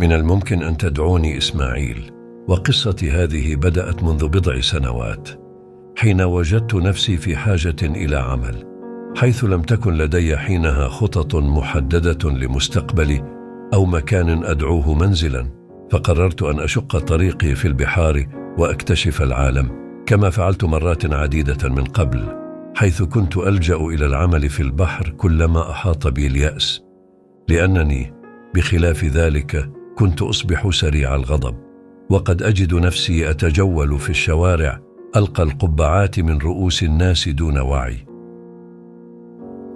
من الممكن أن تدعوني إسماعيل وقصتي هذه بدأت منذ بضع سنوات حين وجدت نفسي في حاجة إلى عمل حيث لم تكن لدي حينها خطط محددة لمستقبلي أو مكان أدعوه منزلا فقررت أن أشق طريقي في البحار وأكتشف العالم كما فعلت مرات عديدة من قبل حيث كنت ألجأ إلى العمل في البحر كلما أحاط بي اليأس لأنني بخلاف ذلك كنت أصبح سريع الغضب وقد أجد نفسي أتجول في الشوارع ألقى القبعات من رؤوس الناس دون وعي.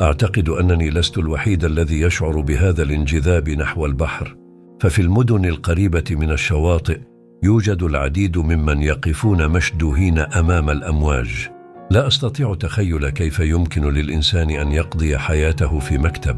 أعتقد أنني لست الوحيد الذي يشعر بهذا الانجذاب نحو البحر ففي المدن القريبة من الشواطئ يوجد العديد ممن يقفون مشدوهين أمام الأمواج. لا أستطيع تخيل كيف يمكن للإنسان أن يقضي حياته في مكتب.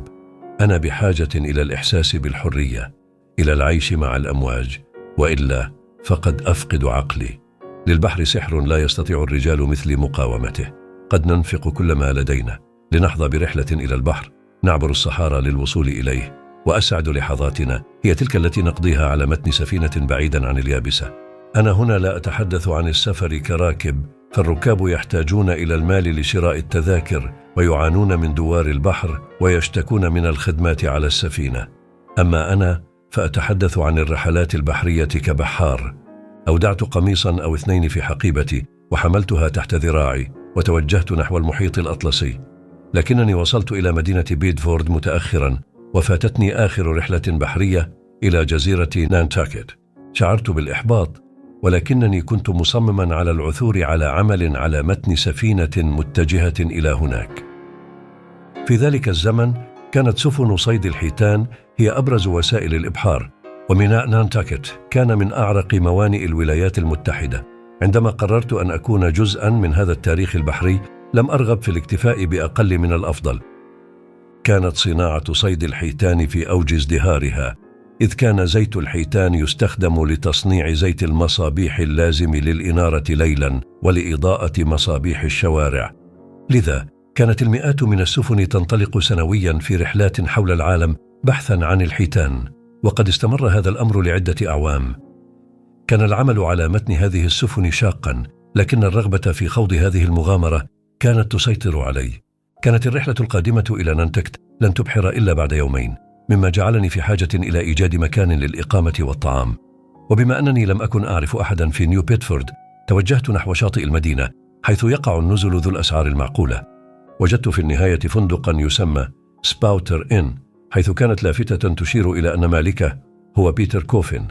أنا بحاجة إلى الإحساس بالحرية. إلى العيش مع الأمواج. وإلا فقد أفقد عقلي. للبحر سحر لا يستطيع الرجال مثلي مقاومته. قد ننفق كل ما لدينا. لنحظى برحلة إلى البحر. نعبر الصحارى للوصول إليه. وأسعد لحظاتنا. هي تلك التي نقضيها على متن سفينة بعيدا عن اليابسة. أنا هنا لا أتحدث عن السفر كراكب. فالركاب يحتاجون إلى المال لشراء التذاكر ويعانون من دوار البحر ويشتكون من الخدمات على السفينة. أما أنا فأتحدث عن الرحلات البحرية كبحار. أودعت قميصا أو اثنين في حقيبتي وحملتها تحت ذراعي وتوجهت نحو المحيط الأطلسي. لكنني وصلت إلى مدينة بيدفورد متاخرا وفاتتني آخر رحلة بحرية إلى جزيرة نانتاكيت. شعرت بالإحباط ولكنني كنت مصمما على العثور على عمل على متن سفينة متجهة إلى هناك. في ذلك الزمن كانت سفن صيد الحيتان هي أبرز وسائل الإبحار وميناء نانتاكيت كان من أعرق موانئ الولايات المتحدة. عندما قررت أن أكون جزءا من هذا التاريخ البحري لم أرغب في الاكتفاء بأقل من الأفضل. كانت صناعة صيد الحيتان في أوج ازدهارها إذ كان زيت الحيتان يستخدم لتصنيع زيت المصابيح اللازم للإنارة ليلا ولإضاءة مصابيح الشوارع. لذا كانت المئات من السفن تنطلق سنويا في رحلات حول العالم بحثا عن الحيتان وقد استمر هذا الأمر لعدة أعوام. كان العمل على متن هذه السفن شاقا لكن الرغبة في خوض هذه المغامرة كانت تسيطر علي كانت الرحلة القادمة إلى نانتكت لن تبحر إلا بعد يومين مما جعلني في حاجة إلى إيجاد مكان للإقامة والطعام. وبما أنني لم أكن أعرف احدا في نيو بيتفورد توجهت نحو شاطئ المدينة حيث يقع النزل ذو الأسعار المعقولة. وجدت في النهاية فندقا يسمى سباوتر ان حيث كانت لافتة تشير إلى أن مالكه هو بيتر كوفن.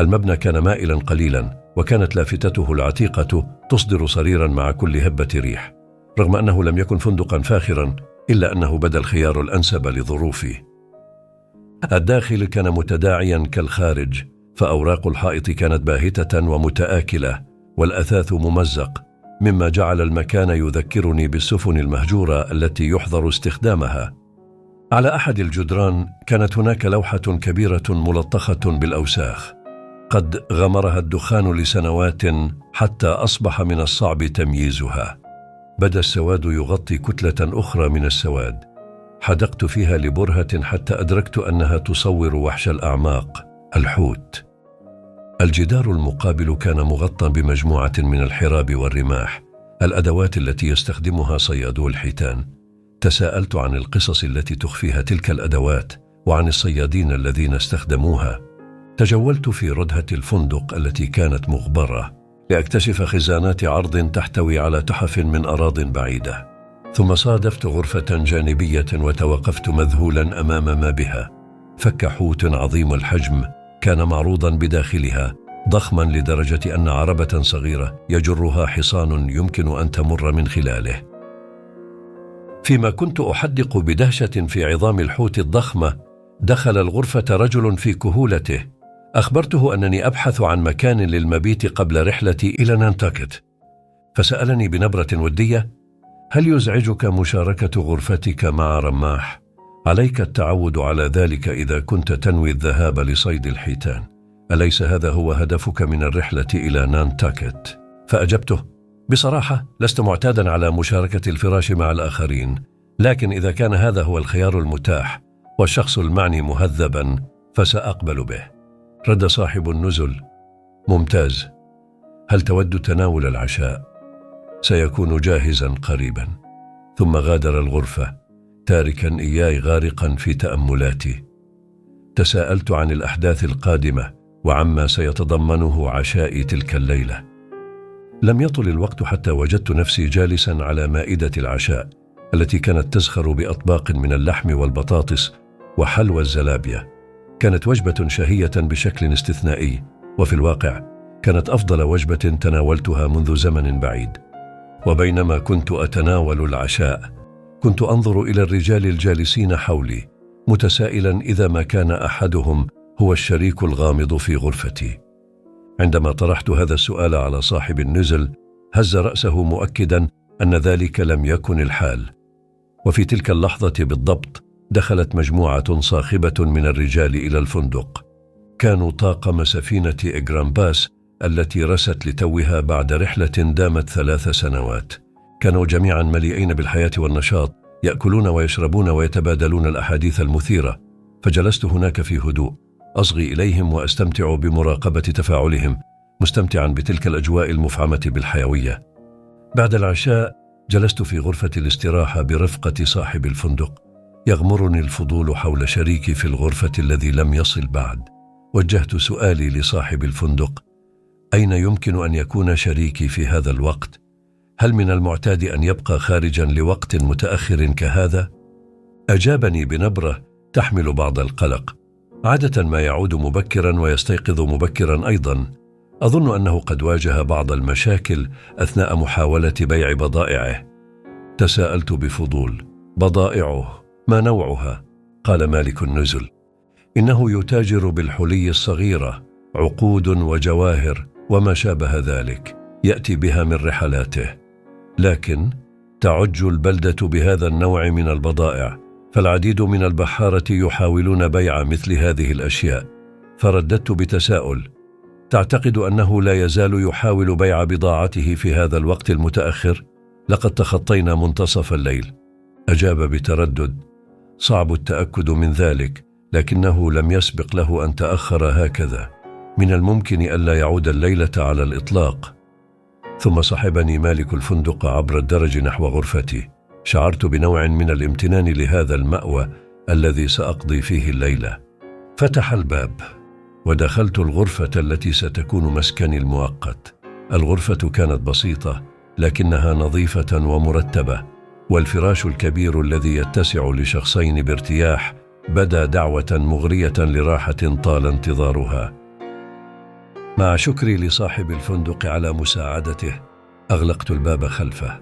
المبنى كان مائلا قليلا وكانت لافتته العتيقة تصدر صريرا مع كل هبة ريح رغم أنه لم يكن فندقا فاخرا إلا أنه بدا الخيار الأنسب لظروفي الداخل كان متداعيا كالخارج فأوراق الحائط كانت باهتة ومتآكلة والأثاث ممزق. مما جعل المكان يذكرني بالسفن المهجورة التي يحظر استخدامها. على أحد الجدران كانت هناك لوحة كبيرة ملطخة بالأوساخ. قد غمرها الدخان لسنوات حتى أصبح من الصعب تمييزها. بدأ السواد يغطي كتلة أخرى من السواد. حدقت فيها لبرهة حتى أدركت أنها تصور وحش الأعماق الحوت. الجدار المقابل كان مغطى بمجموعة من الحراب والرماح الأدوات التي يستخدمها صيادو الحيتان. تساءلت عن القصص التي تخفيها تلك الأدوات وعن الصيادين الذين استخدموها. تجولت في ردهة الفندق التي كانت مغبرة لأكتشف خزانات عرض تحتوي على تحف من أراض بعيدة. ثم صادفت غرفة جانبية وتوقفت مذهولا أمام ما بها. فك حوت عظيم الحجم كان معروضا بداخلها ضخما لدرجة أن عربة صغيرة يجرها حصان يمكن أن تمر من خلاله. فيما كنت أحدق بدهشة في عظام الحوت الضخمة دخل الغرفة رجل في كهولته. أخبرته أنني أبحث عن مكان للمبيت قبل رحلتي إلى نانتاكت. فسألني بنبرة ودية هل يزعجك مشاركة غرفتك مع رماح؟ عليك التعود على ذلك إذا كنت تنوي الذهاب لصيد الحيتان. أليس هذا هو هدفك من الرحلة إلى نانتاكت؟ فأجبته. بصراحة لست معتادا على مشاركة الفراش مع الآخرين لكن إذا كان هذا هو الخيار المتاح والشخص المعني مهذبا فسأقبل به. رد صاحب النزل. ممتاز. هل تود تناول العشاء؟ سيكون جاهزا قريبا. ثم غادر الغرفة. تاركا إياي غارقا في تأملاتي. تساءلت عن الأحداث القادمة وعما سيتضمنه عشائي تلك الليلة. لم يطل الوقت حتى وجدت نفسي جالسا على مائدة العشاء التي كانت تزخر بأطباق من اللحم والبطاطس وحلوى الزلابية. كانت وجبة شهية بشكل استثنائي وفي الواقع كانت أفضل وجبة تناولتها منذ زمن بعيد. وبينما كنت أتناول العشاء كنت أنظر إلى الرجال الجالسين حولي متسائلا إذا ما كان أحدهم هو الشريك الغامض في غرفتي. عندما طرحت هذا السؤال على صاحب النزل هز رأسه مؤكدا أن ذلك لم يكن الحال. وفي تلك اللحظة بالضبط دخلت مجموعة صاخبة من الرجال إلى الفندق. كانوا طاقم سفينة إجرامباس التي رست لتوها بعد رحلة دامت ثلاث سنوات. كانوا جميعا مليئين بالحياة والنشاط يأكلون ويشربون ويتبادلون الأحاديث المثيرة فجلست هناك في هدوء أصغي إليهم وأستمتع بمراقبة تفاعلهم مستمتعا بتلك الأجواء المفعمة بالحيوية. بعد العشاء جلست في غرفة الاستراحة برفقة صاحب الفندق يغمرني الفضول حول شريكي في الغرفة الذي لم يصل بعد. وجهت سؤالي لصاحب الفندق أين يمكن أن يكون شريكي في هذا الوقت؟ هل من المعتاد أن يبقى خارجا لوقت متأخر كهذا؟ أجابني بنبرة تحمل بعض القلق. عادة ما يعود مبكرا ويستيقظ مبكرا أيضا. أظن أنه قد واجه بعض المشاكل أثناء محاولة بيع بضائعه. تساءلت بفضول. بضائعه؟ ما نوعها؟ قال مالك النزل. إنه يتاجر بالحلي الصغيرة عقود وجواهر وما شابه ذلك. يأتي بها من رحلاته. لكن تعج البلدة بهذا النوع من البضائع فالعديد من البحارة يحاولون بيع مثل هذه الأشياء. فرددت بتساؤل تعتقد أنه لا يزال يحاول بيع بضاعته في هذا الوقت المتأخر؟ لقد تخطينا منتصف الليل. أجاب بتردد صعب التأكد من ذلك لكنه لم يسبق له أن تأخر هكذا. من الممكن الا يعود الليلة على الإطلاق. ثم صحبني مالك الفندق عبر الدرج نحو غرفتي. شعرت بنوع من الامتنان لهذا المأوى الذي سأقضي فيه الليلة. فتح الباب ودخلت الغرفة التي ستكون مسكني المؤقت. الغرفة كانت بسيطة لكنها نظيفة ومرتبة والفراش الكبير الذي يتسع لشخصين بارتياح بدا دعوة مغرية لراحة طال انتظارها. مع شكري لصاحب الفندق على مساعدته أغلقت الباب خلفه.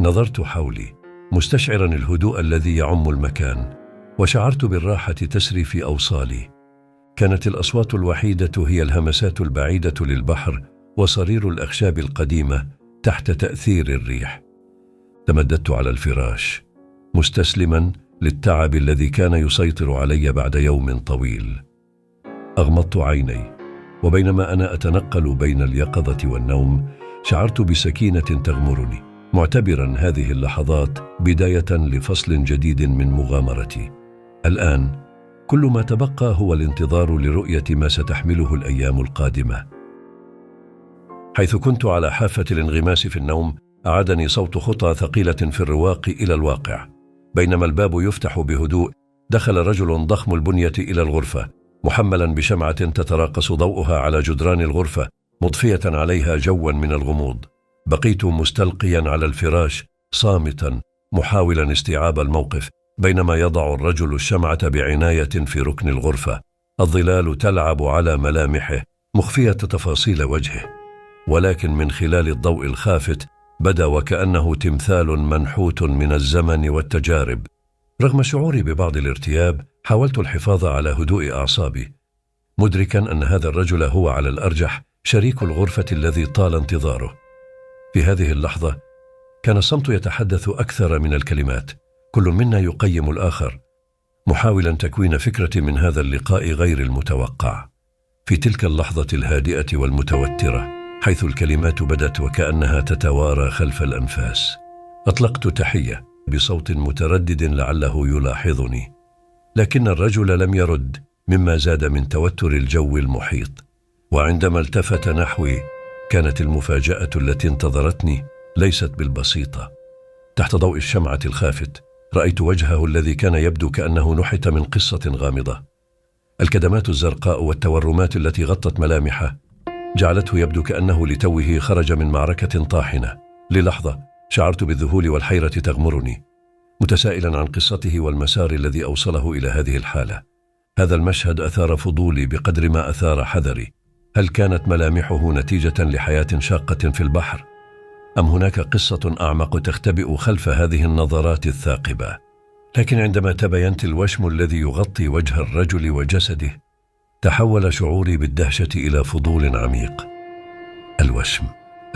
نظرت حولي مستشعرا الهدوء الذي يعم المكان وشعرت بالراحة تسري في أوصالي. كانت الأصوات الوحيدة هي الهمسات البعيدة للبحر وصرير الأخشاب القديمة تحت تأثير الريح. تمددت على الفراش مستسلما للتعب الذي كان يسيطر علي بعد يوم طويل. أغمضت عيني وبينما أنا أتنقل بين اليقظة والنوم شعرت بسكينة تغمرني معتبرا هذه اللحظات بداية لفصل جديد من مغامرتي. الآن كل ما تبقى هو الانتظار لرؤية ما ستحمله الأيام القادمة. حيث كنت على حافة الانغماس في النوم أعادني صوت خطى ثقيلة في الرواق إلى الواقع. بينما الباب يفتح بهدوء دخل رجل ضخم البنية إلى الغرفة. محملا بشمعة تتراقص ضوءها على جدران الغرفة مضفية عليها جوا من الغموض. بقيت مستلقيا على الفراش صامتا محاولا استيعاب الموقف بينما يضع الرجل الشمعة بعناية في ركن الغرفة. الظلال تلعب على ملامحه مخفية تفاصيل وجهه. ولكن من خلال الضوء الخافت بدا وكأنه تمثال منحوت من الزمن والتجارب. رغم شعوري ببعض الارتياب حاولت الحفاظ على هدوء أعصابي مدركا أن هذا الرجل هو على الأرجح شريك الغرفة الذي طال انتظاره. في هذه اللحظة كان الصمت يتحدث أكثر من الكلمات كل منا يقيم الآخر محاولا تكوين فكرة من هذا اللقاء غير المتوقع. في تلك اللحظة الهادئة والمتوترة حيث الكلمات بدت وكأنها تتوارى خلف الأنفاس أطلقت تحية بصوت متردد لعله يلاحظني. لكن الرجل لم يرد مما زاد من توتر الجو المحيط. وعندما التفت نحوي كانت المفاجأة التي انتظرتني ليست بالبسيطة. تحت ضوء الشمعة الخافت رأيت وجهه الذي كان يبدو كأنه نحت من قصة غامضة. الكدمات الزرقاء والتورمات التي غطت ملامحه جعلته يبدو كأنه لتوه خرج من معركة طاحنة. للحظة شعرت بالذهول والحيرة تغمرني. متسائلا عن قصته والمسار الذي أوصله إلى هذه الحالة. هذا المشهد أثار فضولي بقدر ما أثار حذري. هل كانت ملامحه نتيجة لحياة شاقة في البحر؟ أم هناك قصة أعمق تختبئ خلف هذه النظرات الثاقبة؟ لكن عندما تبينت الوشم الذي يغطي وجه الرجل وجسده تحول شعوري بالدهشة إلى فضول عميق. الوشم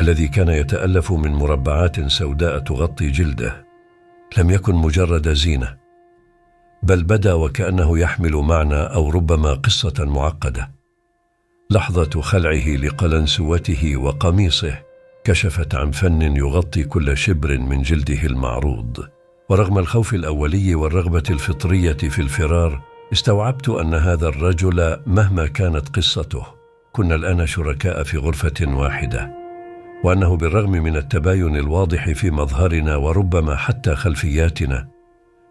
الذي كان يتألف من مربعات سوداء تغطي جلده. لم يكن مجرد زينة بل بدا وكأنه يحمل معنى أو ربما قصة معقدة. لحظة خلعه لقلنسوته وقميصه كشفت عن فن يغطي كل شبر من جلده المعروض. ورغم الخوف الأولي والرغبة الفطرية في الفرار استوعبت أن هذا الرجل مهما كانت قصته كنا الآن شركاء في غرفة واحدة. وأنه بالرغم من التباين الواضح في مظهرنا وربما حتى خلفياتنا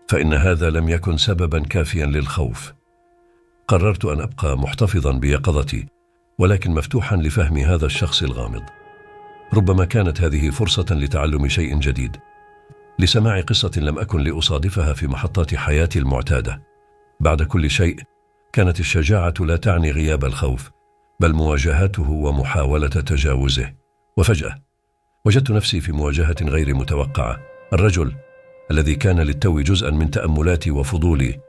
فإن هذا لم يكن سببا كافيا للخوف. قررت أن أبقى محتفظا بيقظتي ولكن مفتوحا لفهم هذا الشخص الغامض. ربما كانت هذه فرصة لتعلم شيء جديد لسماع قصة لم أكن لأصادفها في محطات حياتي المعتادة. بعد كل شيء كانت الشجاعة لا تعني غياب الخوف بل مواجهته ومحاولة تجاوزه. وفجأة وجدت نفسي في مواجهة غير متوقعة. الرجل الذي كان للتو جزءا من تأملاتي وفضولي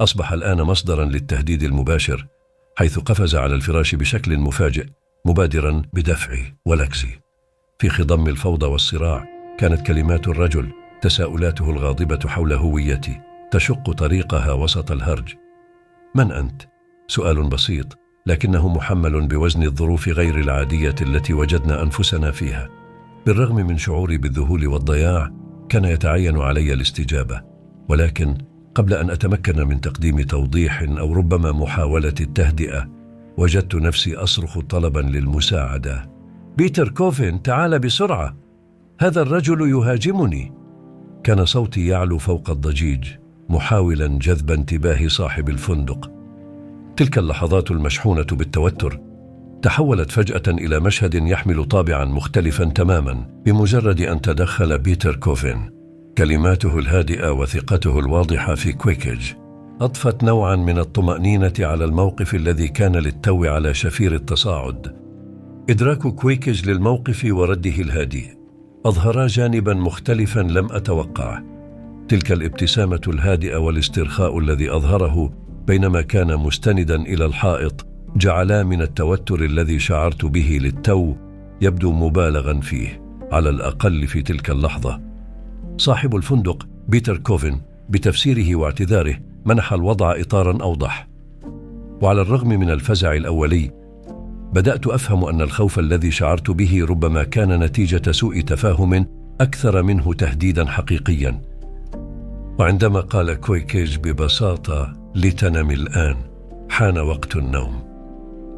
أصبح الآن مصدرا للتهديد المباشر حيث قفز على الفراش بشكل مفاجئ مبادرا بدفعي ولكزي. في خضم الفوضى والصراع كانت كلمات الرجل تساؤلاته الغاضبة حول هويتي تشق طريقها وسط الهرج. من أنت؟ سؤال بسيط لكنه محمل بوزن الظروف غير العادية التي وجدنا أنفسنا فيها. بالرغم من شعوري بالذهول والضياع كان يتعين علي الاستجابة. ولكن قبل أن أتمكن من تقديم توضيح أو ربما محاولة التهدئة وجدت نفسي أصرخ طلبا للمساعدة. بيتر كوفن تعال بسرعة. هذا الرجل يهاجمني. كان صوتي يعلو فوق الضجيج محاولا جذب انتباه صاحب الفندق. تلك اللحظات المشحونة بالتوتر تحولت فجأة إلى مشهد يحمل طابعا مختلفا تماما بمجرد أن تدخل بيتر كوفن كلماته الهادئة وثقته الواضحة في كويكج أضفت نوعا من الطمأنينة على الموقف الذي كان للتو على شفير التصاعد. إدراك كويكج للموقف ورده الهادئ أظهرا جانبا مختلفا لم أتوقعه. تلك الابتسامة الهادئة والاسترخاء الذي أظهره بينما كان مستندا إلى الحائط جعلا من التوتر الذي شعرت به للتو يبدو مبالغا فيه على الأقل في تلك اللحظة. صاحب الفندق بيتر كوفن بتفسيره واعتذاره منح الوضع إطارا أوضح. وعلى الرغم من الفزع الأولي بدأت أفهم أن الخوف الذي شعرت به ربما كان نتيجة سوء تفاهم أكثر منه تهديدا حقيقيا. وعندما قال كويكيج ببساطة لتنم الآن. حان وقت النوم.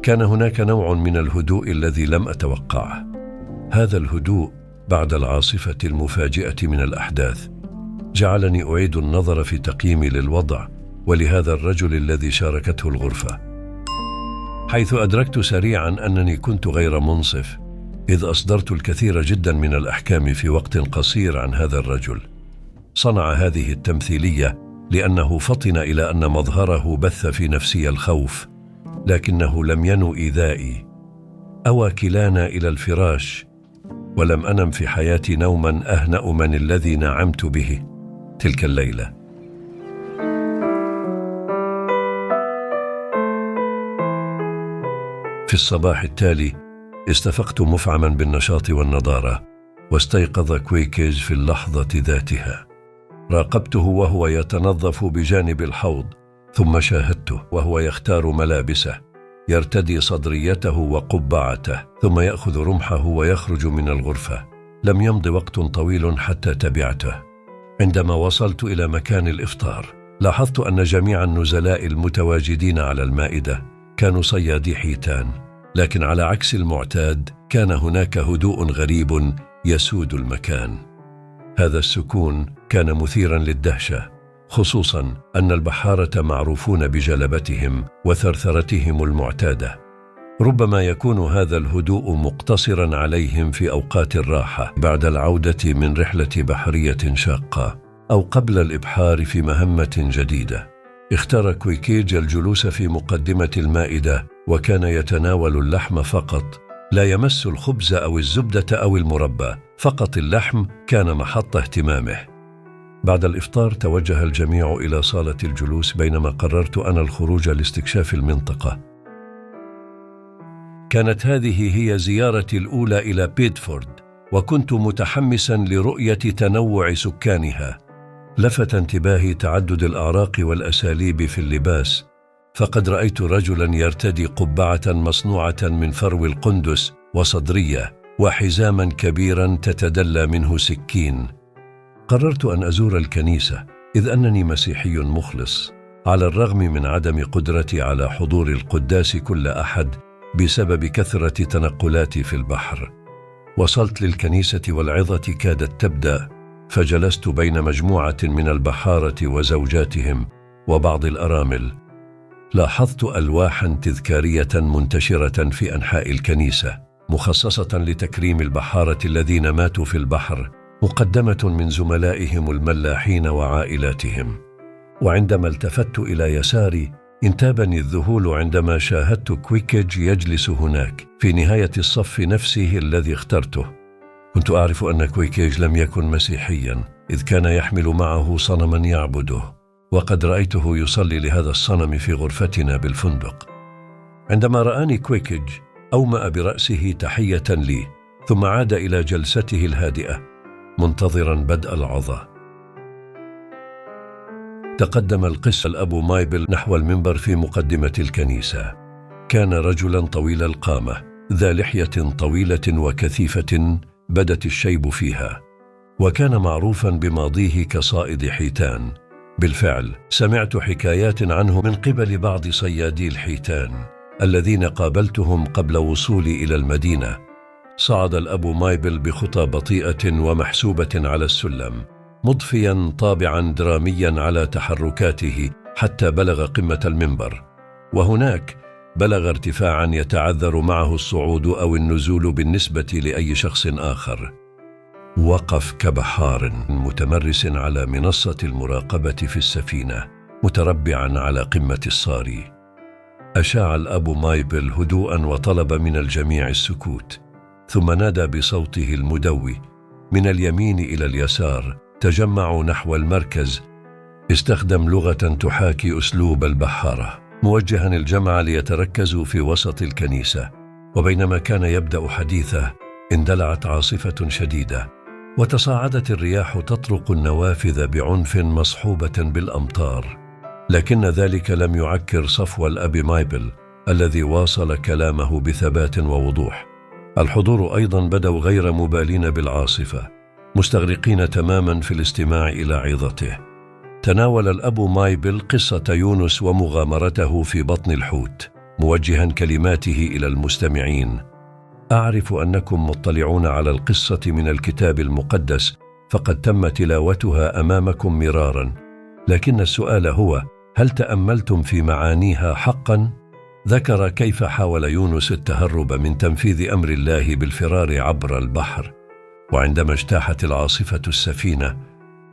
كان هناك نوع من الهدوء الذي لم أتوقعه. هذا الهدوء بعد العاصفة المفاجئة من الأحداث. جعلني أعيد النظر في تقييمي للوضع ولهذا الرجل الذي شاركته الغرفة. حيث أدركت سريعا أنني كنت غير منصف إذ أصدرت الكثير جدا من الأحكام في وقت قصير عن هذا الرجل. صنع هذه التمثيلية لأنه فطن إلى أن مظهره بث في نفسي الخوف لكنه لم ينو إيذائي. أوى كلانا إلى الفراش ولم أنم في حياتي نوما أهنأ من الذي نعمت به تلك الليلة. في الصباح التالي استفقت مفعما بالنشاط والنضارة واستيقظ كويكيج في اللحظة ذاتها. راقبته وهو يتنظف بجانب الحوض ثم شاهدته وهو يختار ملابسه يرتدي صدريته وقبعته ثم يأخذ رمحه ويخرج من الغرفة. لم يمض وقت طويل حتى تبعته. عندما وصلت إلى مكان الإفطار لاحظت أن جميع النزلاء المتواجدين على المائدة كانوا صيادي حيتان لكن على عكس المعتاد كان هناك هدوء غريب يسود المكان. هذا السكون كان مثيرا للدهشة خصوصا أن البحارة معروفون بجلبتهم وثرثرتهم المعتادة. ربما يكون هذا الهدوء مقتصرا عليهم في أوقات الراحة بعد العودة من رحلة بحرية شاقة أو قبل الإبحار في مهمة جديدة. اختار كويكيج الجلوس في مقدمة المائدة وكان يتناول اللحم فقط لا يمس الخبز أو الزبدة أو المربى فقط اللحم كان محط اهتمامه. بعد الإفطار توجه الجميع إلى صالة الجلوس بينما قررت أنا الخروج لاستكشاف المنطقة. كانت هذه هي زيارتي الأولى إلى بيدفورد وكنت متحمسا لرؤية تنوع سكانها. لفت انتباهي تعدد الأعراق والأساليب في اللباس فقد رأيت رجلا يرتدي قبعة مصنوعة من فرو القندس وصدرية. وحزاما كبيرا تتدلى منه سكين. قررت أن أزور الكنيسة إذ أنني مسيحي مخلص على الرغم من عدم قدرتي على حضور القداس كل أحد بسبب كثرة تنقلاتي في البحر. وصلت للكنيسة والعظة كادت تبدأ فجلست بين مجموعة من البحارة وزوجاتهم وبعض الأرامل. لاحظت ألواحا تذكارية منتشرة في أنحاء الكنيسة. مخصصة لتكريم البحارة الذين ماتوا في البحر مقدمة من زملائهم الملاحين وعائلاتهم. وعندما التفت إلى يساري انتابني الذهول عندما شاهدت كويكيج يجلس هناك في نهاية الصف نفسه الذي اخترته. كنت أعرف أن كويكيج لم يكن مسيحيا إذ كان يحمل معه صنما يعبده. وقد رأيته يصلي لهذا الصنم في غرفتنا بالفندق. عندما رآني كويكيج أومأ برأسه تحية لي ثم عاد إلى جلسته الهادئة منتظرا بدء العظة. تقدم القس الأب مايبل نحو المنبر في مقدمة الكنيسة. كان رجلا طويل القامة ذا لحية طويلة وكثيفة بدت الشيب فيها وكان معروفا بماضيه كصائد حيتان. بالفعل سمعت حكايات عنه من قبل بعض صيادي الحيتان. الذين قابلتهم قبل وصولي إلى المدينة. صعد الاب مايبل بخطى بطيئة ومحسوبة على السلم مضفيا طابعا دراميا على تحركاته حتى بلغ قمة المنبر. وهناك بلغ ارتفاعا يتعذر معه الصعود أو النزول بالنسبة لأي شخص آخر. وقف كبحار متمرس على منصة المراقبة في السفينة متربعا على قمة الصاري. أشاع الأب مايبل هدوءا وطلب من الجميع السكوت ثم نادى بصوته المدوي من اليمين إلى اليسار تجمعوا نحو المركز استخدم لغة تحاكي أسلوب البحارة. موجها الجمع ليتركزوا في وسط الكنيسة وبينما كان يبدأ حديثه اندلعت عاصفة شديدة وتصاعدت الرياح تطرق النوافذ بعنف مصحوبة بالأمطار. لكن ذلك لم يعكر صفو الأب مايبل الذي واصل كلامه بثبات ووضوح. الحضور أيضا بدوا غير مبالين بالعاصفة مستغرقين تماما في الاستماع إلى عظته. تناول الأب مايبل قصة يونس ومغامرته في بطن الحوت موجها كلماته إلى المستمعين. أعرف أنكم مطلعون على القصة من الكتاب المقدس فقد تم تلاوتها أمامكم مرارا. لكن السؤال هو هل تأملتم في معانيها حقا؟ ذكر كيف حاول يونس التهرب من تنفيذ أمر الله بالفرار عبر البحر. وعندما اجتاحت العاصفة السفينة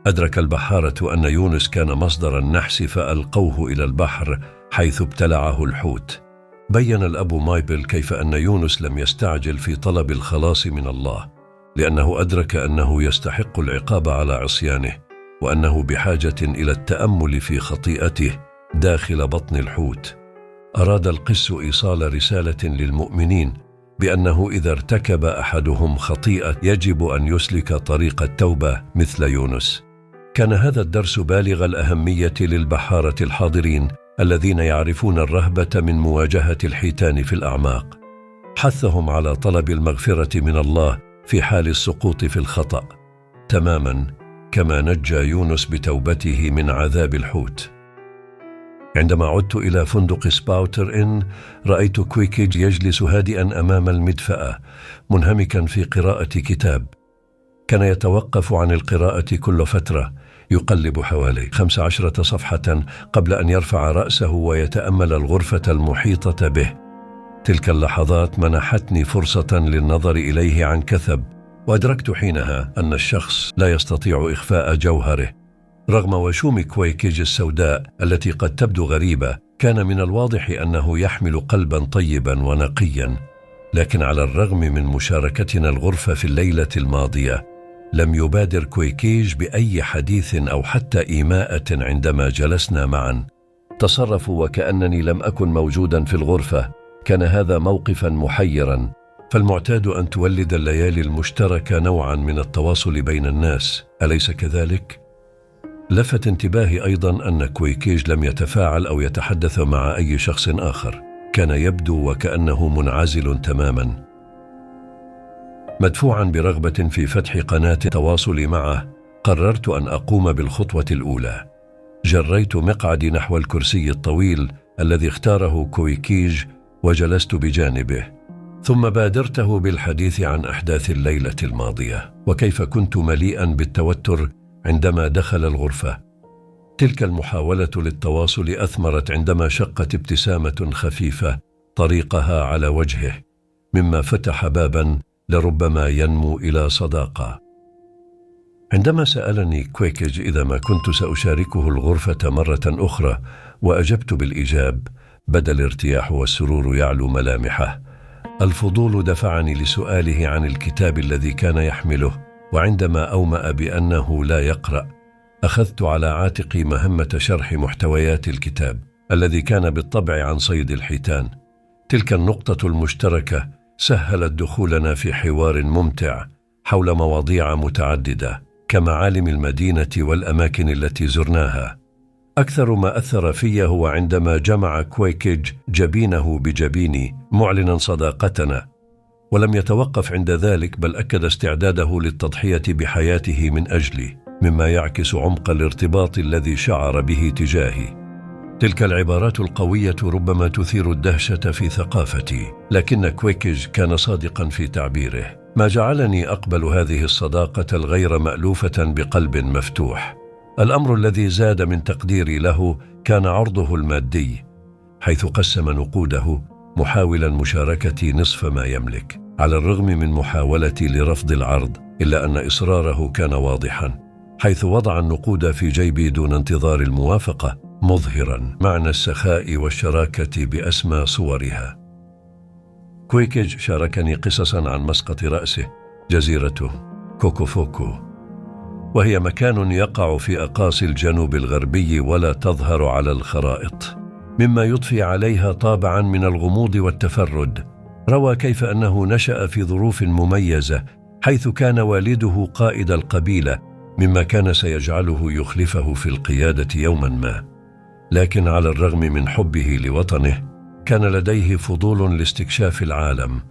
أدرك البحارة أن يونس كان مصدر النحس فألقوه إلى البحر حيث ابتلعه الحوت. بين الأب مايبل كيف أن يونس لم يستعجل في طلب الخلاص من الله لأنه أدرك أنه يستحق العقاب على عصيانه. وأنه بحاجة إلى التأمل في خطيئته داخل بطن الحوت. أراد القس إيصال رسالة للمؤمنين بأنه إذا ارتكب أحدهم خطيئة يجب أن يسلك طريق التوبة مثل يونس. كان هذا الدرس بالغ الأهمية للبحارة الحاضرين الذين يعرفون الرهبة من مواجهة الحيتان في الأعماق. حثهم على طلب المغفرة من الله في حال السقوط في الخطأ. تماما. كما نجى يونس بتوبته من عذاب الحوت. عندما عدت إلى فندق سباوتر إن، رأيت كويكيج يجلس هادئا أمام المدفأة منهمكا في قراءة كتاب. كان يتوقف عن القراءة كل فترة يقلب حوالي خمس عشرة صفحة قبل أن يرفع رأسه ويتأمل الغرفة المحيطة به. تلك اللحظات منحتني فرصة للنظر إليه عن كثب. وأدركت حينها أن الشخص لا يستطيع إخفاء جوهره. رغم وشوم كويكيج السوداء التي قد تبدو غريبة كان من الواضح أنه يحمل قلبا طيبا ونقيا. لكن على الرغم من مشاركتنا الغرفة في الليلة الماضية لم يبادر كويكيج بأي حديث أو حتى إيماءة عندما جلسنا معا. تصرفوا وكأنني لم أكن موجودا في الغرفة. كان هذا موقفا محيرا. فالمعتاد أن تولد الليالي المشتركة نوعا من التواصل بين الناس. أليس كذلك؟ لفت انتباهي أيضا أن كويكيج لم يتفاعل أو يتحدث مع أي شخص آخر. كان يبدو وكأنه منعزل تماما. مدفوعا برغبة في فتح قناة التواصل معه قررت أن أقوم بالخطوة الأولى. جريت مقعدي نحو الكرسي الطويل الذي اختاره كويكيج وجلست بجانبه. ثم بادرته بالحديث عن أحداث الليلة الماضية وكيف كنت مليئا بالتوتر عندما دخل الغرفة. تلك المحاولة للتواصل أثمرت عندما شقت ابتسامة خفيفة طريقها على وجهه مما فتح بابا لربما ينمو إلى صداقة. عندما سألني كويكج إذا ما كنت سأشاركه الغرفة مرة أخرى وأجبت بالايجاب بدا الارتياح والسرور يعلو ملامحه. الفضول دفعني لسؤاله عن الكتاب الذي كان يحمله وعندما أومأ بأنه لا يقرأ أخذت على عاتقي مهمة شرح محتويات الكتاب الذي كان بالطبع عن صيد الحيتان. تلك النقطة المشتركة سهلت دخولنا في حوار ممتع حول مواضيع متعددة كمعالم المدينة والأماكن التي زرناها. أكثر ما أثر في هو عندما جمع كويكيج جبينه بجبيني معلنا صداقتنا ولم يتوقف عند ذلك بل أكد استعداده للتضحية بحياته من أجلي مما يعكس عمق الارتباط الذي شعر به تجاهي تلك العبارات القوية ربما تثير الدهشة في ثقافتي، لكن كويكج كان صادقا في تعبيره، ما جعلني أقبل هذه الصداقة الغير مألوفة بقلب مفتوح. الأمر الذي زاد من تقديري له كان عرضه المادي، حيث قسم نقوده محاولا مشاركتي نصف ما يملك. على الرغم من محاولتي لرفض العرض، إلا أن إصراره كان واضحا، حيث وضع النقود في جيبي دون انتظار الموافقة مظهرا معنى السخاء والشراكة بأسمى صورها كويكيج شاركني قصصا عن مسقط رأسه جزيرته كوكوفوكو وهي مكان يقع في أقاصي الجنوب الغربي ولا تظهر على الخرائط. مما يضفي عليها طابعا من الغموض والتفرد. روى كيف أنه نشأ في ظروف مميزة حيث كان والده قائد القبيلة مما كان سيجعله يخلفه في القيادة يوما ما. لكن على الرغم من حبه لوطنه كان لديه فضول لاستكشاف العالم.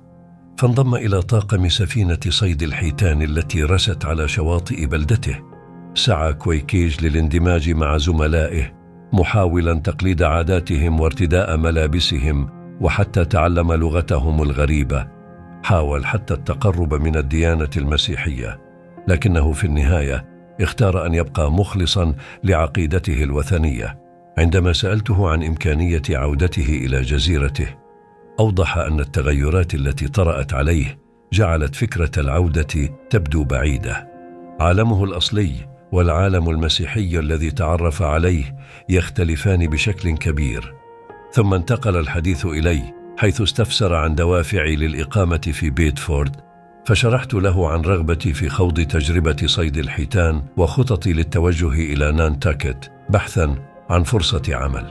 فانضم إلى طاقم سفينة صيد الحيتان التي رست على شواطئ بلدته. سعى كويكيج للاندماج مع زملائه محاولا تقليد عاداتهم وارتداء ملابسهم وحتى تعلم لغتهم الغريبة. حاول حتى التقرب من الديانة المسيحية لكنه في النهاية اختار أن يبقى مخلصا لعقيدته الوثنية. عندما سألته عن إمكانية عودته إلى جزيرته أوضح أن التغيرات التي طرأت عليه جعلت فكرة العودة تبدو بعيدة. عالمه الأصلي والعالم المسيحي الذي تعرف عليه يختلفان بشكل كبير. ثم انتقل الحديث إلي حيث استفسر عن دوافعي للإقامة في بيتفورد فشرحت له عن رغبتي في خوض تجربة صيد الحيتان وخططي للتوجه إلى نانتاكت بحثا عن فرصة عمل.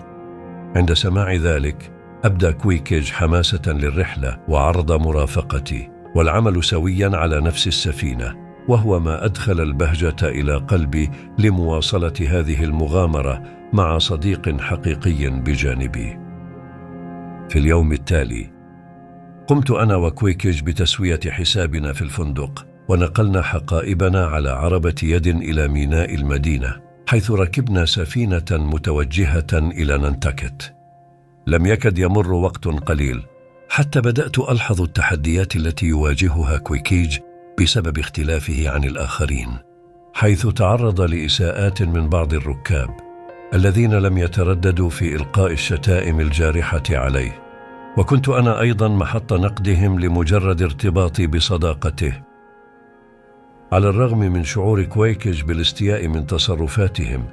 عند سماع ذلك أبدى كويكيج حماسة للرحلة وعرض مرافقتي والعمل سويا على نفس السفينة وهو ما أدخل البهجة إلى قلبي لمواصلة هذه المغامرة مع صديق حقيقي بجانبي. في اليوم التالي قمت أنا وكويكيج بتسوية حسابنا في الفندق ونقلنا حقائبنا على عربة يد إلى ميناء المدينة حيث ركبنا سفينة متوجهة إلى ننتكت لم يكد يمر وقت قليل حتى بدأت ألحظ التحديات التي يواجهها كويكيج بسبب اختلافه عن الآخرين حيث تعرض لإساءات من بعض الركاب الذين لم يترددوا في إلقاء الشتائم الجارحة عليه. وكنت أنا أيضا محط نقدهم لمجرد ارتباطي بصداقته. على الرغم من شعور كويكج بالاستياء من تصرفاتهم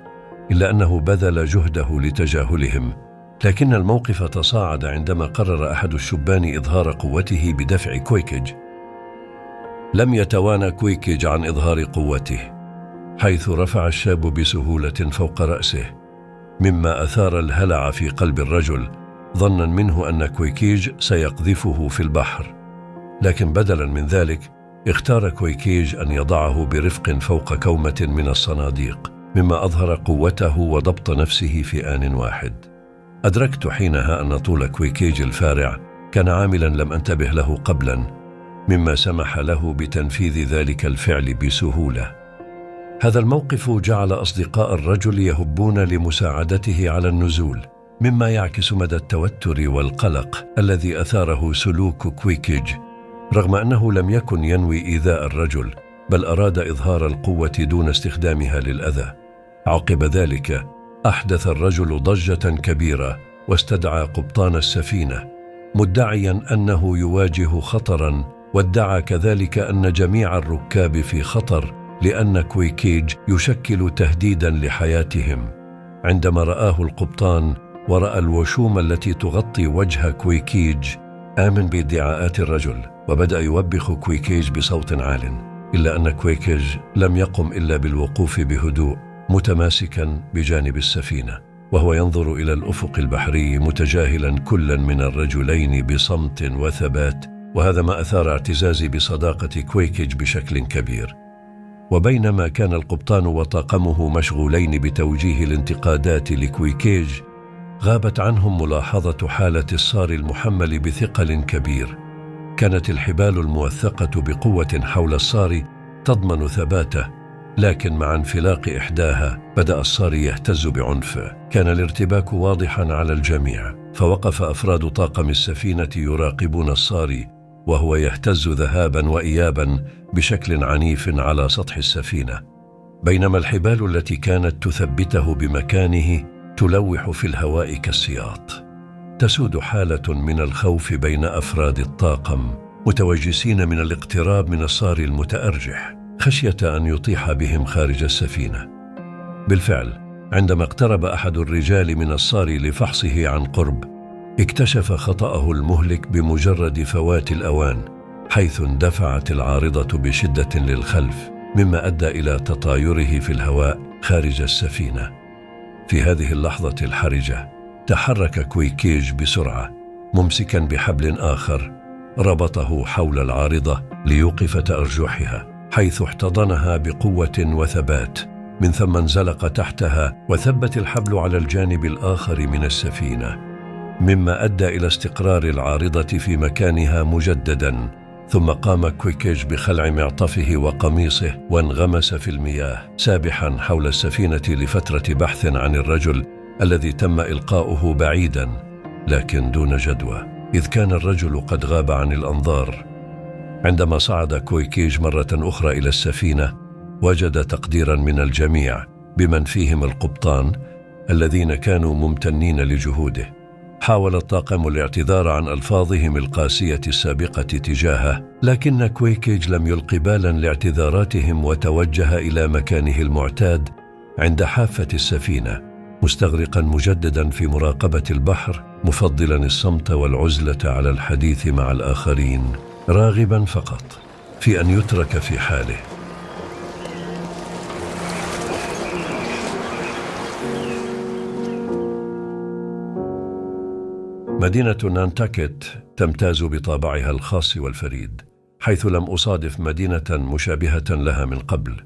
إلا أنه بذل جهده لتجاهلهم. لكن الموقف تصاعد عندما قرر أحد الشبان إظهار قوته بدفع كويكج لم يتوانى كويكج عن إظهار قوته حيث رفع الشاب بسهولة فوق رأسه مما أثار الهلع في قلب الرجل ظنا منه أن كويكيج سيقذفه في البحر. لكن بدلا من ذلك اختار كويكيج أن يضعه برفق فوق كومة من الصناديق مما أظهر قوته وضبط نفسه في آن واحد. أدركت حينها أن طول كويكيج الفارع كان عاملا لم أنتبه له قبلا مما سمح له بتنفيذ ذلك الفعل بسهولة. هذا الموقف جعل أصدقاء الرجل يهبون لمساعدته على النزول مما يعكس مدى التوتر والقلق الذي أثاره سلوك كويكيج رغم أنه لم يكن ينوي إيذاء الرجل بل أراد إظهار القوة دون استخدامها للأذى. عقب ذلك أحدث الرجل ضجة كبيرة واستدعى قبطان السفينة مدعيا أنه يواجه خطرا وادعى كذلك أن جميع الركاب في خطر لأن كويكيج يشكل تهديدا لحياتهم. عندما رآه القبطان ورأى الوشوم التي تغطي وجه كويكيج آمن بادعاءات الرجل وبدأ يوبخ كويكيج بصوت عال إلا أن كويكيج لم يقم إلا بالوقوف بهدوء. متماسكا بجانب السفينة وهو ينظر إلى الأفق البحري متجاهلا كلا من الرجلين بصمت وثبات وهذا ما أثار اعتزازي بصداقة كويكيج بشكل كبير. وبينما كان القبطان وطاقمه مشغولين بتوجيه الانتقادات لكويكيج غابت عنهم ملاحظة حالة الصار المحمل بثقل كبير. كانت الحبال الموثقة بقوة حول الصار تضمن ثباته لكن مع انفلاق إحداها بدأ الصار يهتز بعنف. كان الارتباك واضحا على الجميع فوقف أفراد طاقم السفينة يراقبون الصار وهو يهتز ذهابا وايابا بشكل عنيف على سطح السفينة. بينما الحبال التي كانت تثبته بمكانه تلوح في الهواء كالسياط. تسود حالة من الخوف بين أفراد الطاقم متوجسين من الاقتراب من الصار المتأرجح. خشية أن يطيح بهم خارج السفينة. بالفعل عندما اقترب أحد الرجال من الصار لفحصه عن قرب اكتشف خطأه المهلك بمجرد فوات الأوان حيث اندفعت العارضة بشدة للخلف مما أدى إلى تطايره في الهواء خارج السفينة. في هذه اللحظة الحرجة تحرك كويكيج بسرعة ممسكا بحبل آخر ربطه حول العارضة ليوقف تأرجحها. حيث احتضنها بقوة وثبات. من ثم انزلق تحتها وثبت الحبل على الجانب الآخر من السفينة. مما أدى إلى استقرار العارضة في مكانها مجددا. ثم قام كويكيج بخلع معطفه وقميصه وانغمس في المياه سابحا حول السفينة لفترة بحث عن الرجل الذي تم إلقاؤه بعيدا لكن دون جدوى. إذ كان الرجل قد غاب عن الأنظار. عندما صعد كويكيج مرة أخرى إلى السفينة وجد تقديرا من الجميع بمن فيهم القبطان الذين كانوا ممتنين لجهوده. حاول الطاقم الاعتذار عن ألفاظهم القاسية السابقة تجاهه لكن كويكيج لم يلق بالا لاعتذاراتهم وتوجه إلى مكانه المعتاد عند حافة السفينة مستغرقا مجددا في مراقبة البحر مفضلا الصمت والعزلة على الحديث مع الآخرين. راغبا فقط في أن يترك في حاله. مدينة نانتاكيت تمتاز بطابعها الخاص والفريد حيث لم أصادف مدينة مشابهة لها من قبل.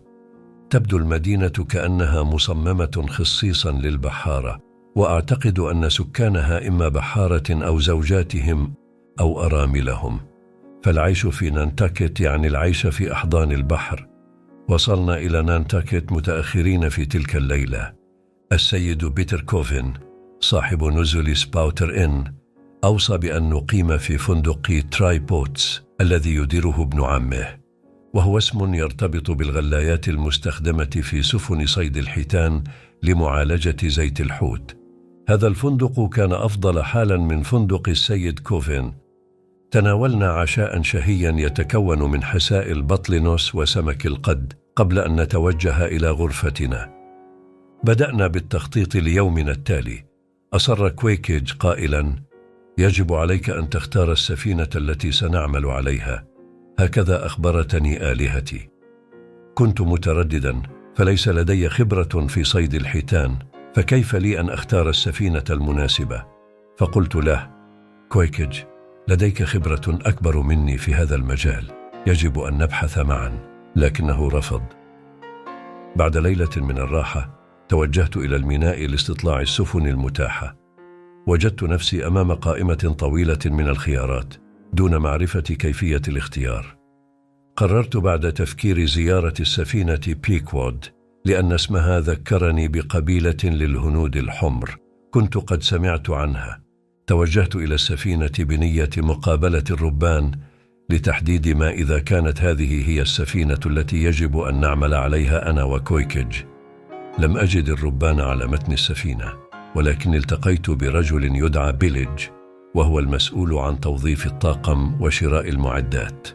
تبدو المدينة كأنها مصممة خصيصا للبحارة وأعتقد أن سكانها إما بحارة أو زوجاتهم أو أراملهم. فالعيش في نانتاكيت يعني العيش في أحضان البحر. وصلنا إلى نانتاكيت متأخرين في تلك الليلة. السيد بيتر كوفن صاحب نزل سباوتر إن أوصى بأن نقيم في فندق تراي بوتس الذي يديره ابن عمه. وهو اسم يرتبط بالغلايات المستخدمة في سفن صيد الحيتان لمعالجة زيت الحوت. هذا الفندق كان أفضل حالا من فندق السيد كوفن تناولنا عشاء شهيا يتكون من حساء البطلنوس وسمك القد قبل أن نتوجه إلى غرفتنا. بدأنا بالتخطيط ليومنا التالي. أصر كويكيج قائلا يجب عليك أن تختار السفينة التي سنعمل عليها. هكذا أخبرتني آلهتي. كنت مترددا فليس لدي خبرة في صيد الحيتان فكيف لي أن أختار السفينة المناسبة؟ فقلت له كويكيج لديك خبرة أكبر مني في هذا المجال. يجب أن نبحث معا لكنه رفض. بعد ليلة من الراحة توجهت إلى الميناء لاستطلاع السفن المتاحة. وجدت نفسي أمام قائمة طويلة من الخيارات دون معرفة كيفية الاختيار. قررت بعد تفكير زيارة السفينة بيكوود لأن اسمها ذكرني بقبيلة للهنود الحمر. كنت قد سمعت عنها. توجهت إلى السفينة بنية مقابلة الربان لتحديد ما إذا كانت هذه هي السفينة التي يجب أن نعمل عليها أنا وكويكج. لم أجد الربان على متن السفينة ولكن التقيت برجل يدعى بيليج وهو المسؤول عن توظيف الطاقم وشراء المعدات.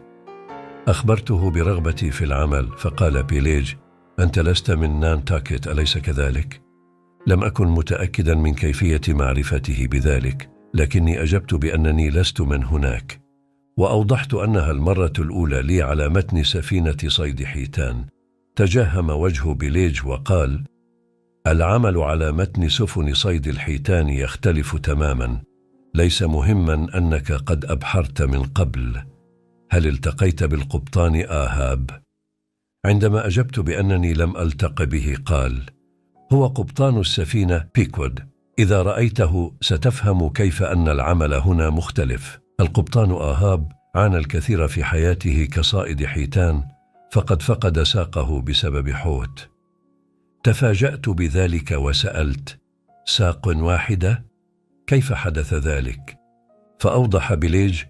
أخبرته برغبتي في العمل فقال بيليج أنت لست من نانتاكيت أليس كذلك؟ لم أكن متأكدا من كيفية معرفته بذلك. لكني أجبت بأنني لست من هناك وأوضحت أنها المرة الأولى لي على متن سفينة صيد حيتان. تجهم وجه بليج وقال العمل على متن سفن صيد الحيتان يختلف تماما. ليس مهما أنك قد أبحرت من قبل. هل التقيت بالقبطان آهاب؟ عندما أجبت بأنني لم ألتق به قال هو قبطان السفينة بيكود. إذا رأيته ستفهم كيف أن العمل هنا مختلف. القبطان آهاب عانى الكثير في حياته كصائد حيتان فقد فقد ساقه بسبب حوت. تفاجأت بذلك وسألت ساق واحدة؟ كيف حدث ذلك؟ فأوضح بيليج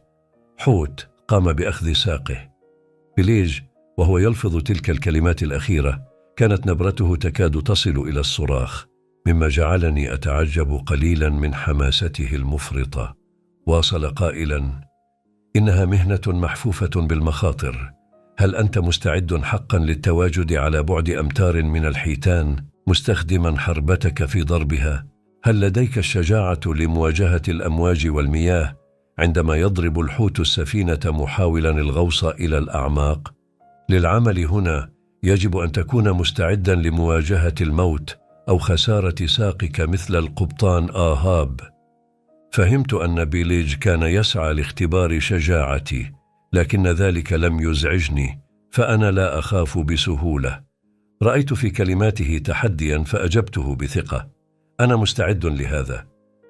حوت قام بأخذ ساقه. بيليج وهو يلفظ تلك الكلمات الأخيرة كانت نبرته تكاد تصل إلى الصراخ. مما جعلني أتعجب قليلا من حماسته المفرطة. واصل قائلا إنها مهنة محفوفة بالمخاطر. هل أنت مستعد حقا للتواجد على بعد أمتار من الحيتان مستخدما حربتك في ضربها؟ هل لديك الشجاعة لمواجهة الأمواج والمياه عندما يضرب الحوت السفينة محاولا الغوص إلى الأعماق؟ للعمل هنا يجب أن تكون مستعدا لمواجهة الموت. أو خسارة ساقك مثل القبطان آهاب. فهمت أن بيليج كان يسعى لاختبار شجاعتي لكن ذلك لم يزعجني فأنا لا أخاف بسهولة. رأيت في كلماته تحديا فأجبته بثقة. أنا مستعد لهذا.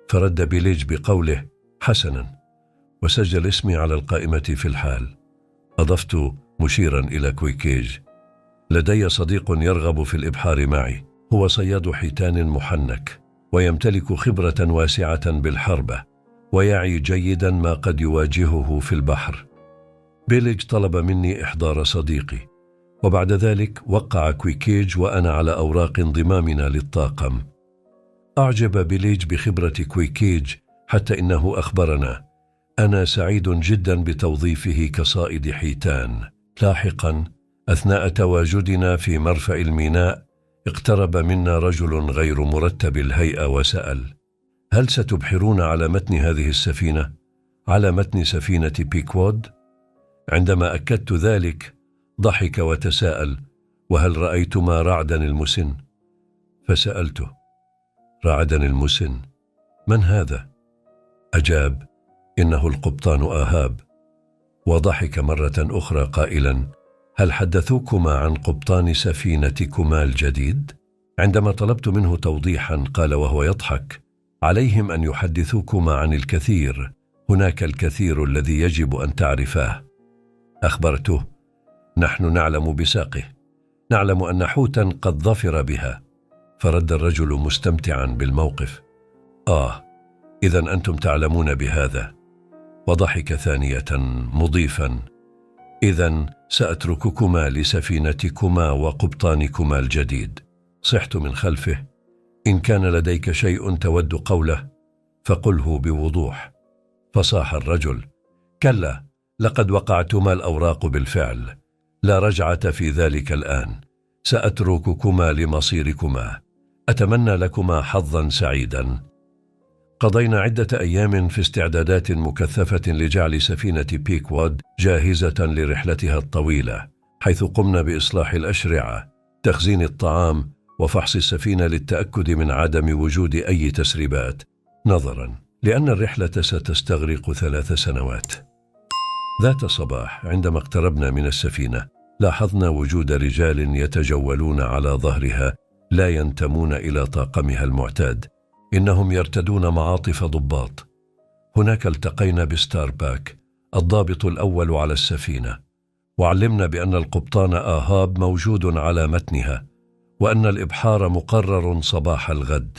فرد بيليج بقوله حسنا. وسجل اسمي على القائمة في الحال. أضفت مشيرا إلى كويكيج. لدي صديق يرغب في الإبحار معي. هو صياد حيتان محنك ويمتلك خبرة واسعة بالحربة ويعي جيدا ما قد يواجهه في البحر. بيليج طلب مني إحضار صديقي وبعد ذلك وقع كويكيج وأنا على أوراق انضمامنا للطاقم. أعجب بيليج بخبرة كويكيج حتى إنه أخبرنا أنا سعيد جدا بتوظيفه كصائد حيتان. لاحقا أثناء تواجدنا في مرفأ الميناء اقترب منا رجل غير مرتب الهيئة وسأل هل ستبحرون على متن هذه السفينة؟ على متن سفينة بيكوود؟ عندما أكدت ذلك ضحك وتساءل وهل رأيتما رعدا المسن فسألته رعدا المسن من هذا أجاب إنه القبطان آهاب وضحك مرة أخرى قائلا هل حدثوكما عن قبطان سفينتكما الجديد؟ عندما طلبت منه توضيحا قال وهو يضحك عليهم أن يحدثوكما عن الكثير هناك الكثير الذي يجب أن تعرفاه. أخبرته نحن نعلم بساقه نعلم أن حوتا قد ظفر بها فرد الرجل مستمتعا بالموقف. آه اذا أنتم تعلمون بهذا. وضحك ثانية مضيفا. اذا سأترككما لسفينتكما وقبطانكما الجديد. صحت من خلفه. إن كان لديك شيء تود قوله فقله بوضوح. فصاح الرجل. كلا لقد وقعتما الأوراق بالفعل. لا رجعة في ذلك الآن. سأترككما لمصيركما. أتمنى لكما حظا سعيدا. قضينا عدة أيام في استعدادات مكثفة لجعل سفينة بيكواد جاهزة لرحلتها الطويلة حيث قمنا بإصلاح الأشرعة تخزين الطعام وفحص السفينة للتأكد من عدم وجود أي تسريبات. نظرا لأن الرحلة ستستغرق ثلاث سنوات. ذات صباح عندما اقتربنا من السفينة لاحظنا وجود رجال يتجولون على ظهرها لا ينتمون إلى طاقمها المعتاد. إنهم يرتدون معاطف ضباط. هناك التقينا بستار باك الضابط الأول على السفينة. وعلمنا بأن القبطان آهاب موجود على متنها وأن الإبحار مقرر صباح الغد.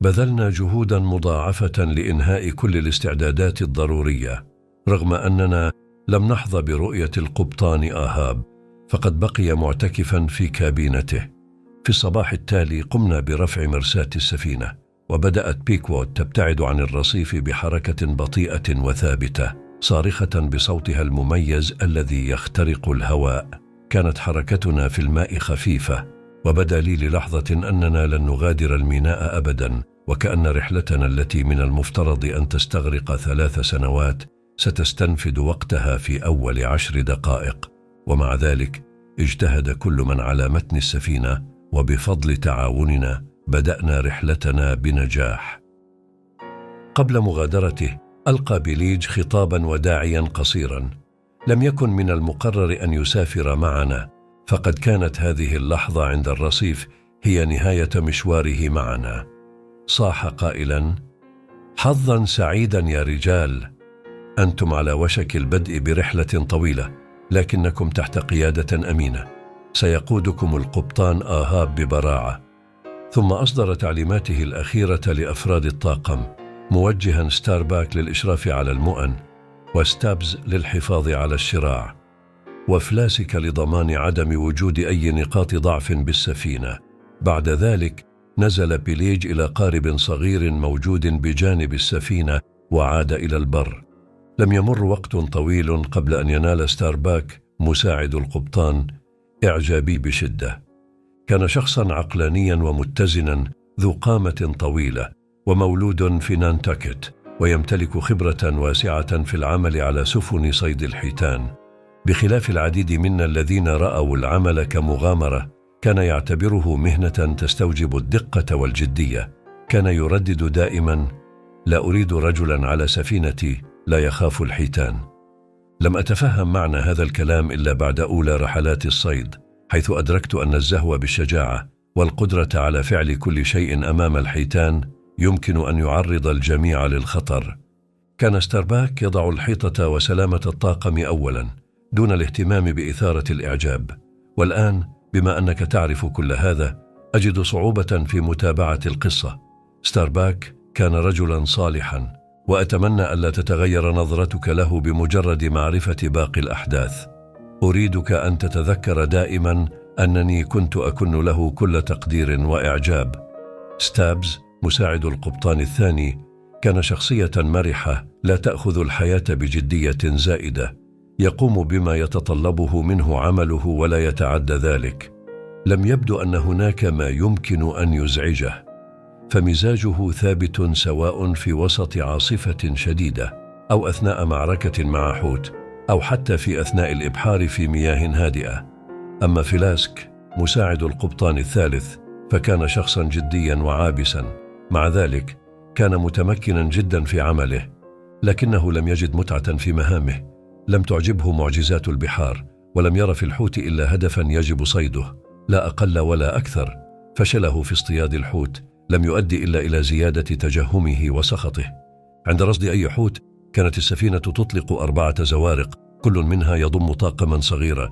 بذلنا جهودا مضاعفة لإنهاء كل الاستعدادات الضرورية رغم أننا لم نحظى برؤية القبطان آهاب فقد بقي معتكفا في كابينته. في الصباح التالي قمنا برفع مرساة السفينة. وبدأت بيكوود تبتعد عن الرصيف بحركة بطيئة وثابتة صارخة بصوتها المميز الذي يخترق الهواء. كانت حركتنا في الماء خفيفة وبدأ لي للحظة أننا لن نغادر الميناء ابدا وكأن رحلتنا التي من المفترض أن تستغرق ثلاث سنوات ستستنفد وقتها في أول عشر دقائق. ومع ذلك اجتهد كل من على متن السفينة وبفضل تعاوننا بدأنا رحلتنا بنجاح. قبل مغادرته ألقى بليج خطابا وداعيا قصيرا. لم يكن من المقرر أن يسافر معنا فقد كانت هذه اللحظة عند الرصيف هي نهاية مشواره معنا. صاح قائلا حظا سعيدا يا رجال. أنتم على وشك البدء برحلة طويلة لكنكم تحت قيادة أمينة. سيقودكم القبطان آهاب ببراعة. ثم أصدر تعليماته الأخيرة لأفراد الطاقم موجها ستارباك للإشراف على المؤن وستابز للحفاظ على الشراع وفلاسك لضمان عدم وجود أي نقاط ضعف بالسفينة. بعد ذلك نزل بيليج إلى قارب صغير موجود بجانب السفينة وعاد إلى البر. لم يمر وقت طويل قبل أن ينال ستارباك مساعد القبطان إعجابي بشدة. كان شخصا عقلانيا ومتزنا ذو قامة طويلة ومولود في نانتاكيت ويمتلك خبرة واسعة في العمل على سفن صيد الحيتان. بخلاف العديد منا الذين رأوا العمل كمغامرة كان يعتبره مهنة تستوجب الدقة والجدية. كان يردد دائما لا أريد رجلا على سفينتي لا يخاف الحيتان. لم أتفهم معنى هذا الكلام إلا بعد أولى رحلات الصيد. حيث أدركت أن الزهو بالشجاعة والقدرة على فعل كل شيء أمام الحيتان يمكن أن يعرض الجميع للخطر. كان ستارباك يضع الحيطة وسلامة الطاقم اولا دون الاهتمام بإثارة الإعجاب. والآن بما أنك تعرف كل هذا أجد صعوبة في متابعة القصة. ستارباك كان رجلا صالحا وأتمنى ألا تتغير نظرتك له بمجرد معرفة باقي الأحداث. أريدك أن تتذكر دائما أنني كنت أكن له كل تقدير وإعجاب. ستابز مساعد القبطان الثاني كان شخصية مرحة لا تأخذ الحياة بجدية زائدة. يقوم بما يتطلبه منه عمله ولا يتعدى ذلك. لم يبدو أن هناك ما يمكن أن يزعجه. فمزاجه ثابت سواء في وسط عاصفة شديدة أو أثناء معركة مع حوت. أو حتى في أثناء الإبحار في مياه هادئة. أما فلاسك مساعد القبطان الثالث فكان شخصا جديا وعابسا. مع ذلك كان متمكنا جدا في عمله لكنه لم يجد متعة في مهامه. لم تعجبه معجزات البحار ولم ير في الحوت إلا هدفا يجب صيده. لا أقل ولا أكثر. فشله في اصطياد الحوت لم يؤدي إلا إلى زيادة تجهمه وسخطه. عند رصد أي حوت كانت السفينة تطلق أربعة زوارق كل منها يضم طاقما صغيرا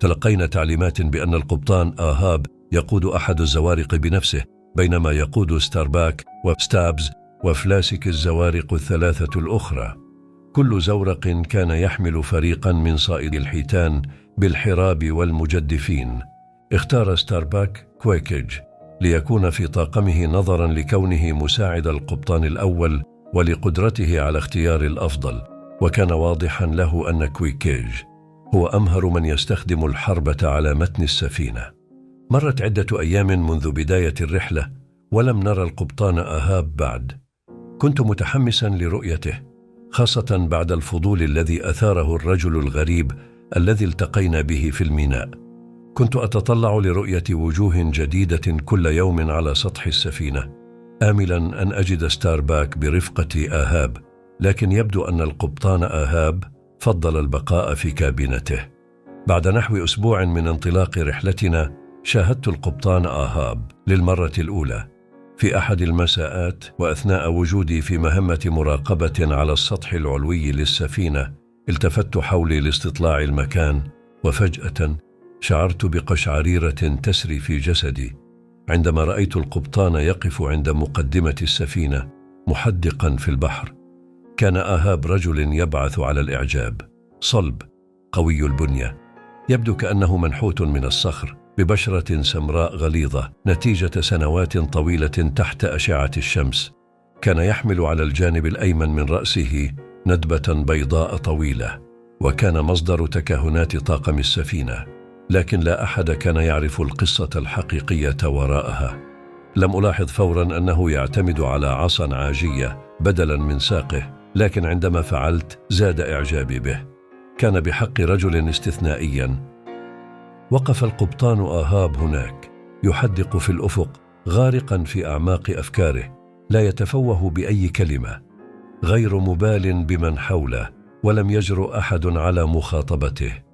تلقينا تعليمات بأن القبطان آهاب يقود أحد الزوارق بنفسه بينما يقود ستارباك وستابز وفلاسك الزوارق الثلاثة الأخرى. كل زورق كان يحمل فريقا من صائدي الحيتان بالحراب والمجدفين. اختار ستارباك كويكيج ليكون في طاقمه نظرا لكونه مساعد القبطان الأول ولقدرته على اختيار الأفضل وكان واضحا له أن كويكيج هو أمهر من يستخدم الحربة على متن السفينة. مرت عدة أيام منذ بداية الرحلة ولم نرى القبطان أهاب بعد. كنت متحمسا لرؤيته خاصة بعد الفضول الذي أثاره الرجل الغريب الذي التقينا به في الميناء. كنت أتطلع لرؤية وجوه جديدة كل يوم على سطح السفينة. آملا أن أجد ستارباك برفقة آهاب لكن يبدو أن القبطان آهاب فضل البقاء في كابينته. بعد نحو أسبوع من انطلاق رحلتنا شاهدت القبطان آهاب للمرة الأولى. في أحد المساءات وأثناء وجودي في مهمة مراقبة على السطح العلوي للسفينة التفت حولي لاستطلاع المكان وفجأة شعرت بقشعريرة تسري في جسدي. عندما رأيت القبطان يقف عند مقدمة السفينة محدقا في البحر كان آهاب رجل يبعث على الإعجاب. صلب قوي البنية. يبدو كأنه منحوت من الصخر ببشرة سمراء غليظة نتيجة سنوات طويلة تحت أشعة الشمس. كان يحمل على الجانب الأيمن من رأسه ندبة بيضاء طويلة وكان مصدر تكهنات طاقم السفينة. لكن لا أحد كان يعرف القصة الحقيقية وراءها. لم ألاحظ فورا أنه يعتمد على عصا عاجية بدلا من ساقه لكن عندما فعلت زاد إعجابي به. كان بحق رجل استثنائيا. وقف القبطان آهاب هناك يحدق في الأفق غارقا في أعماق أفكاره لا يتفوه بأي كلمة. غير مبال بمن حوله ولم يجرؤ أحد على مخاطبته.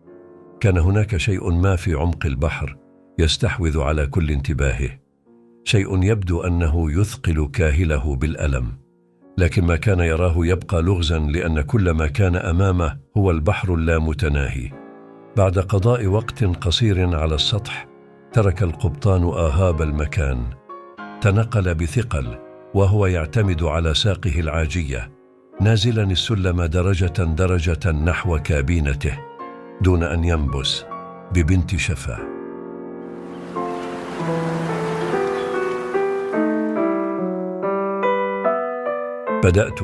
كان هناك شيء ما في عمق البحر يستحوذ على كل انتباهه. شيء يبدو أنه يثقل كاهله بالألم. لكن ما كان يراه يبقى لغزا لأن كل ما كان أمامه هو البحر اللامتناهي. بعد قضاء وقت قصير على السطح ترك القبطان آهاب المكان. تنقل بثقل وهو يعتمد على ساقه العاجية. نازلا السلم درجة درجة نحو كابينته. دون أن ينبس ببنت شفا. بدأت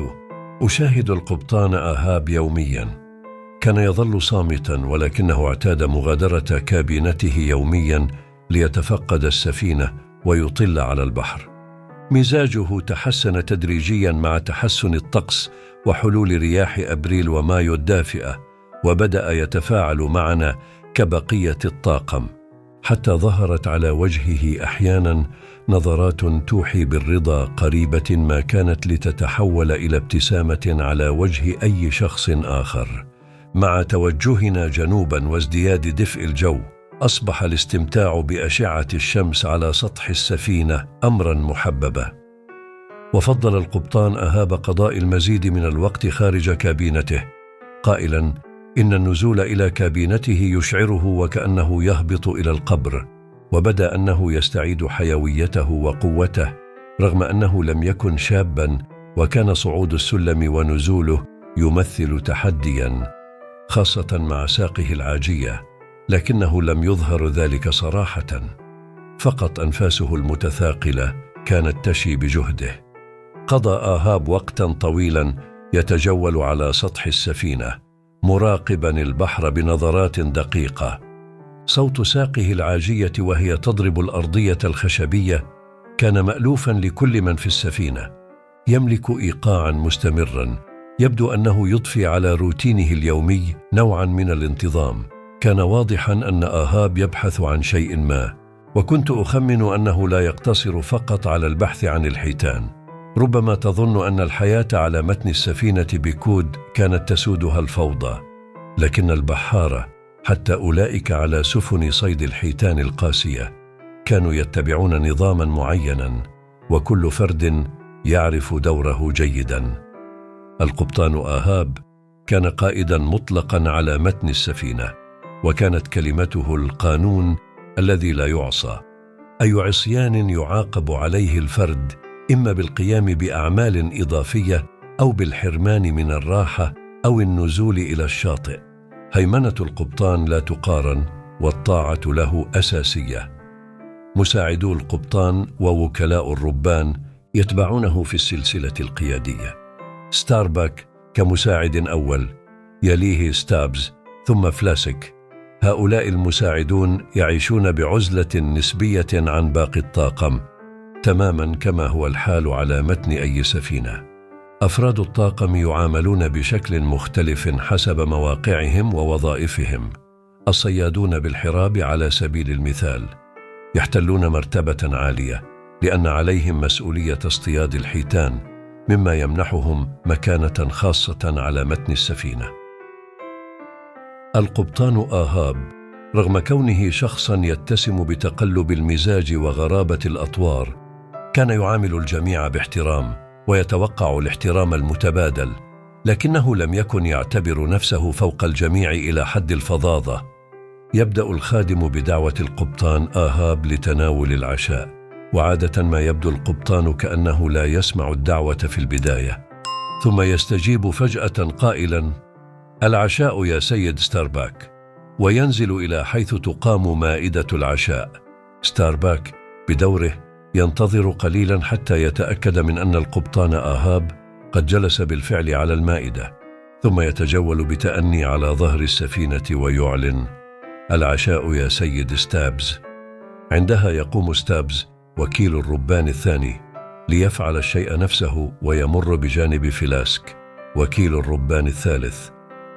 أشاهد القبطان آهاب يومياً. كان يظل صامتا ولكنه اعتاد مغادرة كابينته يوميا ليتفقد السفينة ويطل على البحر. مزاجه تحسن تدريجيا مع تحسن الطقس وحلول رياح أبريل ومايو الدافئة. وبدأ يتفاعل معنا كبقية الطاقم حتى ظهرت على وجهه أحيانا نظرات توحي بالرضا قريبة ما كانت لتتحول إلى ابتسامة على وجه أي شخص آخر. مع توجهنا جنوبا وازدياد دفء الجو أصبح الاستمتاع بأشعة الشمس على سطح السفينة امرا محببا وفضل القبطان أهاب قضاء المزيد من الوقت خارج كابينته قائلا إن النزول إلى كابينته يشعره وكأنه يهبط إلى القبر وبدأ أنه يستعيد حيويته وقوته رغم أنه لم يكن شابا وكان صعود السلم ونزوله يمثل تحديا خاصة مع ساقه العاجية لكنه لم يظهر ذلك صراحة. فقط أنفاسه المتثاقلة كانت تشي بجهده. قضى آهاب وقتا طويلا يتجول على سطح السفينة. مراقبا البحر بنظرات دقيقة. صوت ساقه العاجية وهي تضرب الأرضية الخشبية كان مالوفا لكل من في السفينة. يملك ايقاعا مستمرا. يبدو أنه يضفي على روتينه اليومي نوعا من الانتظام. كان واضحا أن آهاب يبحث عن شيء ما. وكنت أخمن أنه لا يقتصر فقط على البحث عن الحيتان. ربما تظن أن الحياة على متن السفينة بكود كانت تسودها الفوضى لكن البحارة حتى أولئك على سفن صيد الحيتان القاسية كانوا يتبعون نظاما معينا وكل فرد يعرف دوره جيدا. القبطان آهاب كان قائدا مطلقا على متن السفينة وكانت كلمته القانون الذي لا يعصى. أي عصيان يعاقب عليه الفرد إما بالقيام بأعمال إضافية أو بالحرمان من الراحة أو النزول إلى الشاطئ. هيمنة القبطان لا تقارن والطاعة له أساسية. مساعدو القبطان ووكلاء الربان يتبعونه في السلسلة القيادية. ستارباك كمساعد أول يليه ستابز ثم فلاسك. هؤلاء المساعدون يعيشون بعزلة نسبية عن باقي الطاقم تماما كما هو الحال على متن أي سفينة. أفراد الطاقم يعاملون بشكل مختلف حسب مواقعهم ووظائفهم. الصيادون بالحراب على سبيل المثال يحتلون مرتبة عالية لأن عليهم مسؤولية اصطياد الحيتان مما يمنحهم مكانة خاصة على متن السفينة. القبطان آهاب رغم كونه شخصا يتسم بتقلب المزاج وغرابة الأطوار كان يعامل الجميع باحترام ويتوقع الاحترام المتبادل لكنه لم يكن يعتبر نفسه فوق الجميع إلى حد الفظاظة. يبدأ الخادم بدعوة القبطان آهاب لتناول العشاء وعادة ما يبدو القبطان كأنه لا يسمع الدعوة في البداية. ثم يستجيب فجأة قائلا العشاء يا سيد ستارباك. وينزل إلى حيث تقام مائدة العشاء. ستارباك بدوره ينتظر قليلا حتى يتأكد من أن القبطان آهاب قد جلس بالفعل على المائدة ثم يتجول بتأني على ظهر السفينة ويعلن العشاء يا سيد ستابز. عندها يقوم ستابز وكيل الربان الثاني ليفعل الشيء نفسه ويمر بجانب فلاسك وكيل الربان الثالث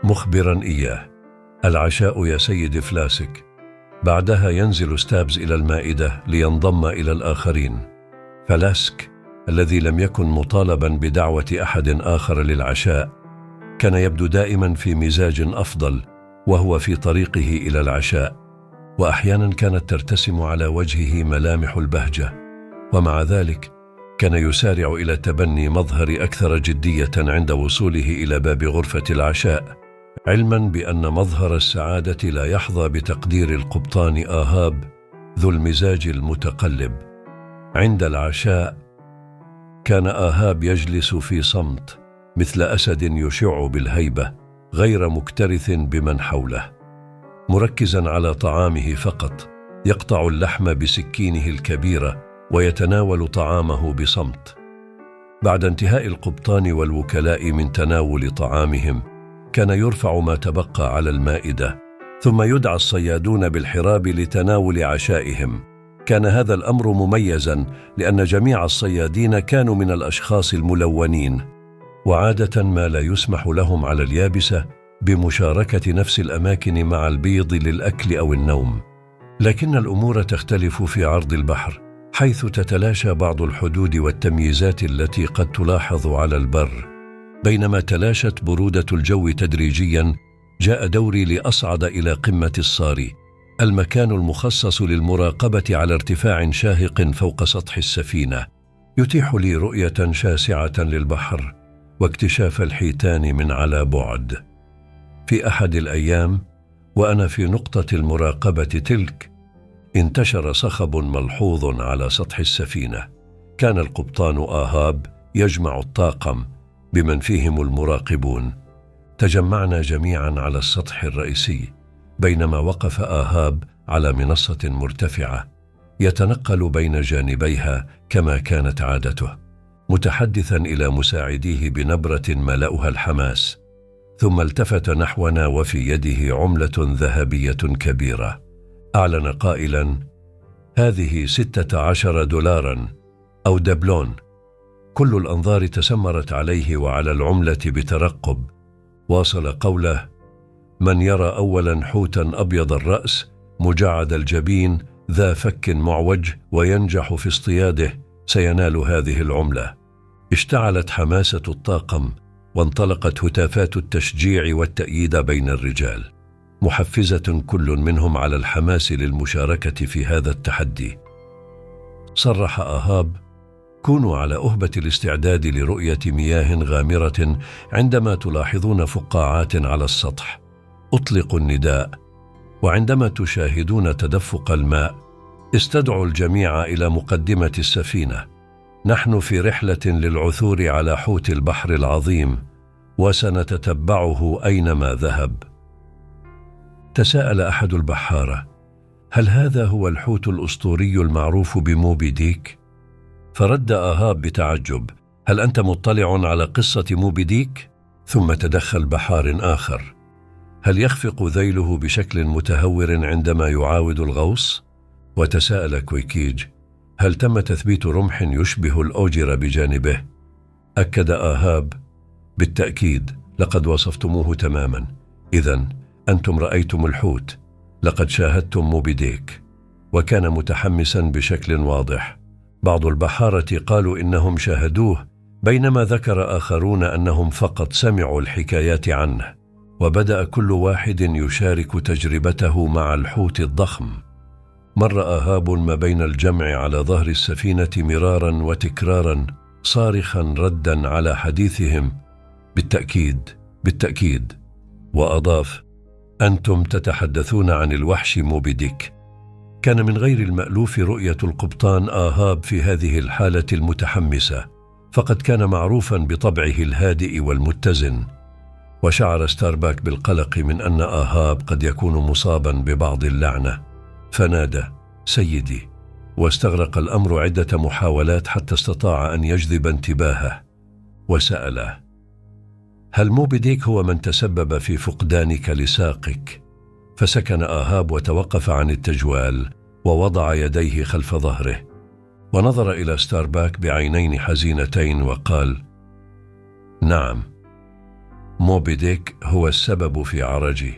مخبرا إياه العشاء يا سيد فلاسك. بعدها ينزل ستابز إلى المائدة لينضم إلى الآخرين. فلاسك الذي لم يكن مطالبا بدعوة أحد آخر للعشاء كان يبدو دائما في مزاج أفضل وهو في طريقه إلى العشاء. واحيانا كانت ترتسم على وجهه ملامح البهجة. ومع ذلك كان يسارع إلى تبني مظهر أكثر جدية عند وصوله إلى باب غرفة العشاء. علما بأن مظهر السعادة لا يحظى بتقدير القبطان آهاب ذو المزاج المتقلب. عند العشاء كان آهاب يجلس في صمت مثل أسد يشع بالهيبة غير مكترث بمن حوله. مركزا على طعامه فقط يقطع اللحم بسكينه الكبيرة ويتناول طعامه بصمت. بعد انتهاء القبطان والوكلاء من تناول طعامهم كان يرفع ما تبقى على المائدة ثم يدعى الصيادون بالحراب لتناول عشائهم. كان هذا الأمر مميزا لأن جميع الصيادين كانوا من الأشخاص الملونين. وعادة ما لا يسمح لهم على اليابسة بمشاركة نفس الأماكن مع البيض للأكل أو النوم. لكن الأمور تختلف في عرض البحر حيث تتلاشى بعض الحدود والتمييزات التي قد تلاحظ على البر. بينما تلاشت برودة الجو تدريجيا جاء دوري لأصعد إلى قمة الصاري المكان المخصص للمراقبة على ارتفاع شاهق فوق سطح السفينة. يتيح لي رؤية شاسعة للبحر واكتشاف الحيتان من على بعد. في أحد الأيام وأنا في نقطة المراقبة تلك انتشر صخب ملحوظ على سطح السفينة. كان القبطان آهاب يجمع الطاقم بمن فيهم المراقبون. تجمعنا جميعا على السطح الرئيسي بينما وقف آهاب على منصة مرتفعة يتنقل بين جانبيها كما كانت عادته متحدثا إلى مساعديه بنبرة ملأها الحماس ثم التفت نحونا وفي يده عملة ذهبية كبيرة. أعلن قائلا هذه ستة عشر دولارا أو دبلون. كل الأنظار تسمرت عليه وعلى العملة بترقب. واصل قوله من يرى اولا حوتا أبيض الرأس مجعد الجبين ذا فك معوج وينجح في اصطياده سينال هذه العملة. اشتعلت حماسة الطاقم وانطلقت هتافات التشجيع والتأييد بين الرجال. محفزة كل منهم على الحماس للمشاركة في هذا التحدي. صرح أهاب كونوا على أهبة الاستعداد لرؤية مياه غامرة عندما تلاحظون فقاعات على السطح. أطلقوا النداء. وعندما تشاهدون تدفق الماء استدعوا الجميع إلى مقدمة السفينة. نحن في رحلة للعثور على حوت البحر العظيم وسنتتبعه أينما ذهب. تساءل أحد البحارة هل هذا هو الحوت الأسطوري المعروف بموبي ديك؟ فرد آهاب بتعجب هل أنت مطلع على قصة موبي ديك ثم تدخل بحار آخر. هل يخفق ذيله بشكل متهور عندما يعاود الغوص؟ وتساءل كويكيج هل تم تثبيت رمح يشبه الأوجر بجانبه؟ أكد آهاب بالتأكيد لقد وصفتموه تماما. اذا أنتم رأيتم الحوت لقد شاهدتم موبيديك وكان متحمسا بشكل واضح. بعض البحارة قالوا إنهم شاهدوه بينما ذكر آخرون أنهم فقط سمعوا الحكايات عنه وبدأ كل واحد يشارك تجربته مع الحوت الضخم. مر آهاب ما بين الجمع على ظهر السفينة مرارا وتكرارا صارخا ردا على حديثهم بالتأكيد بالتأكيد. وأضاف أنتم تتحدثون عن الوحش موبيديك كان من غير المألوف رؤية القبطان آهاب في هذه الحالة المتحمسة فقد كان معروفا بطبعه الهادئ والمتزن. وشعر ستارباك بالقلق من أن آهاب قد يكون مصابا ببعض اللعنة. فنادى سيدي. واستغرق الأمر عدة محاولات حتى استطاع أن يجذب انتباهه. وسأله هل موبي ديك هو من تسبب في فقدانك لساقك؟ فسكن آهاب وتوقف عن التجوال ووضع يديه خلف ظهره. ونظر إلى ستارباك بعينين حزينتين وقال نعم موبي ديك هو السبب في عرجي.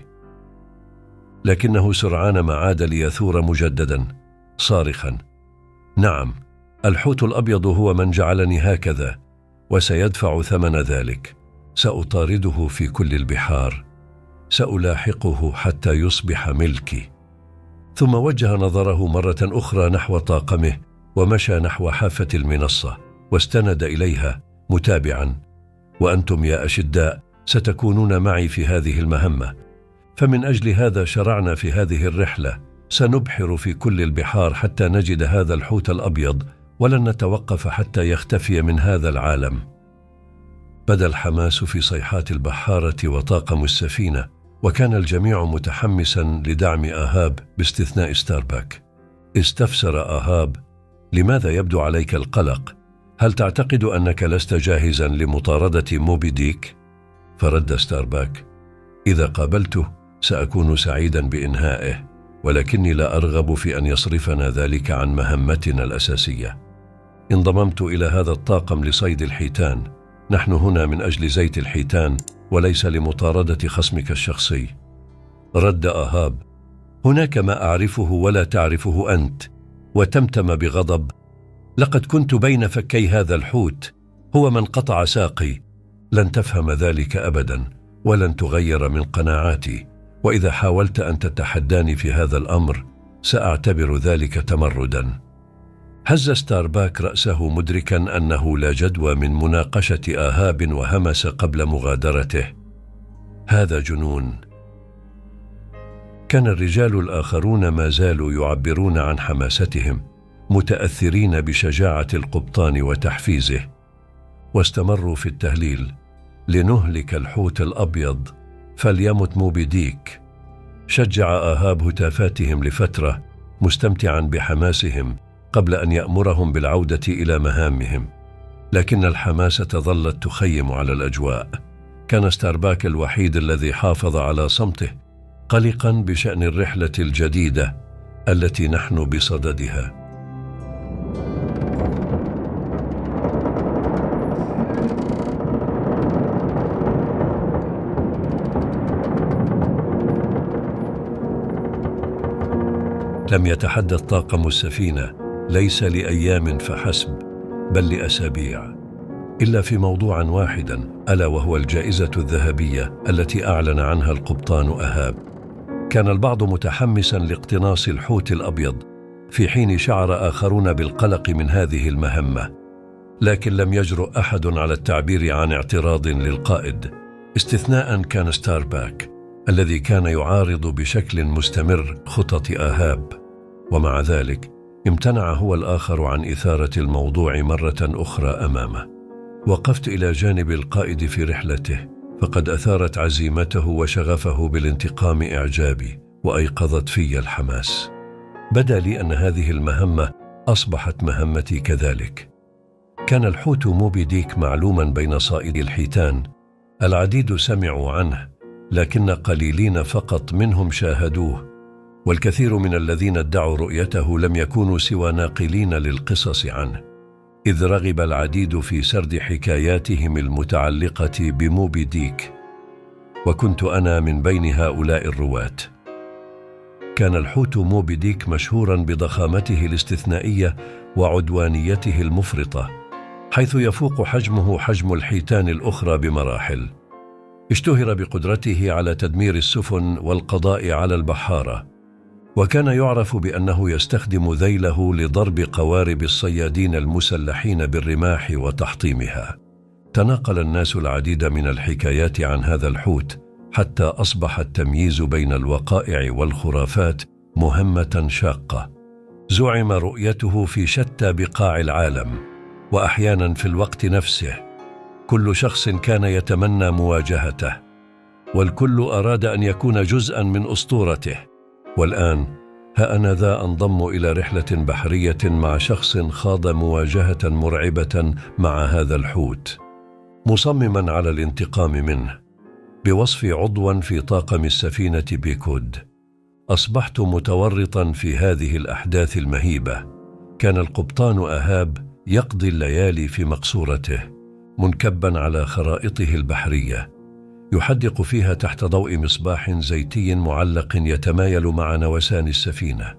لكنه سرعان ما عاد ليثور مجددا صارخا نعم الحوت الأبيض هو من جعلني هكذا وسيدفع ثمن ذلك سأطارده في كل البحار. سألاحقه حتى يصبح ملكي. ثم وجه نظره مرة أخرى نحو طاقمه ومشى نحو حافة المنصة واستند إليها متابعا. وأنتم يا أشداء ستكونون معي في هذه المهمة. فمن أجل هذا شرعنا في هذه الرحلة. سنبحر في كل البحار حتى نجد هذا الحوت الأبيض ولن نتوقف حتى يختفي من هذا العالم. بدا الحماس في صيحات البحارة وطاقم السفينة. وكان الجميع متحمسا لدعم آهاب باستثناء ستارباك. استفسر آهاب لماذا يبدو عليك القلق؟ هل تعتقد أنك لست جاهزا لمطاردة موبي ديك؟ فرد ستارباك إذا قابلته سأكون سعيدا بإنهائه ولكني لا أرغب في أن يصرفنا ذلك عن مهمتنا الأساسية. انضممت إلى هذا الطاقم لصيد الحيتان نحن هنا من أجل زيت الحيتان وليس لمطاردة خصمك الشخصي. رد أهاب هناك ما أعرفه ولا تعرفه أنت وتمتم بغضب. لقد كنت بين فكي هذا الحوت هو من قطع ساقي. لن تفهم ذلك ابدا ولن تغير من قناعاتي. وإذا حاولت أن تتحداني في هذا الأمر سأعتبر ذلك تمردا. هز ستارباك رأسه مدركا أنه لا جدوى من مناقشة آهاب وهمس قبل مغادرته. هذا جنون. كان الرجال الآخرون ما زالوا يعبرون عن حماستهم متأثرين بشجاعة القبطان وتحفيزه. واستمروا في التهليل. لنهلك الحوت الأبيض. فليمت موبي ديك شجع آهاب هتافاتهم لفترة مستمتعا بحماسهم. قبل أن يأمرهم بالعودة إلى مهامهم. لكن الحماسه ظلت تخيم على الأجواء. كان ستارباك الوحيد الذي حافظ على صمته قلقا بشأن الرحلة الجديدة التي نحن بصددها. لم يتحدث طاقم السفينة. ليس لأيام فحسب بل لأسابيع. إلا في موضوع واحدا ألا وهو الجائزة الذهبية التي أعلن عنها القبطان أهاب. كان البعض متحمسا لاقتناص الحوت الأبيض في حين شعر آخرون بالقلق من هذه المهمة. لكن لم يجرؤ أحد على التعبير عن اعتراض للقائد. استثناء كان ستارباك الذي كان يعارض بشكل مستمر خطط أهاب. ومع ذلك امتنع هو الآخر عن إثارة الموضوع مرة أخرى أمامه. وقفت إلى جانب القائد في رحلته فقد أثارت عزيمته وشغفه بالانتقام إعجابي وأيقظت في الحماس. بدا لي أن هذه المهمة أصبحت مهمتي كذلك. كان الحوت موبي ديك معلوما بين صائدي الحيتان العديد سمعوا عنه لكن قليلين فقط منهم شاهدوه. والكثير من الذين ادعوا رؤيته لم يكونوا سوى ناقلين للقصص عنه إذ رغب العديد في سرد حكاياتهم المتعلقة بموبي ديك. وكنت أنا من بين هؤلاء الرواة. كان الحوت موبي ديك مشهورا بضخامته الاستثنائية وعدوانيته المفرطة حيث يفوق حجمه حجم الحيتان الأخرى بمراحل. اشتهر بقدرته على تدمير السفن والقضاء على البحارة. وكان يعرف بأنه يستخدم ذيله لضرب قوارب الصيادين المسلحين بالرماح وتحطيمها. تناقل الناس العديد من الحكايات عن هذا الحوت حتى أصبح التمييز بين الوقائع والخرافات مهمة شاقة. زعم رؤيته في شتى بقاع العالم وأحيانا في الوقت نفسه. كل شخص كان يتمنى مواجهته والكل أراد أن يكون جزءا من أسطورته. والآن ها أنا ذا أنضم إلى رحلة بحرية مع شخص خاض مواجهة مرعبة مع هذا الحوت. مصمما على الانتقام منه بوصفي عضوا في طاقم السفينة بيكود. أصبحت متورطا في هذه الأحداث المهيبة. كان القبطان أهاب يقضي الليالي في مقصورته منكبا على خرائطه البحرية. يحدق فيها تحت ضوء مصباح زيتي معلق يتمايل مع نوسان السفينة.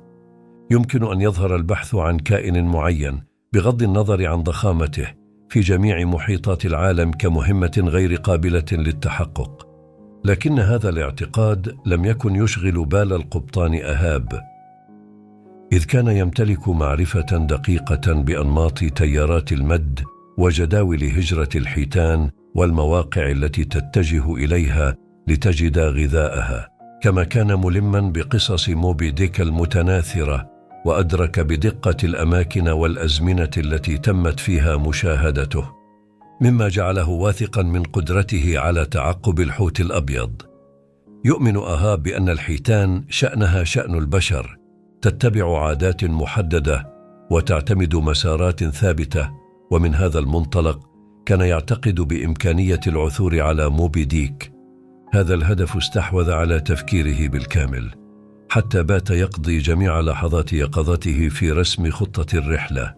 يمكن أن يظهر البحث عن كائن معين بغض النظر عن ضخامته في جميع محيطات العالم كمهمة غير قابلة للتحقق. لكن هذا الاعتقاد لم يكن يشغل بال القبطان أهاب. إذ كان يمتلك معرفة دقيقة بأنماط تيارات المد وجداول هجرة الحيتان والمواقع التي تتجه إليها لتجد غذاءها. كما كان ملما بقصص موبي ديك المتناثرة وأدرك بدقة الأماكن والأزمنة التي تمت فيها مشاهدته. مما جعله واثقا من قدرته على تعقب الحوت الأبيض. يؤمن اهاب بأن الحيتان شأنها شأن البشر تتبع عادات محددة وتعتمد مسارات ثابتة ومن هذا المنطلق كان يعتقد بإمكانية العثور على موبي ديك. هذا الهدف استحوذ على تفكيره بالكامل حتى بات يقضي جميع لحظات يقظته في رسم خطة الرحلة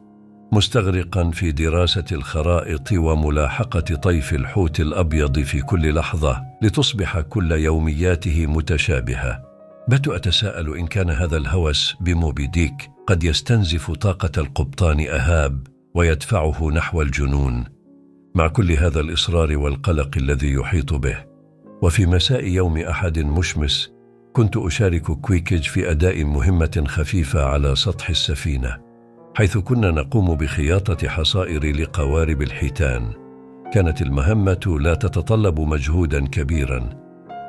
مستغرقا في دراسة الخرائط وملاحقة طيف الحوت الأبيض في كل لحظة لتصبح كل يومياته متشابهة. بت أتساءل إن كان هذا الهوس بموبي ديك قد يستنزف طاقة القبطان أهاب. ويدفعه نحو الجنون مع كل هذا الإصرار والقلق الذي يحيط به. وفي مساء يوم أحد مشمس كنت أشارك كويكج في أداء مهمة خفيفة على سطح السفينة حيث كنا نقوم بخياطة حصائر لقوارب الحيتان. كانت المهمة لا تتطلب مجهودا كبيرا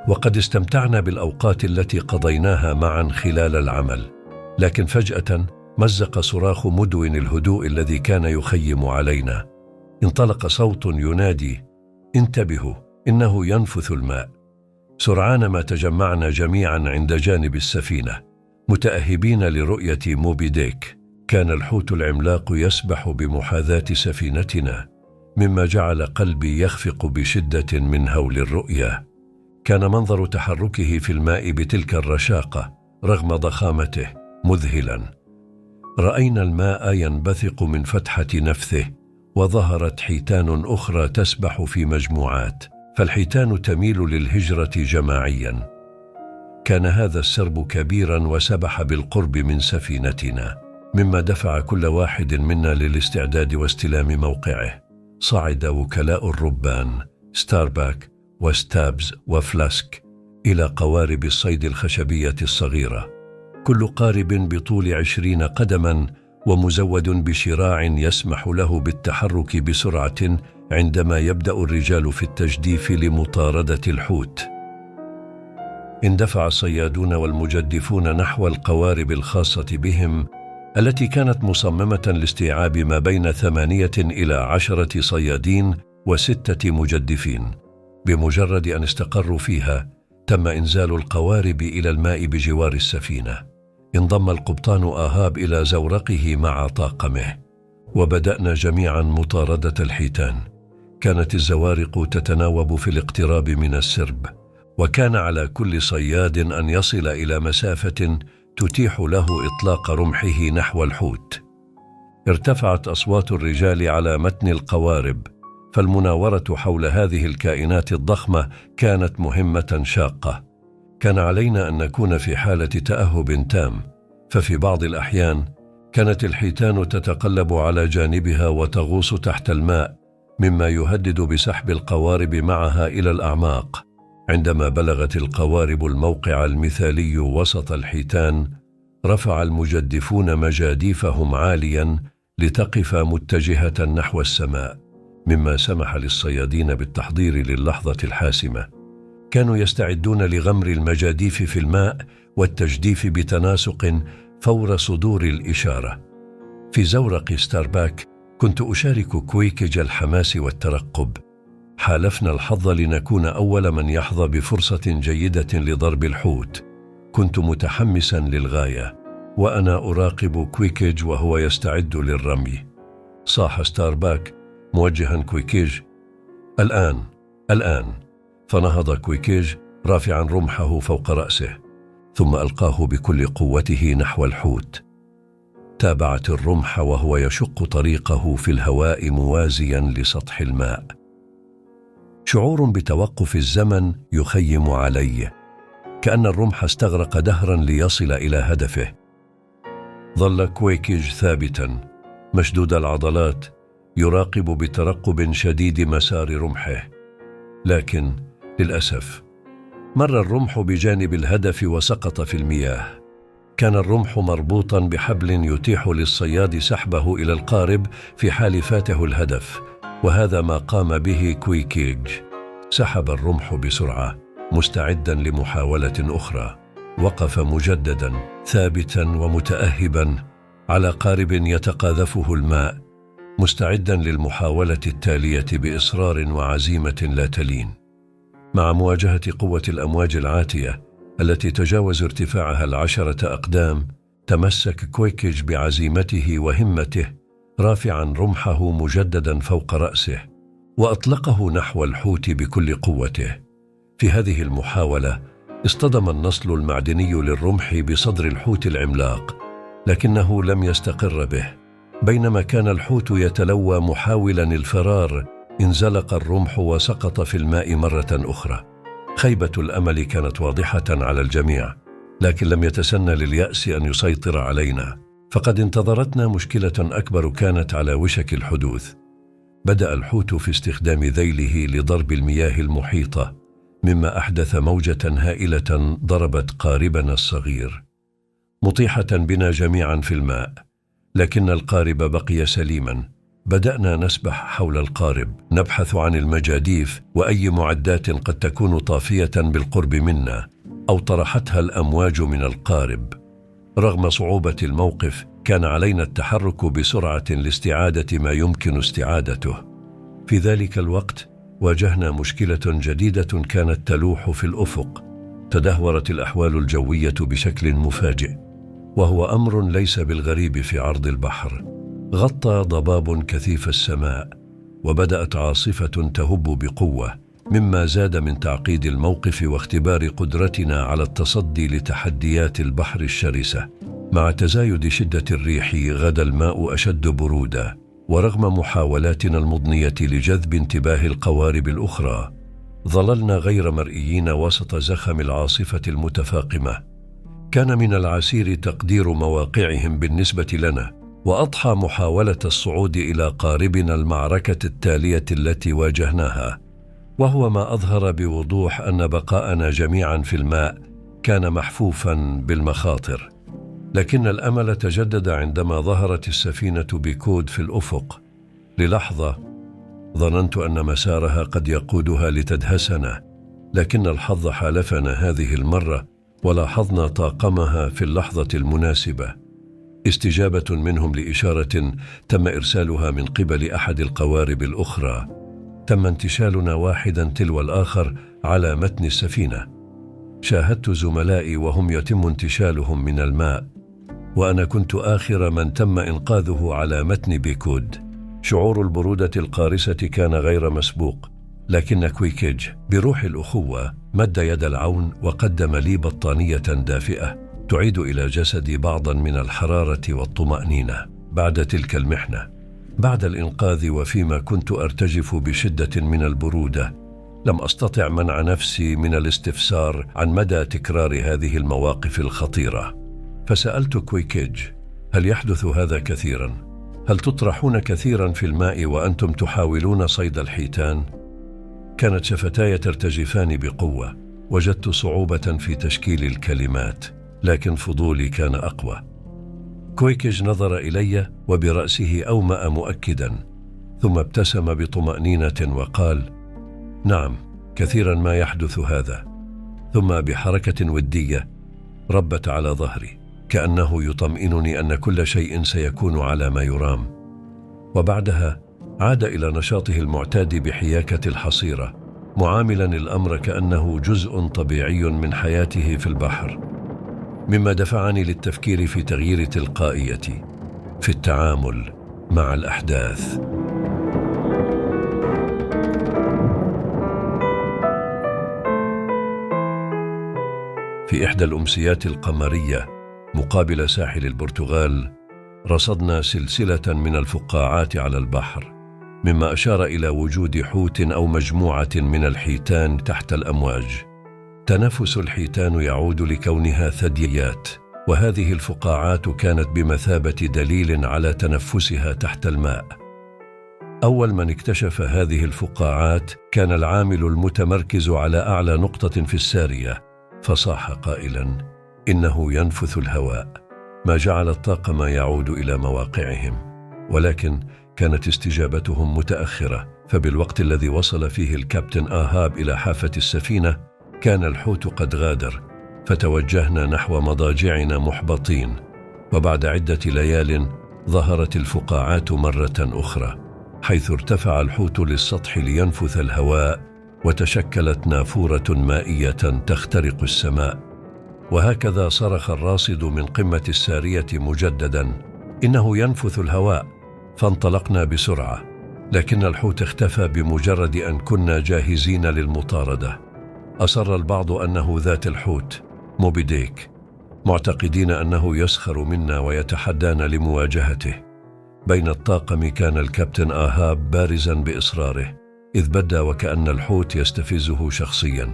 وقد استمتعنا بالأوقات التي قضيناها معا خلال العمل. لكن فجأة مزق صراخ مدون الهدوء الذي كان يخيم علينا. انطلق صوت ينادي انتبهوا إنه ينفث الماء. سرعان ما تجمعنا جميعا عند جانب السفينة متأهبين لرؤية موبي ديك كان الحوت العملاق يسبح بمحاذاة سفينتنا مما جعل قلبي يخفق بشدة من هول الرؤيه كان منظر تحركه في الماء بتلك الرشاقة رغم ضخامته مذهلا. رأينا الماء ينبثق من فتحة نفثه وظهرت حيتان أخرى تسبح في مجموعات فالحيتان تميل للهجرة جماعيا. كان هذا السرب كبيرا وسبح بالقرب من سفينتنا مما دفع كل واحد منا للاستعداد واستلام موقعه. صعد وكلاء الربان ستارباك وستابز وفلاسك إلى قوارب الصيد الخشبية الصغيرة. كل قارب بطول عشرين قدما ومزود بشراع يسمح له بالتحرك بسرعة عندما يبدأ الرجال في التجديف لمطاردة الحوت. اندفع الصيادون والمجدفون نحو القوارب الخاصة بهم التي كانت مصممة لاستيعاب ما بين ثمانية إلى عشرة صيادين وستة مجدفين بمجرد أن استقروا فيها تم إنزال القوارب إلى الماء بجوار السفينة. انضم القبطان آهاب إلى زورقه مع طاقمه وبدأنا جميعا مطاردة الحيتان. كانت الزوارق تتناوب في الاقتراب من السرب وكان على كل صياد أن يصل إلى مسافة تتيح له إطلاق رمحه نحو الحوت. ارتفعت أصوات الرجال على متن القوارب فالمناورة حول هذه الكائنات الضخمة كانت مهمة شاقة. كان علينا أن نكون في حالة تأهب تام ففي بعض الأحيان كانت الحيتان تتقلب على جانبها وتغوص تحت الماء مما يهدد بسحب القوارب معها إلى الأعماق. عندما بلغت القوارب الموقع المثالي وسط الحيتان رفع المجدفون مجاديفهم عاليا لتقف متجهة نحو السماء مما سمح للصيادين بالتحضير للحظة الحاسمة. كانوا يستعدون لغمر المجاديف في الماء والتجديف بتناسق فور صدور الإشارة. في زورق ستارباك كنت أشارك كويكيج الحماس والترقب. حالفنا الحظ لنكون أول من يحظى بفرصة جيدة لضرب الحوت. كنت متحمسا للغاية وأنا أراقب كويكيج وهو يستعد للرمي. صاح ستارباك موجها كويكيج الآن الآن. فنهض كويكيج رافعا رمحه فوق رأسه ثم ألقاه بكل قوته نحو الحوت. تابعت الرمح وهو يشق طريقه في الهواء موازيا لسطح الماء. شعور بتوقف الزمن يخيم علي كأن الرمح استغرق دهرا ليصل إلى هدفه. ظل كويكيج ثابتا مشدود العضلات يراقب بترقب شديد مسار رمحه. لكن للأسف. مر الرمح بجانب الهدف وسقط في المياه. كان الرمح مربوطا بحبل يتيح للصياد سحبه إلى القارب في حال فاته الهدف وهذا ما قام به كويكيج. سحب الرمح بسرعة مستعدا لمحاولة أخرى. وقف مجددا ثابتا ومتاهبا على قارب يتقاذفه الماء مستعدا للمحاولة التالية بإصرار وعزيمة لا تلين. مع مواجهة قوة الأمواج العاتية التي تجاوز ارتفاعها العشرة أقدام تمسك كويكيج بعزيمته وهمته رافعا رمحه مجددا فوق رأسه وأطلقه نحو الحوت بكل قوته. في هذه المحاولة اصطدم النصل المعدني للرمح بصدر الحوت العملاق لكنه لم يستقر به بينما كان الحوت يتلوى محاولا الفرار انزلق الرمح وسقط في الماء مرة أخرى. خيبة الأمل كانت واضحة على الجميع لكن لم يتسنى لليأس أن يسيطر علينا. فقد انتظرتنا مشكلة أكبر كانت على وشك الحدوث. بدأ الحوت في استخدام ذيله لضرب المياه المحيطة مما أحدث موجة هائلة ضربت قاربنا الصغير. مطيحة بنا جميعا في الماء لكن القارب بقي سليما. بدأنا نسبح حول القارب نبحث عن المجاديف وأي معدات قد تكون طافية بالقرب منا أو طرحتها الأمواج من القارب. رغم صعوبة الموقف كان علينا التحرك بسرعة لاستعادة ما يمكن استعادته. في ذلك الوقت واجهنا مشكلة جديدة كانت تلوح في الأفق. تدهورت الأحوال الجوية بشكل مفاجئ وهو أمر ليس بالغريب في عرض البحر. غطى ضباب كثيف السماء وبدأت عاصفة تهب بقوة مما زاد من تعقيد الموقف واختبار قدرتنا على التصدي لتحديات البحر الشرسة. مع تزايد شدة الريح غدا الماء أشد برودا ورغم محاولاتنا المضنية لجذب انتباه القوارب الأخرى ظللنا غير مرئيين وسط زخم العاصفة المتفاقمة. كان من العسير تقدير مواقعهم بالنسبة لنا. وأضحى محاولة الصعود إلى قاربنا المعركة التالية التي واجهناها وهو ما أظهر بوضوح أن بقاءنا جميعا في الماء كان محفوفا بالمخاطر. لكن الأمل تجدد عندما ظهرت السفينة بكود في الأفق. للحظة ظننت أن مسارها قد يقودها لتدهسنا لكن الحظ حالفنا هذه المرة ولاحظنا طاقمها في اللحظة المناسبة. استجابة منهم لإشارة تم إرسالها من قبل أحد القوارب الأخرى. تم انتشالنا واحدا تلو الآخر على متن السفينة. شاهدت زملائي وهم يتم انتشالهم من الماء وأنا كنت آخر من تم إنقاذه على متن بيكود. شعور البرودة القارسه كان غير مسبوق لكن كويكيج بروح الأخوة مد يد العون وقدم لي بطانية دافئة. تعيد إلى جسدي بعضا من الحرارة والطمأنينة بعد تلك المحنة. بعد الإنقاذ وفيما كنت أرتجف بشدة من البرودة لم أستطع منع نفسي من الاستفسار عن مدى تكرار هذه المواقف الخطيرة. فسألت كويكيج هل يحدث هذا كثيرا؟ هل تطرحون كثيرا في الماء وأنتم تحاولون صيد الحيتان؟ كانت شفتاي ترتجفان بقوة وجدت صعوبة في تشكيل الكلمات. لكن فضولي كان أقوى. كويكيج نظر إلي وبرأسه أومأ مؤكدا ثم ابتسم بطمأنينة وقال نعم كثيرا ما يحدث هذا. ثم بحركة ودية ربت على ظهري كأنه يطمئنني أن كل شيء سيكون على ما يرام. وبعدها عاد إلى نشاطه المعتاد بحياكة الحصيرة معاملا الأمر كأنه جزء طبيعي من حياته في البحر. مما دفعني للتفكير في تغيير تلقائيتي في التعامل مع الأحداث. في إحدى الأمسيات القمرية مقابل ساحل البرتغال رصدنا سلسلة من الفقاعات على البحر مما أشار إلى وجود حوت أو مجموعة من الحيتان تحت الأمواج. تنفس الحيتان يعود لكونها ثدييات وهذه الفقاعات كانت بمثابة دليل على تنفسها تحت الماء. أول من اكتشف هذه الفقاعات كان العامل المتمركز على أعلى نقطة في السارية فصاح قائلا إنه ينفث الهواء. ما جعل الطاقم يعود إلى مواقعهم. ولكن كانت استجابتهم متأخرة فبالوقت الذي وصل فيه الكابتن آهاب إلى حافة السفينة كان الحوت قد غادر فتوجهنا نحو مضاجعنا محبطين وبعد عدة ليال ظهرت الفقاعات مرة أخرى حيث ارتفع الحوت للسطح لينفث الهواء وتشكلت نافورة مائية تخترق السماء. وهكذا صرخ الراصد من قمة السارية مجددا إنه ينفث الهواء فانطلقنا بسرعة لكن الحوت اختفى بمجرد أن كنا جاهزين للمطاردة. اصر البعض أنه ذات الحوت. موبي ديك معتقدين أنه يسخر منا ويتحدانا لمواجهته. بين الطاقم كان الكابتن آهاب بارزا بإصراره إذ بدا وكأن الحوت يستفزه شخصيا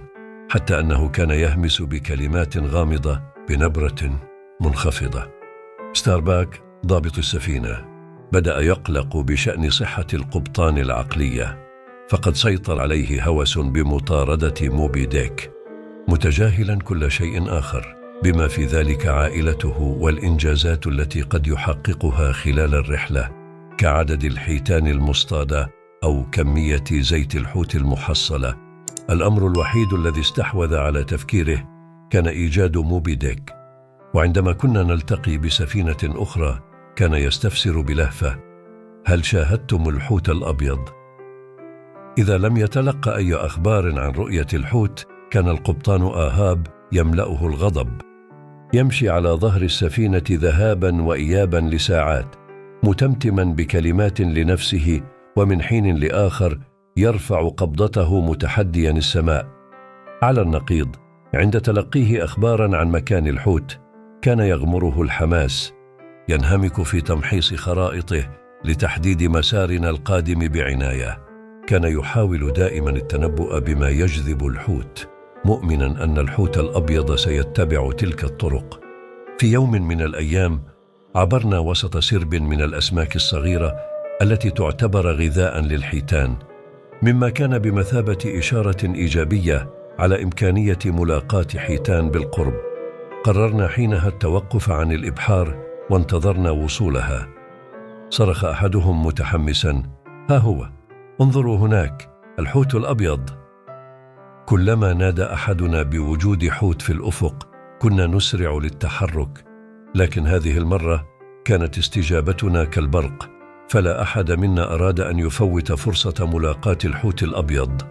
حتى أنه كان يهمس بكلمات غامضة بنبرة منخفضة. ستارباك ضابط السفينة بدأ يقلق بشأن صحة القبطان العقلية. فقد سيطر عليه هوس بمطاردة موبي ديك متجاهلا كل شيء آخر بما في ذلك عائلته والإنجازات التي قد يحققها خلال الرحلة كعدد الحيتان المصطادة أو كمية زيت الحوت المحصلة. الأمر الوحيد الذي استحوذ على تفكيره كان إيجاد موبي ديك وعندما كنا نلتقي بسفينة أخرى كان يستفسر بلهفة هل شاهدتم الحوت الأبيض؟ إذا لم يتلقى أي أخبار عن رؤية الحوت كان القبطان آهاب يملأه الغضب. يمشي على ظهر السفينة ذهابا وايابا لساعات متمتما بكلمات لنفسه ومن حين لآخر يرفع قبضته متحديا السماء. على النقيض عند تلقيه اخبارا عن مكان الحوت كان يغمره الحماس ينهمك في تمحيص خرائطه لتحديد مسارنا القادم بعناية. كان يحاول دائما التنبؤ بما يجذب الحوت مؤمنا أن الحوت الأبيض سيتبع تلك الطرق. في يوم من الأيام عبرنا وسط سرب من الأسماك الصغيرة التي تعتبر غذاء للحيتان مما كان بمثابة إشارة إيجابية على إمكانية ملاقاة حيتان بالقرب. قررنا حينها التوقف عن الإبحار وانتظرنا وصولها. صرخ أحدهم متحمسا ها هو؟ انظروا هناك الحوت الأبيض. كلما نادى أحدنا بوجود حوت في الأفق كنا نسرع للتحرك. لكن هذه المرة كانت استجابتنا كالبرق فلا أحد منا أراد أن يفوت فرصة ملاقاة الحوت الأبيض.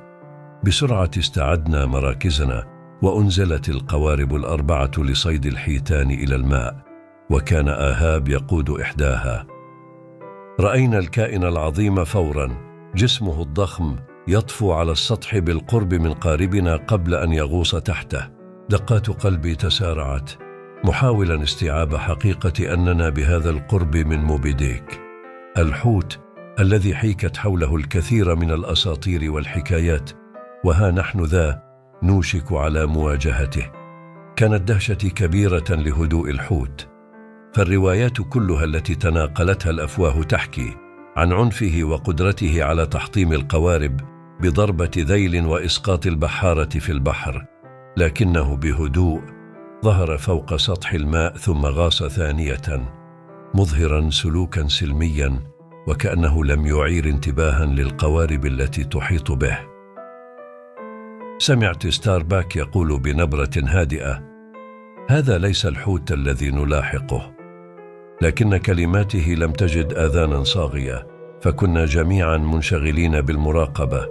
بسرعة استعدنا مراكزنا وأنزلت القوارب الأربعة لصيد الحيتان إلى الماء وكان آهاب يقود إحداها. رأينا الكائن العظيم فورا. جسمه الضخم يطفو على السطح بالقرب من قاربنا قبل أن يغوص تحته. دقات قلبي تسارعت محاولا استيعاب حقيقة أننا بهذا القرب من موبيديك. الحوت الذي حيكت حوله الكثير من الأساطير والحكايات وها نحن ذا نوشك على مواجهته. كانت دهشتي كبيرة لهدوء الحوت. فالروايات كلها التي تناقلتها الأفواه تحكي عن عنفه وقدرته على تحطيم القوارب بضربة ذيل وإسقاط البحارة في البحر لكنه بهدوء ظهر فوق سطح الماء ثم غاص ثانية مظهرا سلوكا سلميا وكأنه لم يعير انتباها للقوارب التي تحيط به. سمعت ستارباك يقول بنبرة هادئة هذا ليس الحوت الذي نلاحقه. لكن كلماته لم تجد آذانا صاغية فكنا جميعا منشغلين بالمراقبة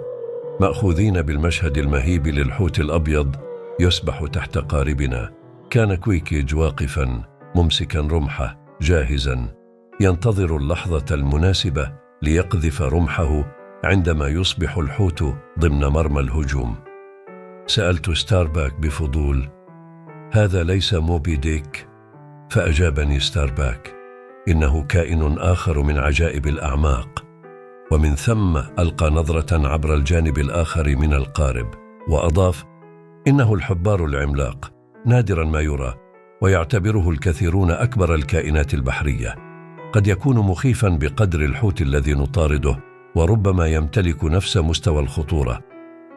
مأخوذين بالمشهد المهيب للحوت الأبيض يسبح تحت قاربنا. كان كويكيج واقفا ممسكا رمحه جاهزا. ينتظر اللحظة المناسبة ليقذف رمحه عندما يصبح الحوت ضمن مرمى الهجوم. سألت ستارباك بفضول هذا ليس موبي ديك؟ فأجابني ستارباك إنه كائن آخر من عجائب الأعماق. ومن ثم ألقى نظرة عبر الجانب الآخر من القارب وأضاف إنه الحبار العملاق نادرا ما يرى ويعتبره الكثيرون أكبر الكائنات البحرية. قد يكون مخيفا بقدر الحوت الذي نطارده وربما يمتلك نفس مستوى الخطورة.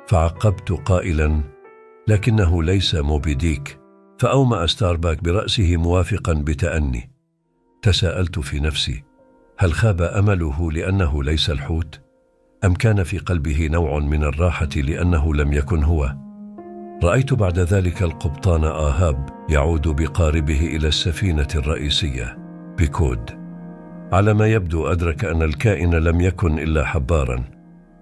فعقبت قائلا لكنه ليس موبي ديك فأومأ ستارباك برأسه موافقا بتأني. تساءلت في نفسي هل خاب أمله لأنه ليس الحوت؟ أم كان في قلبه نوع من الراحة لأنه لم يكن هو؟ رأيت بعد ذلك القبطان آهاب يعود بقاربه إلى السفينة الرئيسية بكود. على ما يبدو أدرك أن الكائن لم يكن إلا حبارا.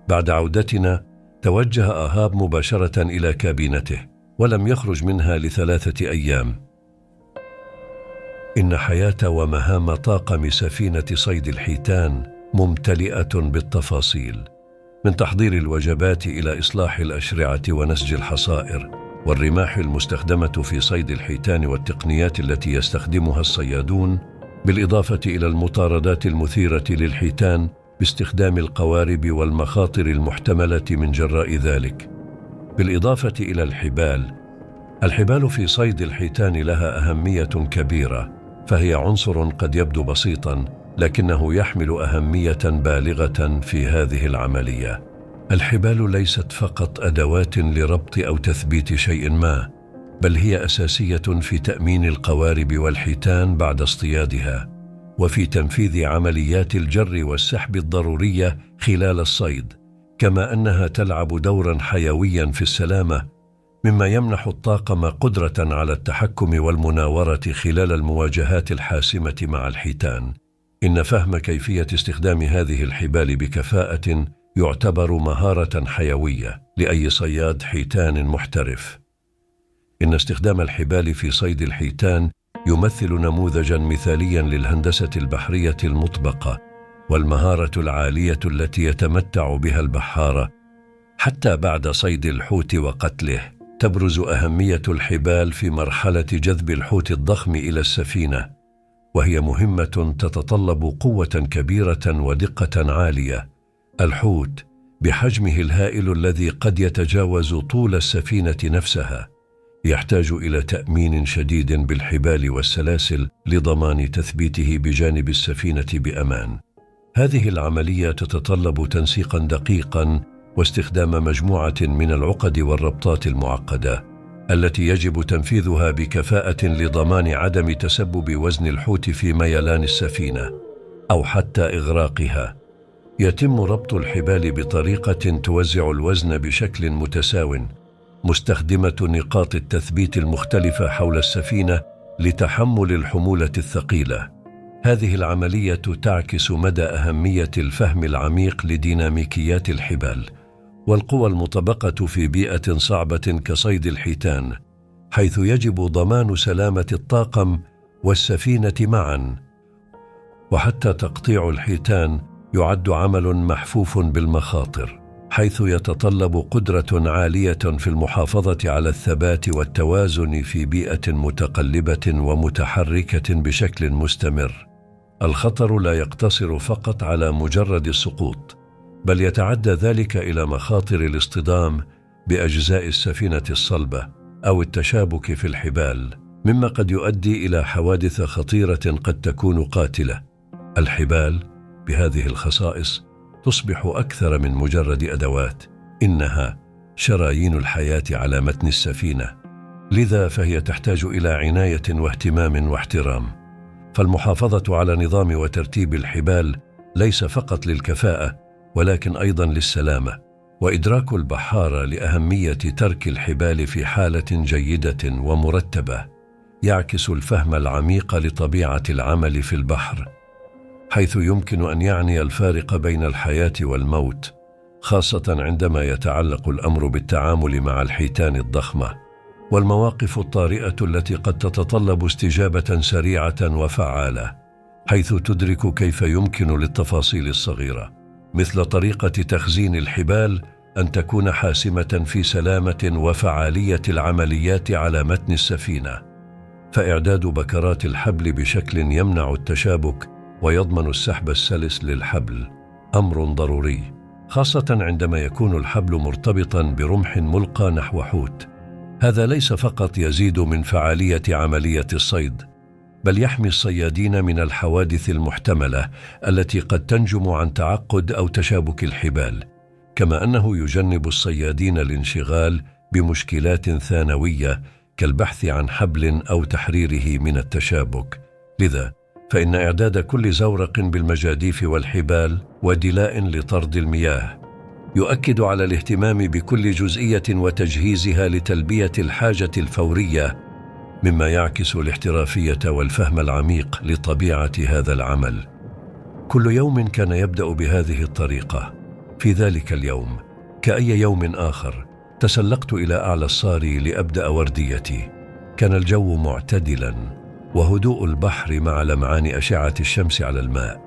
بعد عودتنا توجه آهاب مباشرة إلى كابينته. ولم يخرج منها لثلاثة أيام. إن حياة ومهام طاقم سفينة صيد الحيتان ممتلئة بالتفاصيل من تحضير الوجبات إلى إصلاح الأشرعة ونسج الحصائر والرماح المستخدمة في صيد الحيتان والتقنيات التي يستخدمها الصيادون بالإضافة إلى المطاردات المثيرة للحيتان باستخدام القوارب والمخاطر المحتملة من جراء ذلك. بالإضافة إلى الحبال الحبال في صيد الحيتان لها أهمية كبيرة فهي عنصر قد يبدو بسيطا لكنه يحمل أهمية بالغة في هذه العملية. الحبال ليست فقط أدوات لربط أو تثبيت شيء ما بل هي أساسية في تأمين القوارب والحيتان بعد اصطيادها وفي تنفيذ عمليات الجر والسحب الضرورية خلال الصيد. كما أنها تلعب دورا حيويا في السلامة مما يمنح الطاقم قدرة على التحكم والمناورة خلال المواجهات الحاسمة مع الحيتان. إن فهم كيفية استخدام هذه الحبال بكفاءة يعتبر مهارة حيوية لأي صياد حيتان محترف. إن استخدام الحبال في صيد الحيتان يمثل نموذجا مثاليا للهندسة البحرية المطبقة والمهارة العالية التي يتمتع بها البحاره حتى بعد صيد الحوت وقتله تبرز أهمية الحبال في مرحلة جذب الحوت الضخم إلى السفينة وهي مهمة تتطلب قوة كبيرة ودقة عالية. الحوت بحجمه الهائل الذي قد يتجاوز طول السفينة نفسها يحتاج إلى تأمين شديد بالحبال والسلاسل لضمان تثبيته بجانب السفينة بأمان. هذه العملية تتطلب تنسيقا دقيقا واستخدام مجموعة من العقد والربطات المعقدة التي يجب تنفيذها بكفاءة لضمان عدم تسبب وزن الحوت في ميلان السفينة أو حتى إغراقها. يتم ربط الحبال بطريقة توزع الوزن بشكل متساو مستخدمة نقاط التثبيت المختلفة حول السفينة لتحمل الحمولة الثقيلة. هذه العملية تعكس مدى أهمية الفهم العميق لديناميكيات الحبال والقوى المطبقة في بيئة صعبة كصيد الحيتان حيث يجب ضمان سلامة الطاقم والسفينة معا. وحتى تقطيع الحيتان يعد عمل محفوف بالمخاطر حيث يتطلب قدرة عالية في المحافظة على الثبات والتوازن في بيئة متقلبة ومتحركة بشكل مستمر. الخطر لا يقتصر فقط على مجرد السقوط بل يتعدى ذلك إلى مخاطر الاصطدام بأجزاء السفينة الصلبة أو التشابك في الحبال مما قد يؤدي إلى حوادث خطيرة قد تكون قاتلة. الحبال بهذه الخصائص تصبح أكثر من مجرد أدوات إنها شرايين الحياة على متن السفينة. لذا فهي تحتاج إلى عناية واهتمام واحترام. فالمحافظة على نظام وترتيب الحبال ليس فقط للكفاءة ولكن أيضا للسلامة. وإدراك البحاره لأهمية ترك الحبال في حالة جيدة ومرتبة. يعكس الفهم العميق لطبيعة العمل في البحر حيث يمكن أن يعني الفارق بين الحياة والموت خاصة عندما يتعلق الأمر بالتعامل مع الحيتان الضخمة. والمواقف الطارئة التي قد تتطلب استجابة سريعة وفعالة حيث تدرك كيف يمكن للتفاصيل الصغيرة مثل طريقة تخزين الحبال أن تكون حاسمة في سلامة وفعالية العمليات على متن السفينة. فإعداد بكرات الحبل بشكل يمنع التشابك ويضمن السحب السلس للحبل أمر ضروري خاصة عندما يكون الحبل مرتبطا برمح ملقى نحو حوت. هذا ليس فقط يزيد من فعالية عملية الصيد بل يحمي الصيادين من الحوادث المحتملة التي قد تنجم عن تعقد أو تشابك الحبال كما أنه يجنب الصيادين الانشغال بمشكلات ثانوية كالبحث عن حبل أو تحريره من التشابك. لذا فإن إعداد كل زورق بالمجاديف والحبال ودلاء لطرد المياه يؤكد على الاهتمام بكل جزئية وتجهيزها لتلبية الحاجة الفورية مما يعكس الاحترافية والفهم العميق لطبيعة هذا العمل. كل يوم كان يبدأ بهذه الطريقة. في ذلك اليوم كأي يوم آخر تسلقت إلى أعلى الصاري لأبدأ ورديتي. كان الجو معتدلا وهدوء البحر مع لمعان أشعة الشمس على الماء.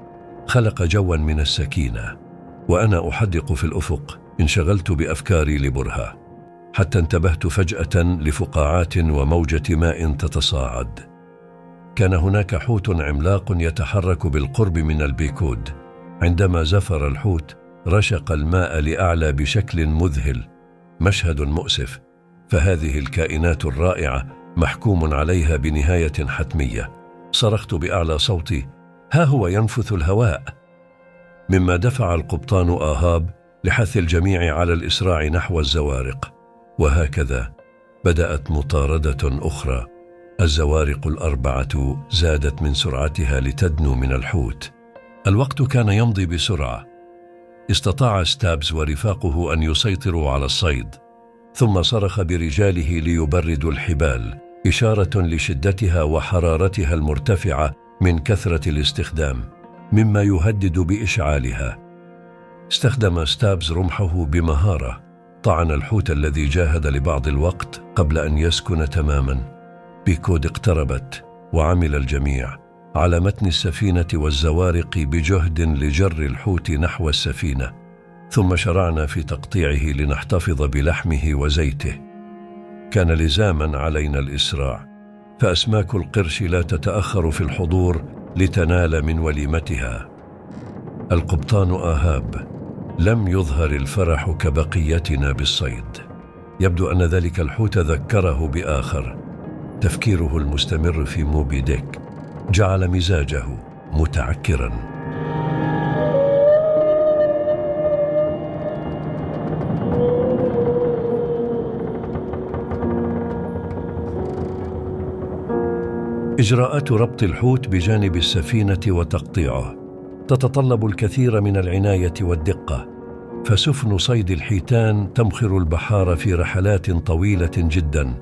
خلق جوا من السكينة. وأنا أحدق في الأفق انشغلت بأفكاري لبرهة. حتى انتبهت فجأة لفقاعات وموجة ماء تتصاعد. كان هناك حوت عملاق يتحرك بالقرب من البيكود. عندما زفر الحوت رشق الماء لأعلى بشكل مذهل. مشهد مؤسف. فهذه الكائنات الرائعة محكوم عليها بنهاية حتمية. صرخت بأعلى صوتي. ها هو ينفث الهواء! مما دفع القبطان آهاب لحث الجميع على الإسراع نحو الزوارق. وهكذا بدأت مطاردة أخرى. الزوارق الأربعة زادت من سرعتها لتدنو من الحوت. الوقت كان يمضي بسرعة. استطاع ستابز ورفاقه أن يسيطروا على الصيد. ثم صرخ برجاله ليبردوا الحبال إشارة لشدتها وحرارتها المرتفعة من كثرة الاستخدام. مما يهدد بإشعالها. استخدم ستابز رمحه بمهارة طعن الحوت الذي جاهد لبعض الوقت قبل أن يسكن تماما. بيكود اقتربت وعمل الجميع على متن السفينة والزوارق بجهد لجر الحوت نحو السفينة. ثم شرعنا في تقطيعه لنحتفظ بلحمه وزيته. كان لزاما علينا الإسراع فأسماك القرش لا تتأخر في الحضور لتنال من وليمتها. القبطان آهاب لم يظهر الفرح كبقيتنا بالصيد. يبدو أن ذلك الحوت ذكره بآخر. تفكيره المستمر في موبي ديك جعل مزاجه متعكرا. إجراءات ربط الحوت بجانب السفينة وتقطيعه. تتطلب الكثير من العناية والدقة. فسفن صيد الحيتان تمخر البحار في رحلات طويلة جدا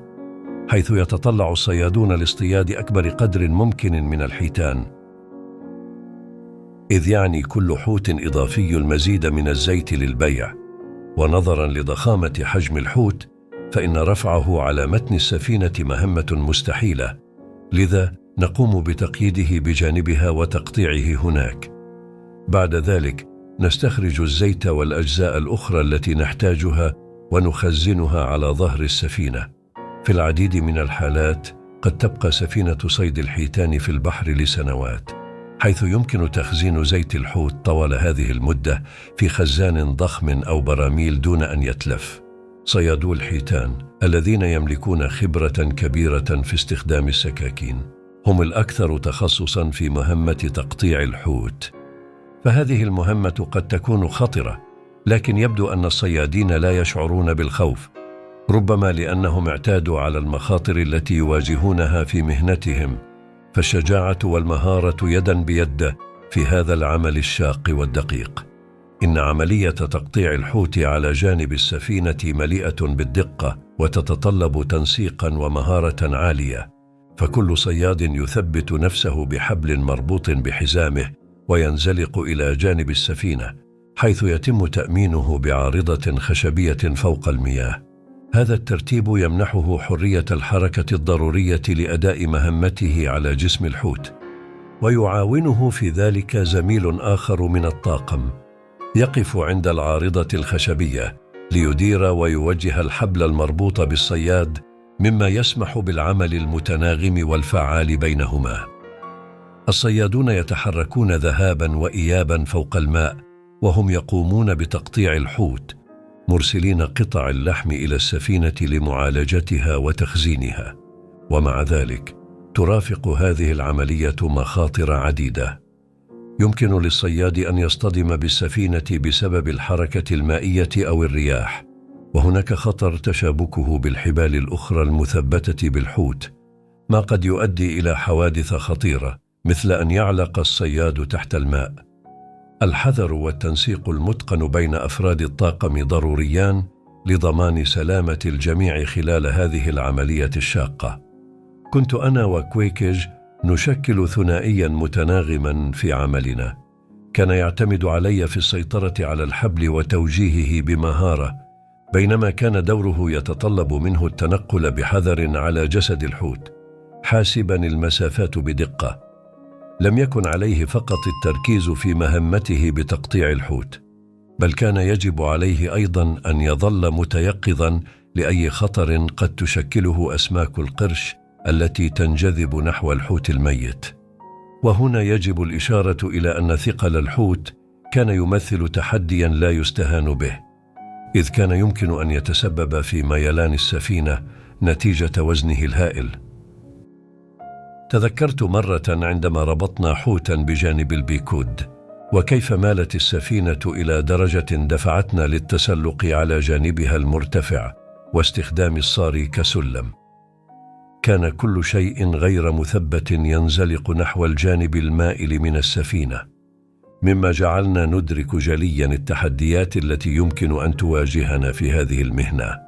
حيث يتطلع الصيادون لاصطياد أكبر قدر ممكن من الحيتان. إذ يعني كل حوت إضافي المزيد من الزيت للبيع. ونظرا لضخامة حجم الحوت فإن رفعه على متن السفينة مهمة مستحيلة. لذا نقوم بتقييده بجانبها وتقطيعه هناك. بعد ذلك نستخرج الزيت والأجزاء الأخرى التي نحتاجها ونخزنها على ظهر السفينة. في العديد من الحالات قد تبقى سفينة صيد الحيتان في البحر لسنوات حيث يمكن تخزين زيت الحوت طوال هذه المدة في خزان ضخم أو براميل دون أن يتلف. صيادو الحيتان الذين يملكون خبرة كبيرة في استخدام السكاكين. هم الأكثر تخصصا في مهمة تقطيع الحوت. فهذه المهمة قد تكون خطرة لكن يبدو أن الصيادين لا يشعرون بالخوف ربما لأنهم اعتادوا على المخاطر التي يواجهونها في مهنتهم. فالشجاعة والمهارة يدا بيد في هذا العمل الشاق والدقيق. إن عملية تقطيع الحوت على جانب السفينة مليئة بالدقة وتتطلب تنسيقا ومهارة عالية فكل صياد يثبت نفسه بحبل مربوط بحزامه وينزلق إلى جانب السفينة حيث يتم تأمينه بعارضة خشبية فوق المياه. هذا الترتيب يمنحه حرية الحركة الضرورية لأداء مهمته على جسم الحوت ويعاونه في ذلك زميل آخر من الطاقم. يقف عند العارضة الخشبية ليدير ويوجه الحبل المربوط بالصياد مما يسمح بالعمل المتناغم والفعال بينهما. الصيادون يتحركون ذهابا وايابا فوق الماء وهم يقومون بتقطيع الحوت مرسلين قطع اللحم إلى السفينة لمعالجتها وتخزينها. ومع ذلك ترافق هذه العملية مخاطر عديدة. يمكن للصياد أن يصطدم بالسفينة بسبب الحركة المائية أو الرياح وهناك خطر تشابكه بالحبال الأخرى المثبتة بالحوت ما قد يؤدي إلى حوادث خطيرة مثل أن يعلق الصياد تحت الماء. الحذر والتنسيق المتقن بين أفراد الطاقم ضروريان لضمان سلامة الجميع خلال هذه العملية الشاقة. كنت أنا وكويكج نشكل ثنائيا متناغما في عملنا. كان يعتمد علي في السيطرة على الحبل وتوجيهه بمهارة بينما كان دوره يتطلب منه التنقل بحذر على جسد الحوت حاسبا المسافات بدقة. لم يكن عليه فقط التركيز في مهمته بتقطيع الحوت بل كان يجب عليه أيضا أن يظل متيقظا لأي خطر قد تشكله أسماك القرش التي تنجذب نحو الحوت الميت. وهنا يجب الإشارة إلى أن ثقل الحوت كان يمثل تحديا لا يستهان به إذ كان يمكن أن يتسبب في ميلان السفينة نتيجة وزنه الهائل. تذكرت مرة عندما ربطنا حوتا بجانب البيكود وكيف مالت السفينة إلى درجة دفعتنا للتسلق على جانبها المرتفع واستخدام الصاري كسلم. كان كل شيء غير مثبت ينزلق نحو الجانب المائل من السفينة مما جعلنا ندرك جليا التحديات التي يمكن أن تواجهنا في هذه المهنة.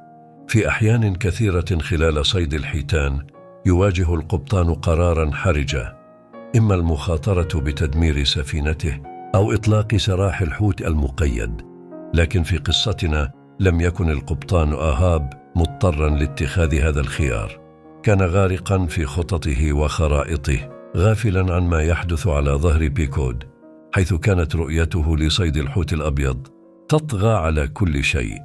في أحيان كثيرة خلال صيد الحيتان يواجه القبطان قرارا حرجا إما المخاطرة بتدمير سفينته أو إطلاق سراح الحوت المقيد. لكن في قصتنا لم يكن القبطان آهاب مضطرا لاتخاذ هذا الخيار. كان غارقا في خططه وخرائطه غافلا عن ما يحدث على ظهر بيكود حيث كانت رؤيته لصيد الحوت الأبيض تطغى على كل شيء.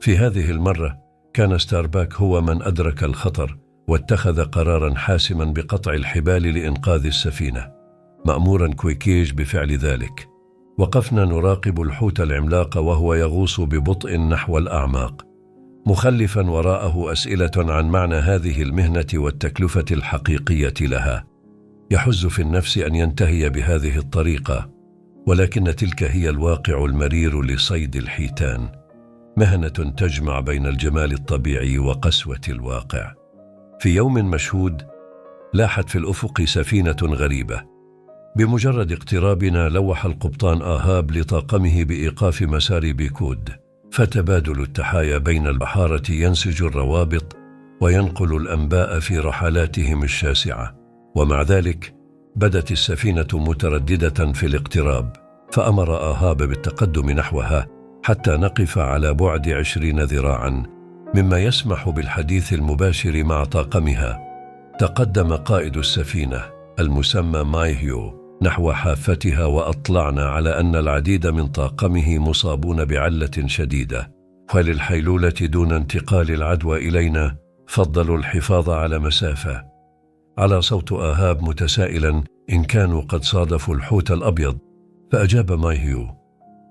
في هذه المرة كان ستارباك هو من أدرك الخطر واتخذ قرارا حاسما بقطع الحبال لإنقاذ السفينة. آمرا كويكيج بفعل ذلك. وقفنا نراقب الحوت العملاق وهو يغوص ببطء نحو الأعماق. مخلفا وراءه أسئلة عن معنى هذه المهنة والتكلفة الحقيقية لها. يحز في النفس أن ينتهي بهذه الطريقة ولكن تلك هي الواقع المرير لصيد الحيتان. مهنة تجمع بين الجمال الطبيعي وقسوة الواقع. في يوم مشهود لاحت في الأفق سفينة غريبة. بمجرد اقترابنا لوح القبطان آهاب لطاقمه بإيقاف مسار بيكود فتبادل التحايا بين البحارة ينسج الروابط وينقل الأنباء في رحلاتهم الشاسعة. ومع ذلك بدت السفينة مترددة في الاقتراب فأمر آهاب بالتقدم نحوها حتى نقف على بعد عشرين ذراعا مما يسمح بالحديث المباشر مع طاقمها. تقدم قائد السفينة المسمى مايهيو. نحو حافتها وأطلعنا على أن العديد من طاقمه مصابون بعلة شديدة. وللحيلولة دون انتقال العدوى إلينا فضلوا الحفاظ على مسافة. على صوت آهاب متسائلا إن كانوا قد صادفوا الحوت الأبيض فأجاب مايهيو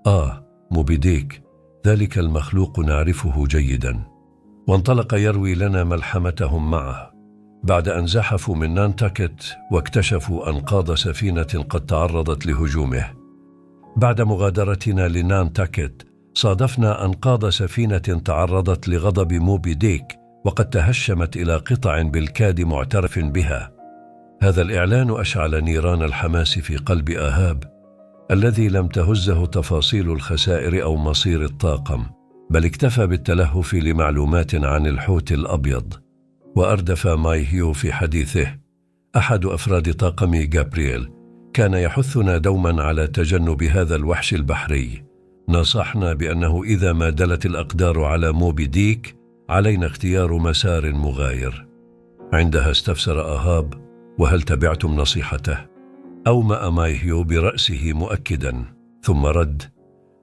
آه موبيديك ذلك المخلوق نعرفه جيدا. وانطلق يروي لنا ملحمتهم معه. بعد أن زحفوا من نانتاكت واكتشفوا أنقاض سفينة قد تعرضت لهجومه. بعد مغادرتنا لنانتاكت صادفنا أنقاض سفينة تعرضت لغضب موبي ديك وقد تهشمت إلى قطع بالكاد معترف بها. هذا الإعلان أشعل نيران الحماس في قلب آهاب الذي لم تهزه تفاصيل الخسائر أو مصير الطاقم، بل اكتفى بالتلهف لمعلومات عن الحوت الأبيض. وأردف مايهيو في حديثه. أحد أفراد طاقم جابرييل كان يحثنا دوما على تجنب هذا الوحش البحري. نصحنا بأنه إذا ما دلت الأقدار على موبي ديك علينا اختيار مسار مغاير. عندها استفسر أهاب وهل تبعتم نصيحته؟ أومأ مايهيو برأسه مؤكدا. ثم رد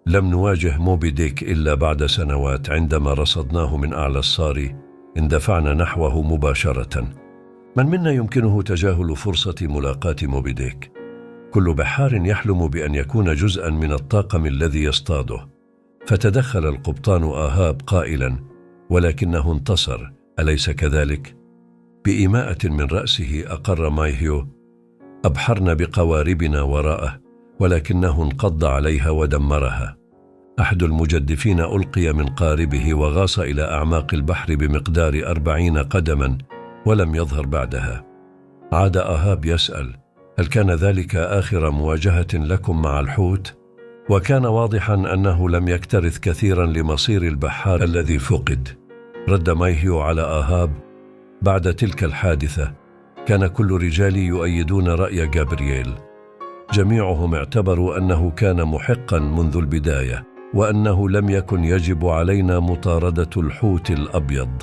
لم نواجه موبي ديك إلا بعد سنوات عندما رصدناه من أعلى الصاري اندفعنا نحوه مباشرة. من منا يمكنه تجاهل فرصة ملاقاة موبيديك؟ كل بحار يحلم بأن يكون جزءا من الطاقم الذي يصطاده. فتدخل القبطان آهاب قائلا ولكنه انتصر أليس كذلك؟ بإيماءة من رأسه أقر مايهيو أبحرنا بقواربنا وراءه ولكنه انقض عليها ودمرها. أحد المجدفين ألقي من قاربه وغاص إلى أعماق البحر بمقدار أربعين قدما ولم يظهر بعدها. عاد أهاب يسأل هل كان ذلك آخر مواجهة لكم مع الحوت؟ وكان واضحا أنه لم يكترث كثيرا لمصير البحار الذي فقد. رد مايهيو على آهاب بعد تلك الحادثة كان كل رجالي يؤيدون رأي جابرييل. جميعهم اعتبروا أنه كان محقا منذ البداية. وأنه لم يكن يجب علينا مطاردة الحوت الأبيض.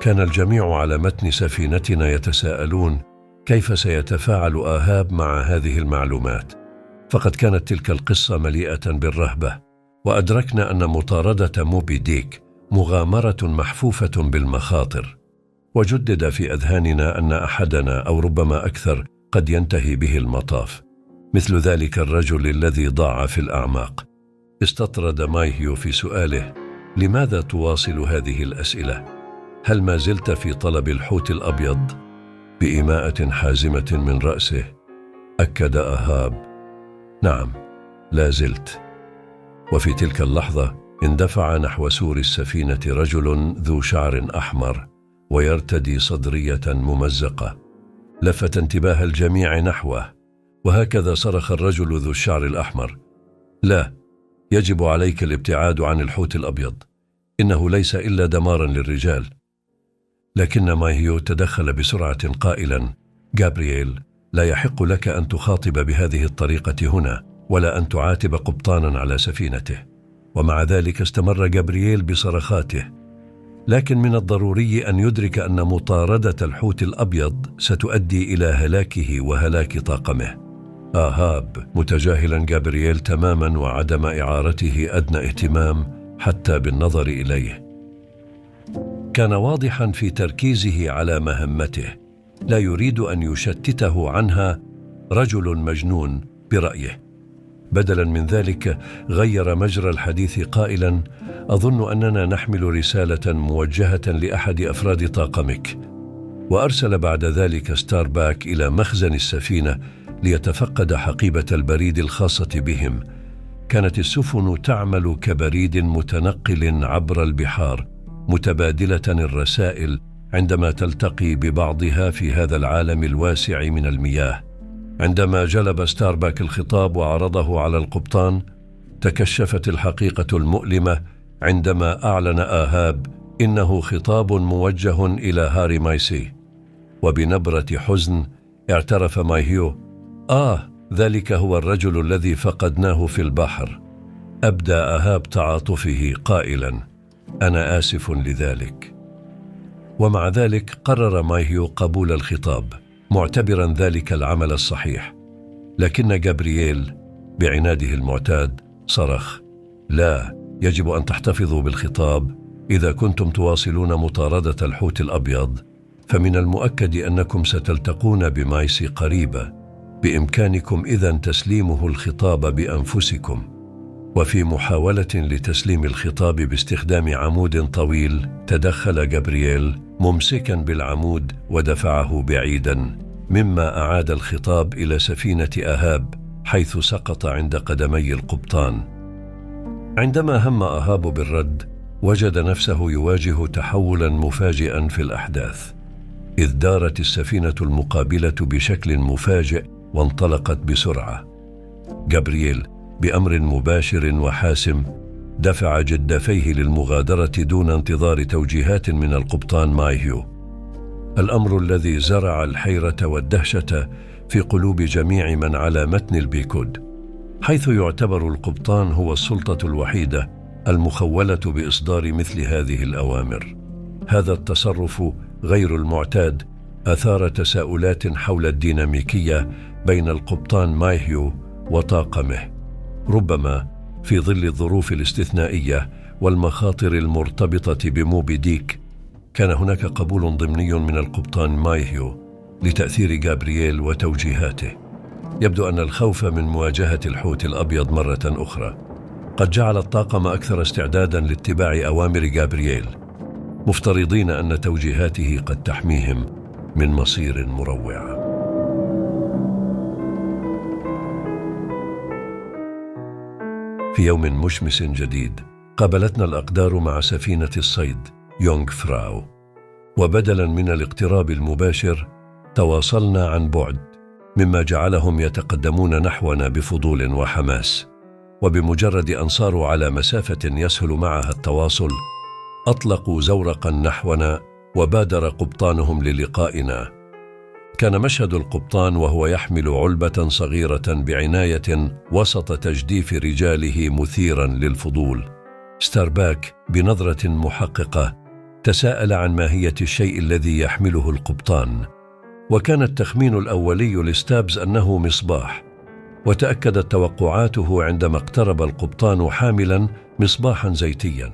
كان الجميع على متن سفينتنا يتساءلون كيف سيتفاعل آهاب مع هذه المعلومات. فقد كانت تلك القصة مليئة بالرهبة وأدركنا أن مطاردة موبي ديك مغامرة محفوفة بالمخاطر. وجدد في أذهاننا أن أحدنا أو ربما أكثر قد ينتهي به المطاف مثل ذلك الرجل الذي ضاع في الأعماق. استطرد مايهيو في سؤاله لماذا تواصل هذه الأسئلة؟ هل ما زلت في طلب الحوت الأبيض؟ بايماءه حازمة من رأسه أكد أهاب نعم لا زلت. وفي تلك اللحظة اندفع نحو سور السفينة رجل ذو شعر أحمر ويرتدي صدرية ممزقة لفت انتباه الجميع نحوه وهكذا صرخ الرجل ذو الشعر الأحمر لا يجب عليك الابتعاد عن الحوت الأبيض. إنه ليس إلا دمارا للرجال. لكن ماهيو تدخل بسرعة قائلا جابرييل لا يحق لك أن تخاطب بهذه الطريقة هنا ولا أن تعاتب قبطانا على سفينته. ومع ذلك استمر جابرييل بصرخاته لكن من الضروري أن يدرك أن مطاردة الحوت الأبيض ستؤدي إلى هلاكه وهلاك طاقمه. آهاب متجاهلا جابرييل تماما وعدم إعارته أدنى اهتمام حتى بالنظر إليه. كان واضحا في تركيزه على مهمته. لا يريد أن يشتته عنها رجل مجنون برأيه. بدلا من ذلك غير مجرى الحديث قائلا أظن أننا نحمل رسالة موجهة لأحد أفراد طاقمك. وأرسل بعد ذلك ستارباك إلى مخزن السفينة ليتفقد حقيبة البريد الخاصة بهم. كانت السفن تعمل كبريد متنقل عبر البحار متبادلة الرسائل عندما تلتقي ببعضها في هذا العالم الواسع من المياه. عندما جلب ستارباك الخطاب وعرضه على القبطان تكشفت الحقيقة المؤلمة عندما أعلن آهاب إنه خطاب موجه إلى هاري مايسي. وبنبرة حزن اعترف مايهيو آه ذلك هو الرجل الذي فقدناه في البحر. أبدى أهاب تعاطفه قائلا أنا آسف لذلك. ومع ذلك قرر مايهيو قبول الخطاب معتبرا ذلك العمل الصحيح. لكن جابرييل بعناده المعتاد صرخ لا يجب أن تحتفظوا بالخطاب. إذا كنتم تواصلون مطاردة الحوت الأبيض فمن المؤكد أنكم ستلتقون بمايسي قريبه بإمكانكم إذا تسليمه الخطاب بأنفسكم. وفي محاولة لتسليم الخطاب باستخدام عمود طويل تدخل جابرييل ممسكا بالعمود ودفعه بعيدا مما أعاد الخطاب إلى سفينة أهاب حيث سقط عند قدمي القبطان. عندما هم اهاب بالرد وجد نفسه يواجه تحولا مفاجئا في الأحداث إذ دارت السفينة المقابلة بشكل مفاجئ وانطلقت بسرعة. جابرييل بأمر مباشر وحاسم دفع جدافيه للمغادرة دون انتظار توجيهات من القبطان مايهيو. الأمر الذي زرع الحيرة والدهشة في قلوب جميع من على متن البيكود حيث يعتبر القبطان هو السلطة الوحيدة المخولة بإصدار مثل هذه الأوامر. هذا التصرف غير المعتاد أثار تساؤلات حول الديناميكية بين القبطان مايهيو وطاقمه ربما في ظل الظروف الاستثنائية والمخاطر المرتبطة بموبي ديك كان هناك قبول ضمني من القبطان مايهيو لتأثير جابرييل وتوجيهاته. يبدو أن الخوف من مواجهة الحوت الأبيض مرة أخرى قد جعل الطاقم أكثر استعدادا لاتباع أوامر جابرييل مفترضين أن توجيهاته قد تحميهم من مصير مروع. في يوم مشمس جديد قابلتنا الأقدار مع سفينة الصيد يونغ فراو. وبدلا من الاقتراب المباشر تواصلنا عن بعد مما جعلهم يتقدمون نحونا بفضول وحماس. وبمجرد أن صاروا على مسافة يسهل معها التواصل أطلقوا زورقا نحونا وبادر قبطانهم للقائنا. كان مشهد القبطان وهو يحمل علبة صغيرة بعناية وسط تجديف رجاله مثيرا للفضول. ستارباك بنظرة محققة تساءل عن ماهية الشيء الذي يحمله القبطان وكان التخمين الأولي لستابز أنه مصباح وتأكدت توقعاته عندما اقترب القبطان حاملا مصباحا زيتيا.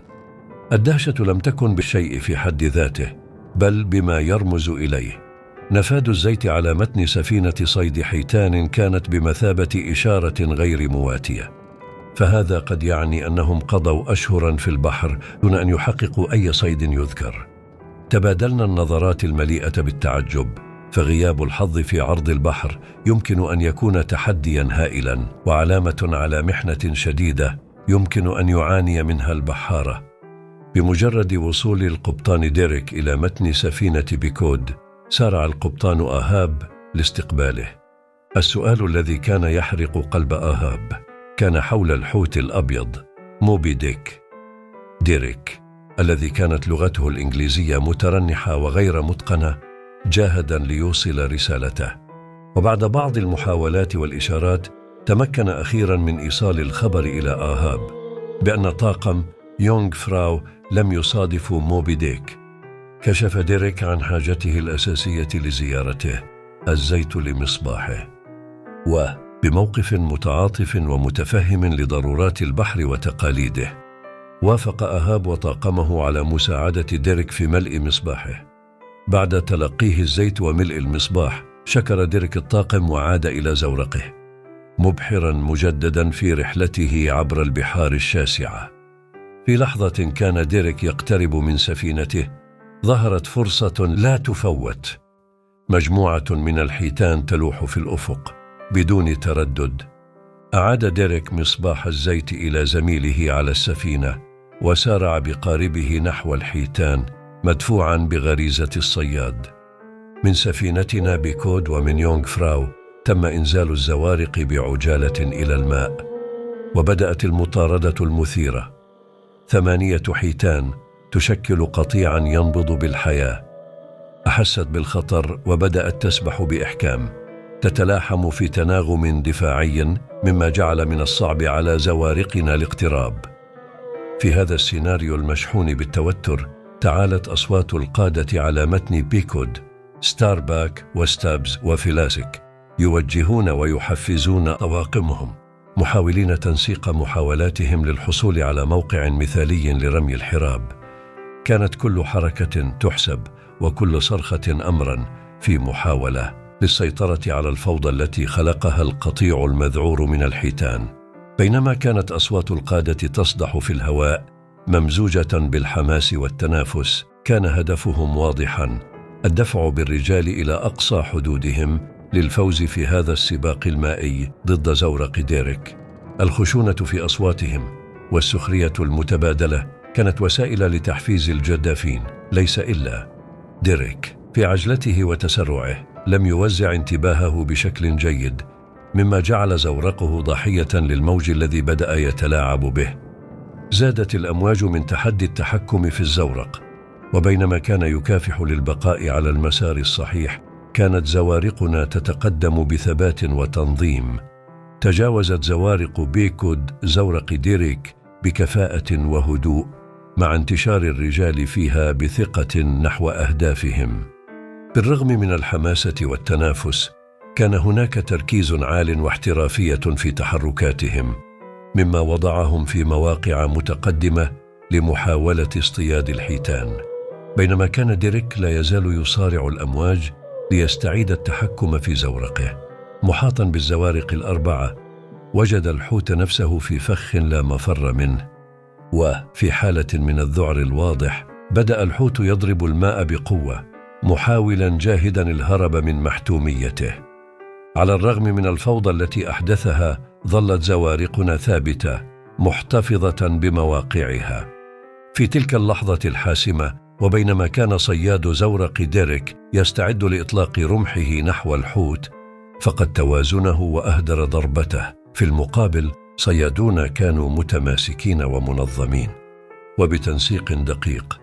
الدهشة لم تكن بالشيء في حد ذاته بل بما يرمز إليه. نفاد الزيت على متن سفينة صيد حيتان كانت بمثابة إشارة غير مواتية. فهذا قد يعني أنهم قضوا اشهرا في البحر دون أن يحققوا أي صيد يذكر. تبادلنا النظرات المليئة بالتعجب فغياب الحظ في عرض البحر يمكن أن يكون تحديا هائلا وعلامة على محنة شديدة يمكن أن يعاني منها البحارة. بمجرد وصول القبطان ديريك إلى متن سفينة بيكود سارع القبطان آهاب لاستقباله. السؤال الذي كان يحرق قلب آهاب. كان حول الحوت الأبيض. موبي ديك. ديريك الذي كانت لغته الإنجليزية مترنحة وغير متقنة جاهدا ليوصل رسالته. وبعد بعض المحاولات والإشارات تمكن أخيرا من إيصال الخبر إلى آهاب بأن طاقم يونغ فراو لم يصادفوا موبي ديك. كشف ديريك عن حاجته الأساسية لزيارته الزيت لمصباحه. وبموقف متعاطف ومتفهم لضرورات البحر وتقاليده. وافق أهاب وطاقمه على مساعدة ديريك في ملء مصباحه. بعد تلقيه الزيت وملء المصباح شكر ديريك الطاقم وعاد إلى زورقه. مبحرا مجددا في رحلته عبر البحار الشاسعة. في لحظة كان ديريك يقترب من سفينته ظهرت فرصة لا تفوت. مجموعة من الحيتان تلوح في الأفق بدون تردد. أعاد ديريك مصباح الزيت إلى زميله على السفينة وسارع بقاربه نحو الحيتان مدفوعا بغريزة الصياد. من سفينتنا بكود ومن يونغ فراو تم إنزال الزوارق بعجالة إلى الماء وبدأت المطاردة المثيرة. ثمانية حيتان تشكل قطيعا ينبض بالحياة. أحست بالخطر وبدأت تسبح بإحكام. تتلاحم في تناغم دفاعي مما جعل من الصعب على زوارقنا الاقتراب. في هذا السيناريو المشحون بالتوتر تعالت أصوات القادة على متن بيكود ستارباك وستابز وفلاسك يوجهون ويحفزون طواقمهم محاولين تنسيق محاولاتهم للحصول على موقع مثالي لرمي الحراب. كانت كل حركة تحسب وكل صرخة امرا في محاولة للسيطرة على الفوضى التي خلقها القطيع المذعور من الحيتان. بينما كانت أصوات القادة تصدح في الهواء ممزوجة بالحماس والتنافس كان هدفهم واضحا الدفع بالرجال إلى أقصى حدودهم للفوز في هذا السباق المائي ضد زورق ديريك. الخشونة في أصواتهم والسخرية المتبادلة كانت وسائل لتحفيز الجدافين ليس إلا ديريك في عجلته وتسرعه لم يوزع انتباهه بشكل جيد مما جعل زورقه ضحية للموج الذي بدأ يتلاعب به. زادت الأمواج من تحدي التحكم في الزورق وبينما كان يكافح للبقاء على المسار الصحيح كانت زوارقنا تتقدم بثبات وتنظيم. تجاوزت زوارق بيكود زورق ديريك بكفاءة وهدوء. مع انتشار الرجال فيها بثقة نحو أهدافهم. بالرغم من الحماسة والتنافس كان هناك تركيز عال واحترافية في تحركاتهم مما وضعهم في مواقع متقدمة لمحاولة اصطياد الحيتان. بينما كان ديريك لا يزال يصارع الأمواج ليستعيد التحكم في زورقه. محاطا بالزوارق الأربعة وجد الحوت نفسه في فخ لا مفر منه. وفي حالة من الذعر الواضح بدأ الحوت يضرب الماء بقوة محاولا جاهدا الهرب من محتوميته. على الرغم من الفوضى التي أحدثها ظلت زوارقنا ثابتة محتفظة بمواقعها. في تلك اللحظة الحاسمة وبينما كان صياد زورق ديريك يستعد لإطلاق رمحه نحو الحوت فقد توازنه وأهدر ضربته. في المقابل صيادون كانوا متماسكين ومنظمين وبتنسيق دقيق.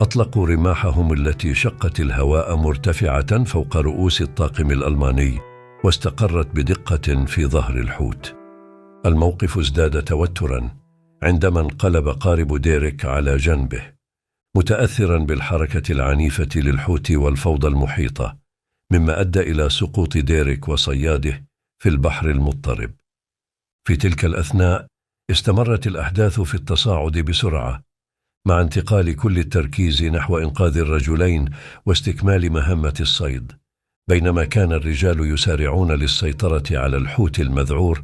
أطلقوا رماحهم التي شقت الهواء مرتفعة فوق رؤوس الطاقم الألماني واستقرت بدقة في ظهر الحوت. الموقف ازداد توترا عندما انقلب قارب ديريك على جنبه متاثرا بالحركة العنيفة للحوت والفوضى المحيطة مما أدى إلى سقوط ديريك وصياده في البحر المضطرب. في تلك الأثناء استمرت الأحداث في التصاعد بسرعة مع انتقال كل التركيز نحو إنقاذ الرجلين واستكمال مهمة الصيد بينما كان الرجال يسارعون للسيطرة على الحوت المذعور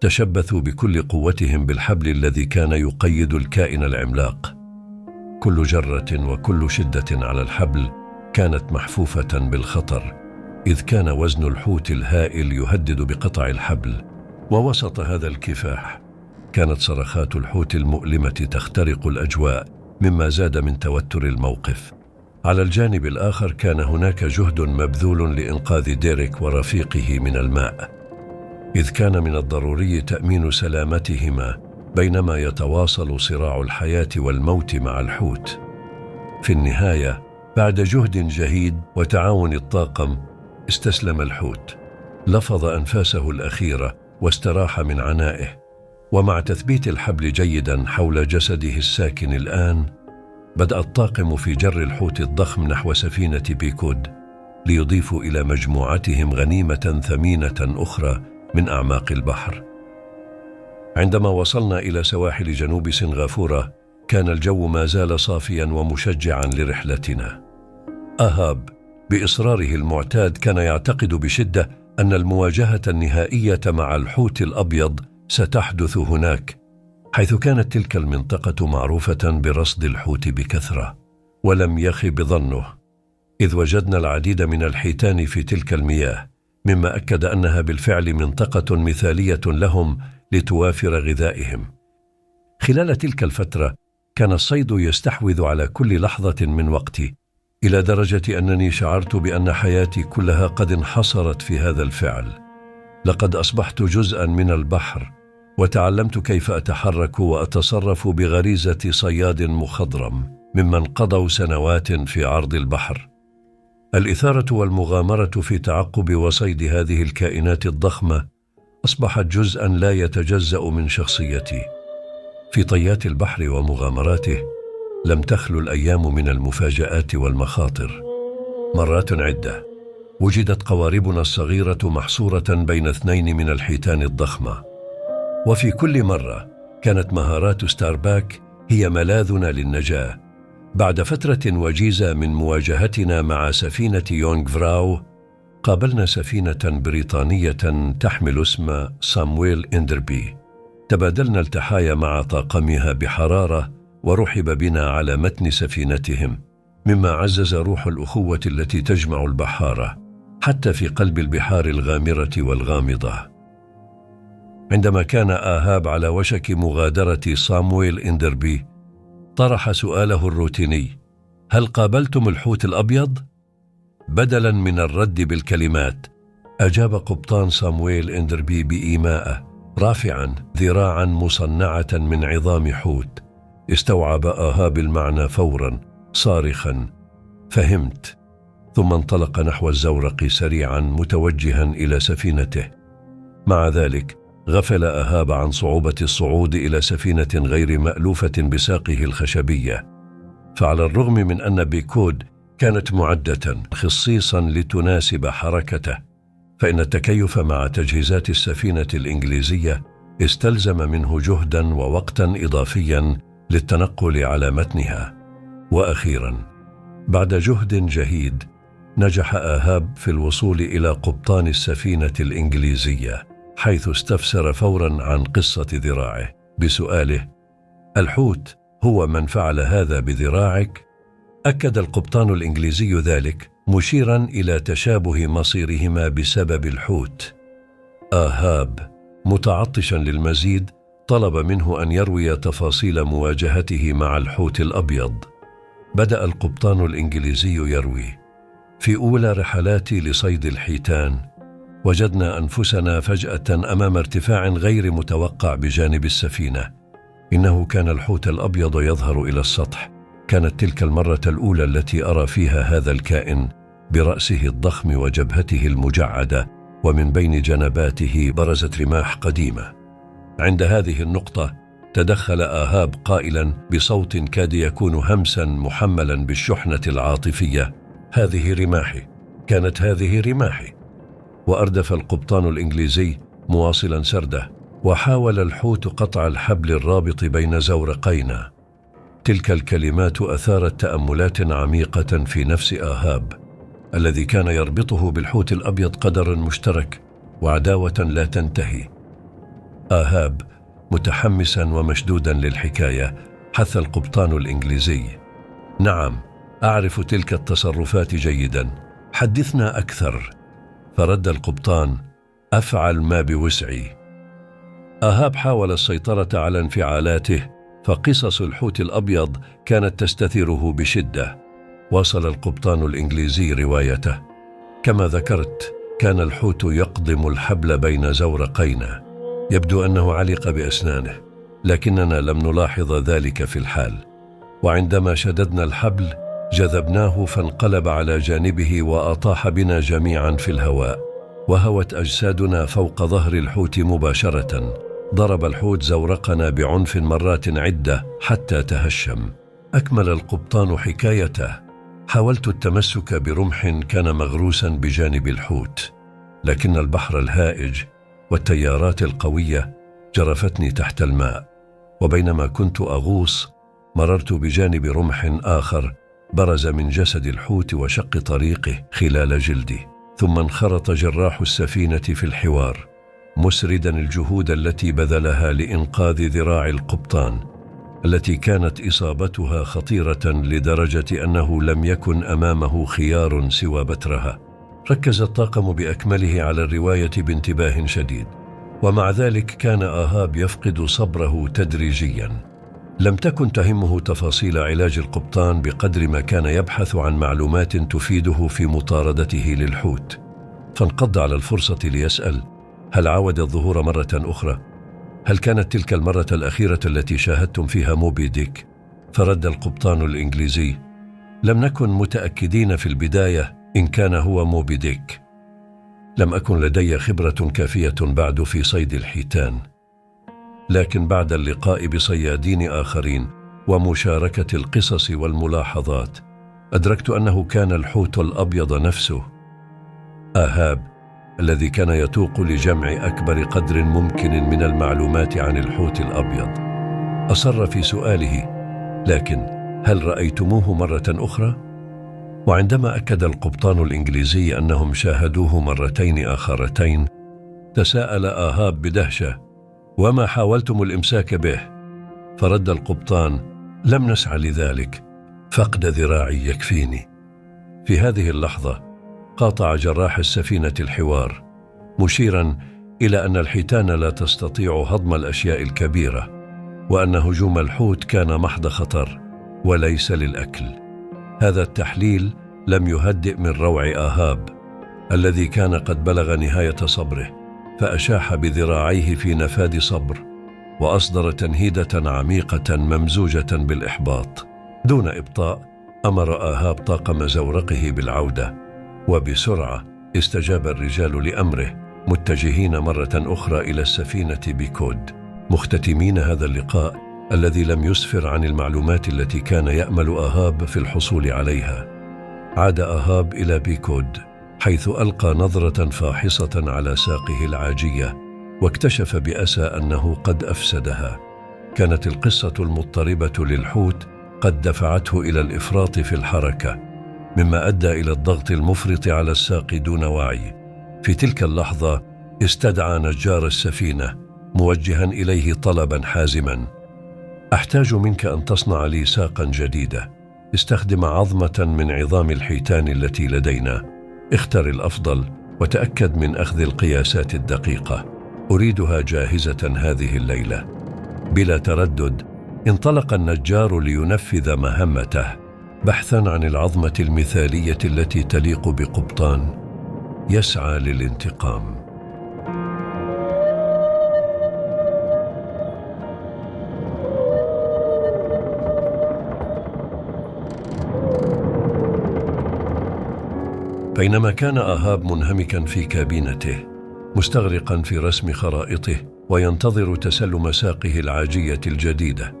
تشبثوا بكل قوتهم بالحبل الذي كان يقيد الكائن العملاق. كل جرة وكل شدة على الحبل كانت محفوفة بالخطر إذ كان وزن الحوت الهائل يهدد بقطع الحبل. ووسط هذا الكفاح كانت صرخات الحوت المؤلمة تخترق الأجواء مما زاد من توتر الموقف. على الجانب الآخر كان هناك جهد مبذول لإنقاذ ديريك ورفيقه من الماء. إذ كان من الضروري تأمين سلامتهما بينما يتواصل صراع الحياة والموت مع الحوت. في النهاية بعد جهد جهيد وتعاون الطاقم استسلم الحوت. لفظ أنفاسه الأخيرة واستراح من عنائه. ومع تثبيت الحبل جيدا حول جسده الساكن الآن بدأ الطاقم في جر الحوت الضخم نحو سفينة بيكود ليضيفوا إلى مجموعتهم غنيمة ثمينة أخرى من أعماق البحر. عندما وصلنا إلى سواحل جنوب سنغافورة كان الجو ما زال صافيا ومشجعا لرحلتنا. أهاب بإصراره المعتاد كان يعتقد بشدة أن المواجهة النهائية مع الحوت الأبيض ستحدث هناك حيث كانت تلك المنطقة معروفة برصد الحوت بكثرة ولم يخب ظنه إذ وجدنا العديد من الحيتان في تلك المياه مما أكد أنها بالفعل منطقة مثالية لهم لتوافر غذائهم. خلال تلك الفترة كان الصيد يستحوذ على كل لحظة من وقتي إلى درجة أنني شعرت بأن حياتي كلها قد انحصرت في هذا الفعل. لقد أصبحت جزءا من البحر وتعلمت كيف أتحرك وأتصرف بغريزة صياد مخضرم ممن قضوا سنوات في عرض البحر. الإثارة والمغامرة في تعقب وصيد هذه الكائنات الضخمة أصبحت جزءا لا يتجزأ من شخصيتي. في طيات البحر ومغامراته لم تخلو الأيام من المفاجآت والمخاطر. مرات عدة وجدت قواربنا الصغيرة محصورة بين اثنين من الحيتان الضخمة. وفي كل مرة كانت مهارات ستارباك هي ملاذنا للنجاة. بعد فترة وجيزة من مواجهتنا مع سفينة يونغ فراو قابلنا سفينة بريطانية تحمل اسم سامويل إندربي. تبادلنا التحايا مع طاقمها بحرارة ورحب بنا على متن سفينتهم مما عزز روح الأخوة التي تجمع البحارة حتى في قلب البحار الغامرة والغامضة. عندما كان آهاب على وشك مغادرة صامويل إندربي طرح سؤاله الروتيني هل قابلتم الحوت الأبيض؟ بدلا من الرد بالكلمات أجاب قبطان صامويل إندربي بإيماءه رافعا ذراعا مصنعة من عظام حوت. استوعب آهاب المعنى فورا صارخا. فهمت. ثم انطلق نحو الزورق سريعا متوجها إلى سفينته. مع ذلك غفل آهاب عن صعوبة الصعود إلى سفينة غير مألوفة بساقه الخشبية. فعلى الرغم من أن بيكود كانت معدة خصيصا لتناسب حركته فإن التكيف مع تجهيزات السفينة الإنجليزية استلزم منه جهدا ووقتا اضافيا للتنقل على متنها. وأخيرا بعد جهد جهيد نجح آهاب في الوصول إلى قبطان السفينة الإنجليزية حيث استفسر فورا عن قصة ذراعه بسؤاله الحوت هو من فعل هذا بذراعك؟ أكد القبطان الإنجليزي ذلك مشيرا إلى تشابه مصيرهما بسبب الحوت. آهاب متعطشا للمزيد طلب منه أن يروي تفاصيل مواجهته مع الحوت الأبيض. بدأ القبطان الإنجليزي يروي في أولى رحلاتي لصيد الحيتان وجدنا أنفسنا فجأة أمام ارتفاع غير متوقع بجانب السفينة. إنه كان الحوت الأبيض يظهر إلى السطح. كانت تلك المرة الأولى التي أرى فيها هذا الكائن برأسه الضخم وجبهته المجعدة ومن بين جنباته برزت رماح قديمة. عند هذه النقطة تدخل آهاب قائلا بصوت كاد يكون همسا محملا بالشحنة العاطفية. هذه رماحي. كانت هذه رماحي. وأردف القبطان الإنجليزي مواصلا سرده وحاول الحوت قطع الحبل الرابط بين زورقينا. تلك الكلمات أثارت تأملات عميقة في نفس آهاب الذي كان يربطه بالحوت الأبيض قدر مشترك وعداوة لا تنتهي. آهاب متحمسا ومشدودا للحكاية حث القبطان الإنجليزي. نعم أعرف تلك التصرفات جيدا. حدثنا أكثر. فرد القبطان أفعل ما بوسعي. آهاب حاول السيطرة على انفعالاته فقصص الحوت الأبيض كانت تستثيره بشدة. واصل القبطان الإنجليزي روايته. كما ذكرت كان الحوت يقضم الحبل بين زورقينا. يبدو أنه علق بأسنانه لكننا لم نلاحظ ذلك في الحال. وعندما شددنا الحبل جذبناه فانقلب على جانبه وأطاح بنا جميعا في الهواء. وهوت أجسادنا فوق ظهر الحوت مباشرة. ضرب الحوت زورقنا بعنف مرات عدة حتى تهشم. أكمل القبطان حكايته. حاولت التمسك برمح كان مغروسا بجانب الحوت. لكن البحر الهائج والتيارات القوية جرفتني تحت الماء وبينما كنت أغوص مررت بجانب رمح آخر برز من جسد الحوت وشق طريقه خلال جلدي ثم انخرط جراح السفينة في الحوار مسردا الجهود التي بذلها لإنقاذ ذراع القبطان التي كانت إصابتها خطيرة لدرجة أنه لم يكن أمامه خيار سوى بترها. ركز الطاقم بأكمله على الرواية بانتباه شديد ومع ذلك كان آهاب يفقد صبره تدريجيا لم تكن تهمه تفاصيل علاج القبطان بقدر ما كان يبحث عن معلومات تفيده في مطاردته للحوت فانقض على الفرصة ليسأل هل عاود الظهور مرة أخرى؟ هل كانت تلك المرة الأخيرة التي شاهدتم فيها موبي ديك؟ فرد القبطان الإنجليزي لم نكن متأكدين في البداية إن كان هو موبي ديك لم أكن لدي خبرة كافية بعد في صيد الحيتان. لكن بعد اللقاء بصيادين آخرين ومشاركة القصص والملاحظات أدركت أنه كان الحوت الأبيض نفسه. آهاب الذي كان يتوق لجمع أكبر قدر ممكن من المعلومات عن الحوت الأبيض. أصر في سؤاله لكن هل رأيتموه مرة أخرى؟ وعندما أكد القبطان الإنجليزي أنهم شاهدوه مرتين آخرتين تساءل آهاب بدهشة وما حاولتم الإمساك به؟ فرد القبطان لم نسعى لذلك فقد ذراعي يكفيني في هذه اللحظة قاطع جراح السفينة الحوار مشيرا إلى أن الحيتان لا تستطيع هضم الأشياء الكبيرة وأن هجوم الحوت كان محض خطر وليس للأكل هذا التحليل لم يهدئ من روع آهاب الذي كان قد بلغ نهاية صبره فأشاح بذراعيه في نفاد صبر وأصدر تنهيدة عميقة ممزوجة بالإحباط. دون إبطاء أمر آهاب طاقم زورقه بالعودة وبسرعة استجاب الرجال لأمره متجهين مرة أخرى إلى السفينة بكود مختتمين هذا اللقاء الذي لم يسفر عن المعلومات التي كان يأمل آهاب في الحصول عليها. عاد آهاب إلى بيكود حيث ألقى نظرة فاحصة على ساقه العاجية واكتشف بأسى أنه قد أفسدها. كانت القصة المضطربة للحوت قد دفعته إلى الإفراط في الحركة مما أدى إلى الضغط المفرط على الساق دون وعي. في تلك اللحظة استدعى نجار السفينة موجها إليه طلبا حازما. أحتاج منك أن تصنع لي ساقا جديدة. استخدم عظمة من عظام الحيتان التي لدينا. اختر الأفضل وتأكد من أخذ القياسات الدقيقة. أريدها جاهزة هذه الليلة. بلا تردد انطلق النجار لينفذ مهمته. بحثا عن العظمة المثالية التي تليق بقبطان. يسعى للانتقام. بينما كان أهاب منهمكا في كابينته مستغرقا في رسم خرائطه وينتظر تسلم ساقه العاجية الجديدة.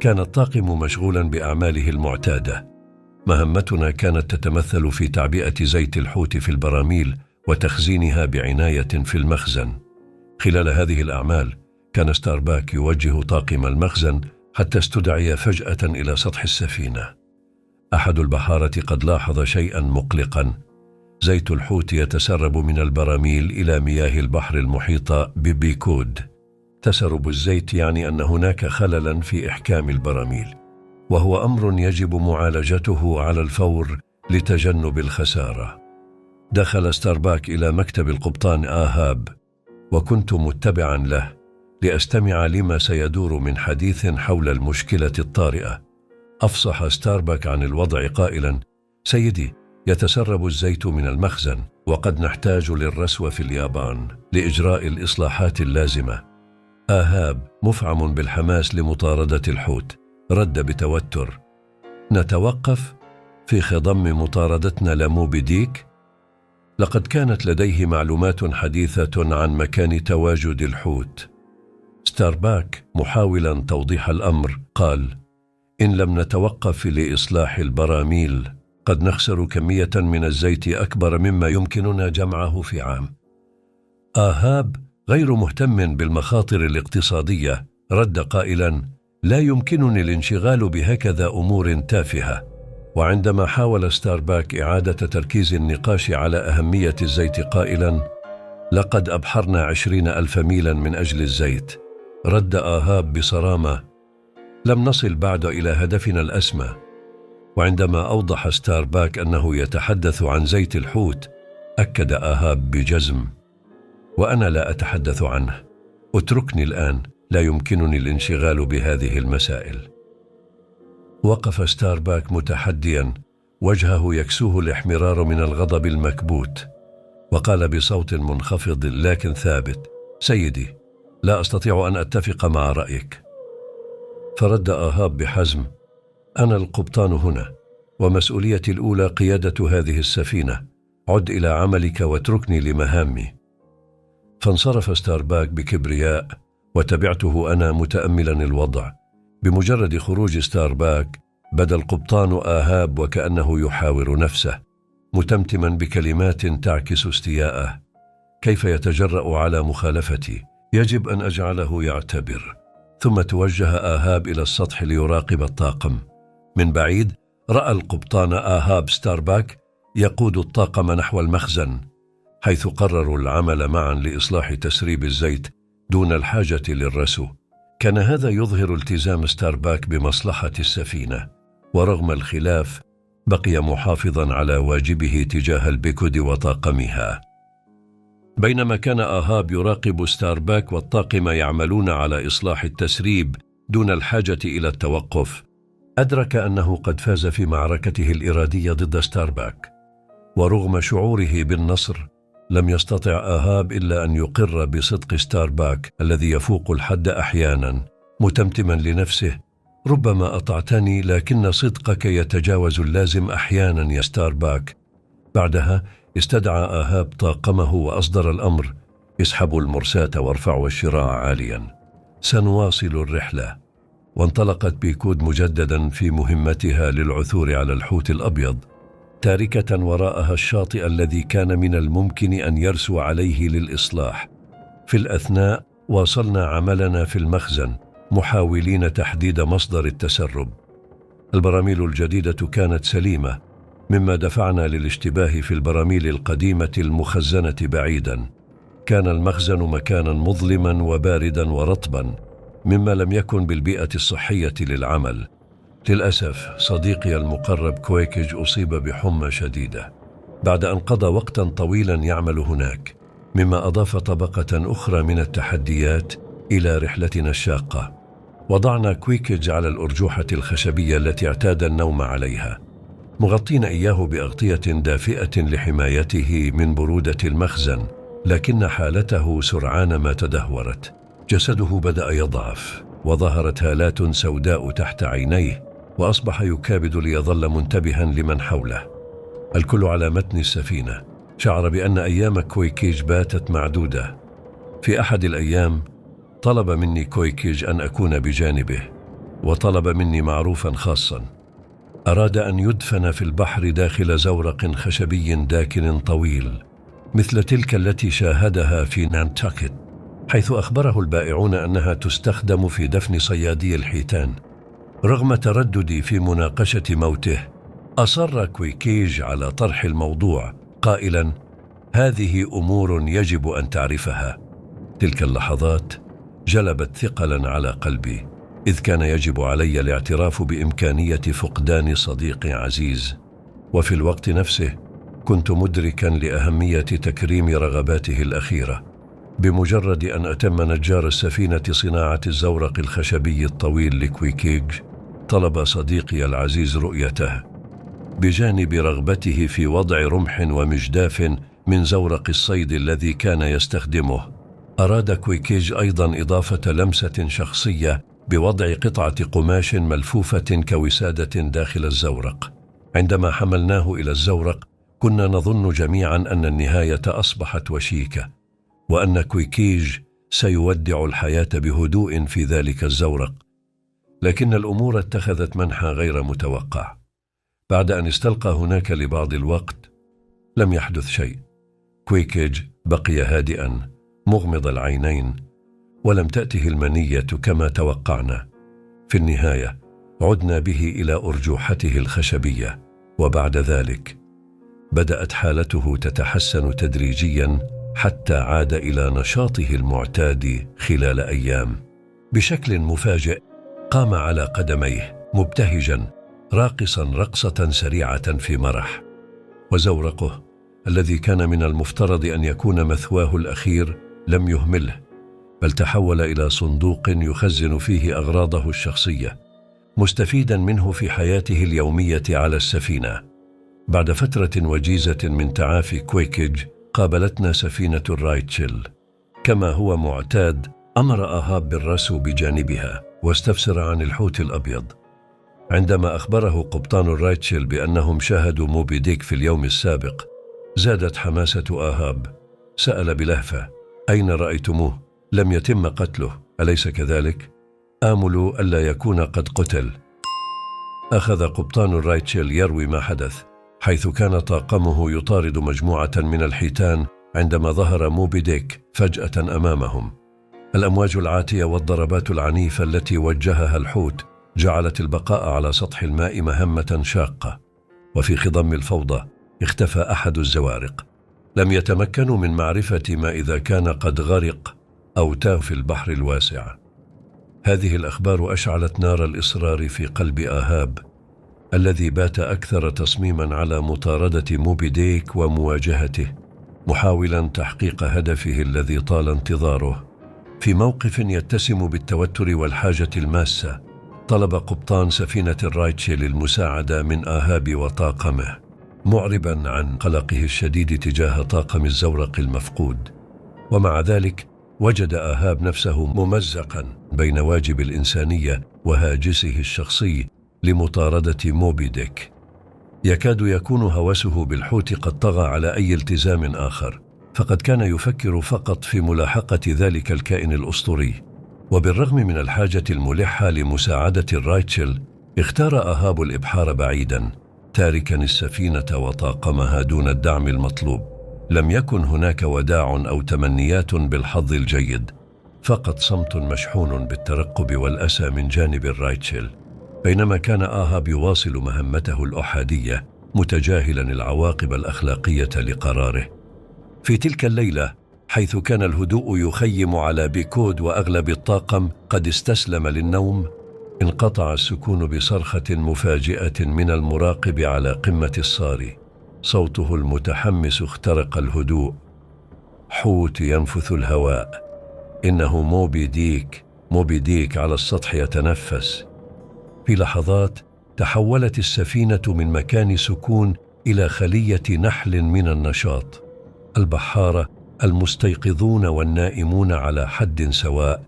كان الطاقم مشغولا بأعماله المعتادة. مهمتنا كانت تتمثل في تعبئة زيت الحوت في البراميل وتخزينها بعناية في المخزن. خلال هذه الأعمال كان ستارباك يوجه طاقم المخزن حتى استدعي فجأة إلى سطح السفينة. أحد البحارة قد لاحظ شيئا مقلقا. زيت الحوت يتسرب من البراميل إلى مياه البحر المحيطة ببيكود. تسرب الزيت يعني أن هناك خللا في إحكام البراميل وهو أمر يجب معالجته على الفور لتجنب الخسارة. دخل ستارباك إلى مكتب القبطان آهاب وكنت متبعا له لأستمع لما سيدور من حديث حول المشكلة الطارئة. أفصح ستارباك عن الوضع قائلا سيدي يتسرب الزيت من المخزن وقد نحتاج للرسو في اليابان لإجراء الإصلاحات اللازمة. آهاب مفعم بالحماس لمطاردة الحوت. رد بتوتر. نتوقف في خضم مطاردتنا لموبي ديك لقد كانت لديه معلومات حديثة عن مكان تواجد الحوت. ستارباك محاولا توضيح الأمر قال إن لم نتوقف لإصلاح البراميل قد نخسر كمية من الزيت أكبر مما يمكننا جمعه في عام. آهاب غير مهتم بالمخاطر الاقتصادية. رد قائلا لا يمكنني الانشغال بهكذا أمور تافهة. وعندما حاول ستارباك إعادة تركيز النقاش على أهمية الزيت قائلا لقد أبحرنا عشرين ألف ميلا من أجل الزيت. رد آهاب بصرامة لم نصل بعد إلى هدفنا الأسمى. وعندما أوضح ستارباك أنه يتحدث عن زيت الحوت أكد أهاب بجزم. وأنا لا أتحدث عنه. أتركني الآن. لا يمكنني الانشغال بهذه المسائل. وقف ستارباك متحديا. وجهه يكسوه الاحمرار من الغضب المكبوت. وقال بصوت منخفض لكن ثابت سيدي لا أستطيع أن أتفق مع رأيك. فرد أهاب بحزم. أنا القبطان هنا ومسؤوليتي الأولى قيادة هذه السفينة. عد إلى عملك واتركني لمهامي. فانصرف ستارباك بكبرياء وتبعته أنا متأملا الوضع. بمجرد خروج ستارباك بدا القبطان آهاب وكأنه يحاور نفسه متمتما بكلمات تعكس استياءه. كيف يتجرأ على مخالفتي؟ يجب أن أجعله يعتبر. ثم توجه آهاب إلى السطح ليراقب الطاقم. من بعيد رأى القبطان آهاب ستارباك يقود الطاقم نحو المخزن حيث قرروا العمل معا لإصلاح تسريب الزيت دون الحاجة للرسو. كان هذا يظهر التزام ستارباك بمصلحة السفينة. ورغم الخلاف بقي محافظا على واجبه تجاه البيكود وطاقمها. بينما كان آهاب يراقب ستارباك والطاقم يعملون على إصلاح التسريب دون الحاجة إلى التوقف أدرك أنه قد فاز في معركته الإرادية ضد ستارباك ورغم شعوره بالنصر لم يستطع آهاب إلا أن يقر بصدق ستارباك الذي يفوق الحد أحيانا متمتما لنفسه ربما أطعتني لكن صدقك يتجاوز اللازم أحيانا يا ستارباك. بعدها استدعى آهاب طاقمه وأصدر الأمر اسحبوا المرساة وارفعوا الشراع عاليا. سنواصل الرحلة. وانطلقت بيكود مجددا في مهمتها للعثور على الحوت الأبيض تاركة وراءها الشاطئ الذي كان من الممكن أن يرسو عليه للإصلاح. في الأثناء واصلنا عملنا في المخزن محاولين تحديد مصدر التسرب. البراميل الجديدة كانت سليمة مما دفعنا للاشتباه في البراميل القديمة المخزنة بعيدا. كان المخزن مكانا مظلما وباردا ورطبا. مما لم يكن بالبيئة الصحية للعمل. للأسف صديقي المقرب كويكج أصيب بحمى شديدة. بعد أن قضى وقتا طويلا يعمل هناك مما أضاف طبقة أخرى من التحديات إلى رحلتنا الشاقة. وضعنا كويكج على الأرجوحة الخشبية التي اعتاد النوم عليها مغطين إياه بأغطية دافئة لحمايته من برودة المخزن لكن حالته سرعان ما تدهورت. جسده بدأ يضعف وظهرت هالات سوداء تحت عينيه وأصبح يكابد ليظل منتبها لمن حوله. الكل على متن السفينة شعر بأن أيام كويكيج باتت معدودة. في أحد الأيام طلب مني كويكيج أن أكون بجانبه وطلب مني معروفا خاصا. أراد أن يدفن في البحر داخل زورق خشبي داكن طويل مثل تلك التي شاهدها في نانتاكيت حيث أخبره البائعون أنها تستخدم في دفن صيادي الحيتان رغم ترددي في مناقشة موته أصر كويكيج على طرح الموضوع قائلا هذه أمور يجب أن تعرفها. تلك اللحظات جلبت ثقلا على قلبي إذ كان يجب علي الاعتراف بإمكانية فقدان صديق عزيز. وفي الوقت نفسه كنت مدركا لأهمية تكريم رغباته الأخيرة. بمجرد أن أتم نجار السفينة صناعة الزورق الخشبي الطويل لكويكيج طلب صديقي العزيز رؤيته. بجانب رغبته في وضع رمح ومجداف من زورق الصيد الذي كان يستخدمه. أراد كويكيج أيضا إضافة لمسة شخصية بوضع قطعة قماش ملفوفة كوسادة داخل الزورق. عندما حملناه إلى الزورق كنا نظن جميعا أن النهاية أصبحت وشيكة. وأن كويكيج سيودع الحياة بهدوء في ذلك الزورق. لكن الأمور اتخذت منحى غير متوقع. بعد أن استلقى هناك لبعض الوقت لم يحدث شيء. كويكيج بقي هادئا مغمض العينين ولم تأته المنية كما توقعنا. في النهاية عدنا به إلى أرجوحته الخشبية. وبعد ذلك بدأت حالته تتحسن تدريجيا حتى عاد إلى نشاطه المعتاد خلال أيام. بشكل مفاجئ قام على قدميه مبتهجا راقصا رقصة سريعة في مرح. وزورقه الذي كان من المفترض أن يكون مثواه الأخير لم يهمله بل تحول إلى صندوق يخزن فيه أغراضه الشخصية مستفيدا منه في حياته اليومية على السفينة. بعد فترة وجيزة من تعافي كويكيج قابلتنا سفينة الرايتشل كما هو معتاد أمر آهاب بالرسو بجانبها واستفسر عن الحوت الأبيض. عندما أخبره قبطان الرايتشل بأنهم شاهدوا موبي ديك في اليوم السابق زادت حماسة آهاب. سأل بلهفة أين رأيتموه؟ لم يتم قتله أليس كذلك؟ آمل ألا يكون قد قتل. أخذ قبطان الرايتشل يروي ما حدث. حيث كان طاقمه يطارد مجموعة من الحيتان عندما ظهر موبي ديك فجأة أمامهم. الأمواج العاتية والضربات العنيفة التي وجهها الحوت جعلت البقاء على سطح الماء مهمة شاقة. وفي خضم الفوضى اختفى أحد الزوارق. لم يتمكنوا من معرفة ما إذا كان قد غرق أو تاه في البحر الواسع. هذه الأخبار أشعلت نار الإصرار في قلب آهاب الذي بات أكثر تصميما على مطاردة موبي ديك ومواجهته محاولا تحقيق هدفه الذي طال انتظاره. في موقف يتسم بالتوتر والحاجة الماسة طلب قبطان سفينة الرايتشي للمساعدة من آهاب وطاقمه معربا عن قلقه الشديد تجاه طاقم الزورق المفقود. ومع ذلك وجد آهاب نفسه ممزقا بين واجب الإنسانية وهاجسه الشخصي لمطاردة موبي ديك. يكاد يكون هوسه بالحوت قد طغى على أي التزام آخر فقد كان يفكر فقط في ملاحقة ذلك الكائن الأسطوري. وبالرغم من الحاجة الملحة لمساعدة الرايتشل اختار أهاب الإبحار بعيدا تاركا السفينة وطاقمها دون الدعم المطلوب. لم يكن هناك وداع أو تمنيات بالحظ الجيد فقط صمت مشحون بالترقب والأسى من جانب الرايتشل بينما كان آهاب يواصل مهمته الأحادية متجاهلا العواقب الأخلاقية لقراره. في تلك الليلة حيث كان الهدوء يخيم على بيكود وأغلب الطاقم قد استسلم للنوم انقطع السكون بصرخة مفاجئة من المراقب على قمة الصاري صوته المتحمس اخترق الهدوء. حوت ينفث الهواء. إنه موبي ديك موبي ديك على السطح يتنفس. في لحظات تحولت السفينة من مكان سكون إلى خلية نحل من النشاط. البحارة المستيقظون والنائمون على حد سواء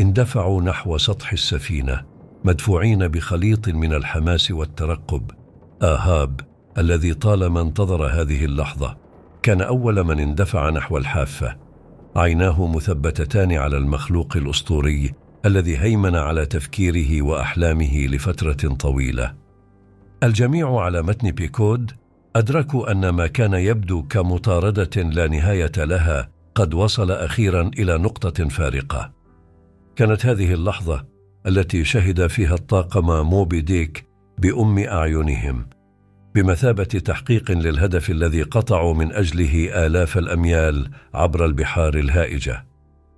اندفعوا نحو سطح السفينة مدفوعين بخليط من الحماس والترقب. آهاب الذي طالما انتظر هذه اللحظة كان أول من اندفع نحو الحافة. عيناه مثبتتان على المخلوق الأسطوري الذي هيمن على تفكيره وأحلامه لفترة طويلة. الجميع على متن بيكود أدركوا أن ما كان يبدو كمطاردة لا نهاية لها قد وصل أخيرا إلى نقطة فارقة. كانت هذه اللحظة التي شهد فيها الطاقم موبي ديك بأم أعينهم بمثابة تحقيق للهدف الذي قطعوا من أجله آلاف الأميال عبر البحار الهائجة.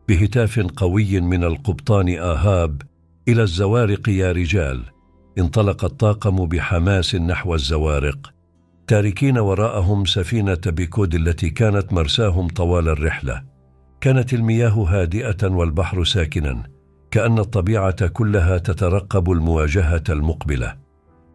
بهتاف قوي من القبطان آهاب إلى الزوارق يا رجال. انطلق الطاقم بحماس نحو الزوارق تاركين وراءهم سفينة بيكود التي كانت مرساهم طوال الرحلة. كانت المياه هادئة والبحر ساكنا كأن الطبيعة كلها تترقب المواجهة المقبلة.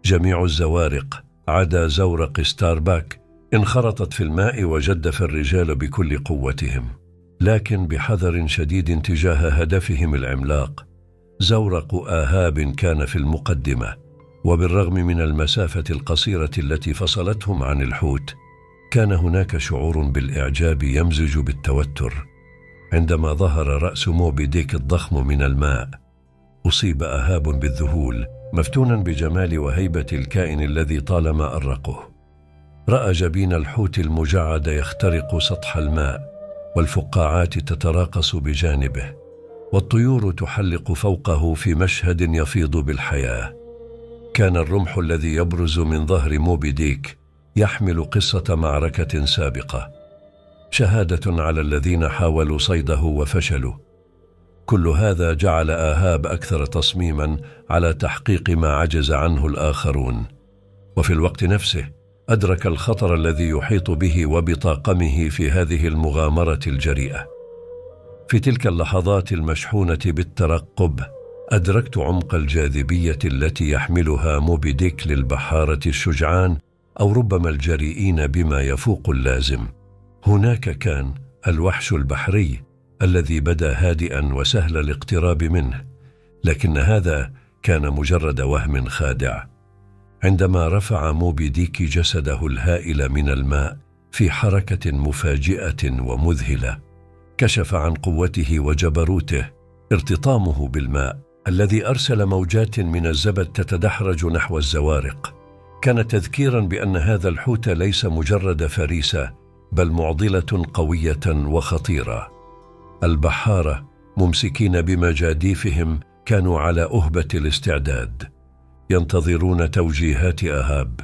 جميع الزوارق عدا زورق ستارباك انخرطت في الماء وجدف الرجال بكل قوتهم. لكن بحذر شديد تجاه هدفهم العملاق. زورق آهاب كان في المقدمة وبالرغم من المسافة القصيرة التي فصلتهم عن الحوت كان هناك شعور بالإعجاب يمزج بالتوتر. عندما ظهر رأس موبي ديك الضخم من الماء أصيب أهاب بالذهول مفتونا بجمال وهيبة الكائن الذي طالما أرقه. رأى جبين الحوت المجعد يخترق سطح الماء. والفقاعات تتراقص بجانبه والطيور تحلق فوقه في مشهد يفيض بالحياة. كان الرمح الذي يبرز من ظهر موبي ديك يحمل قصة معركة سابقة. شهادة على الذين حاولوا صيده وفشلوا. كل هذا جعل آهاب أكثر تصميما على تحقيق ما عجز عنه الآخرون. وفي الوقت نفسه أدرك الخطر الذي يحيط به وبطاقمه في هذه المغامرة الجريئة. في تلك اللحظات المشحونة بالترقب أدركت عمق الجاذبية التي يحملها موبي ديك للبحارة الشجعان أو ربما الجريئين بما يفوق اللازم. هناك كان الوحش البحري الذي بدا هادئا وسهل الاقتراب منه لكن هذا كان مجرد وهم خادع. عندما رفع موبي ديك جسده الهائل من الماء في حركة مفاجئة ومذهلة كشف عن قوته وجبروته ارتطامه بالماء الذي أرسل موجات من الزبد تتدحرج نحو الزوارق. كان تذكيرا بأن هذا الحوت ليس مجرد فريسة بل معضلة قوية وخطيرة. البحارة ممسكين بمجاديفهم كانوا على أهبة الاستعداد. ينتظرون توجيهات أهاب.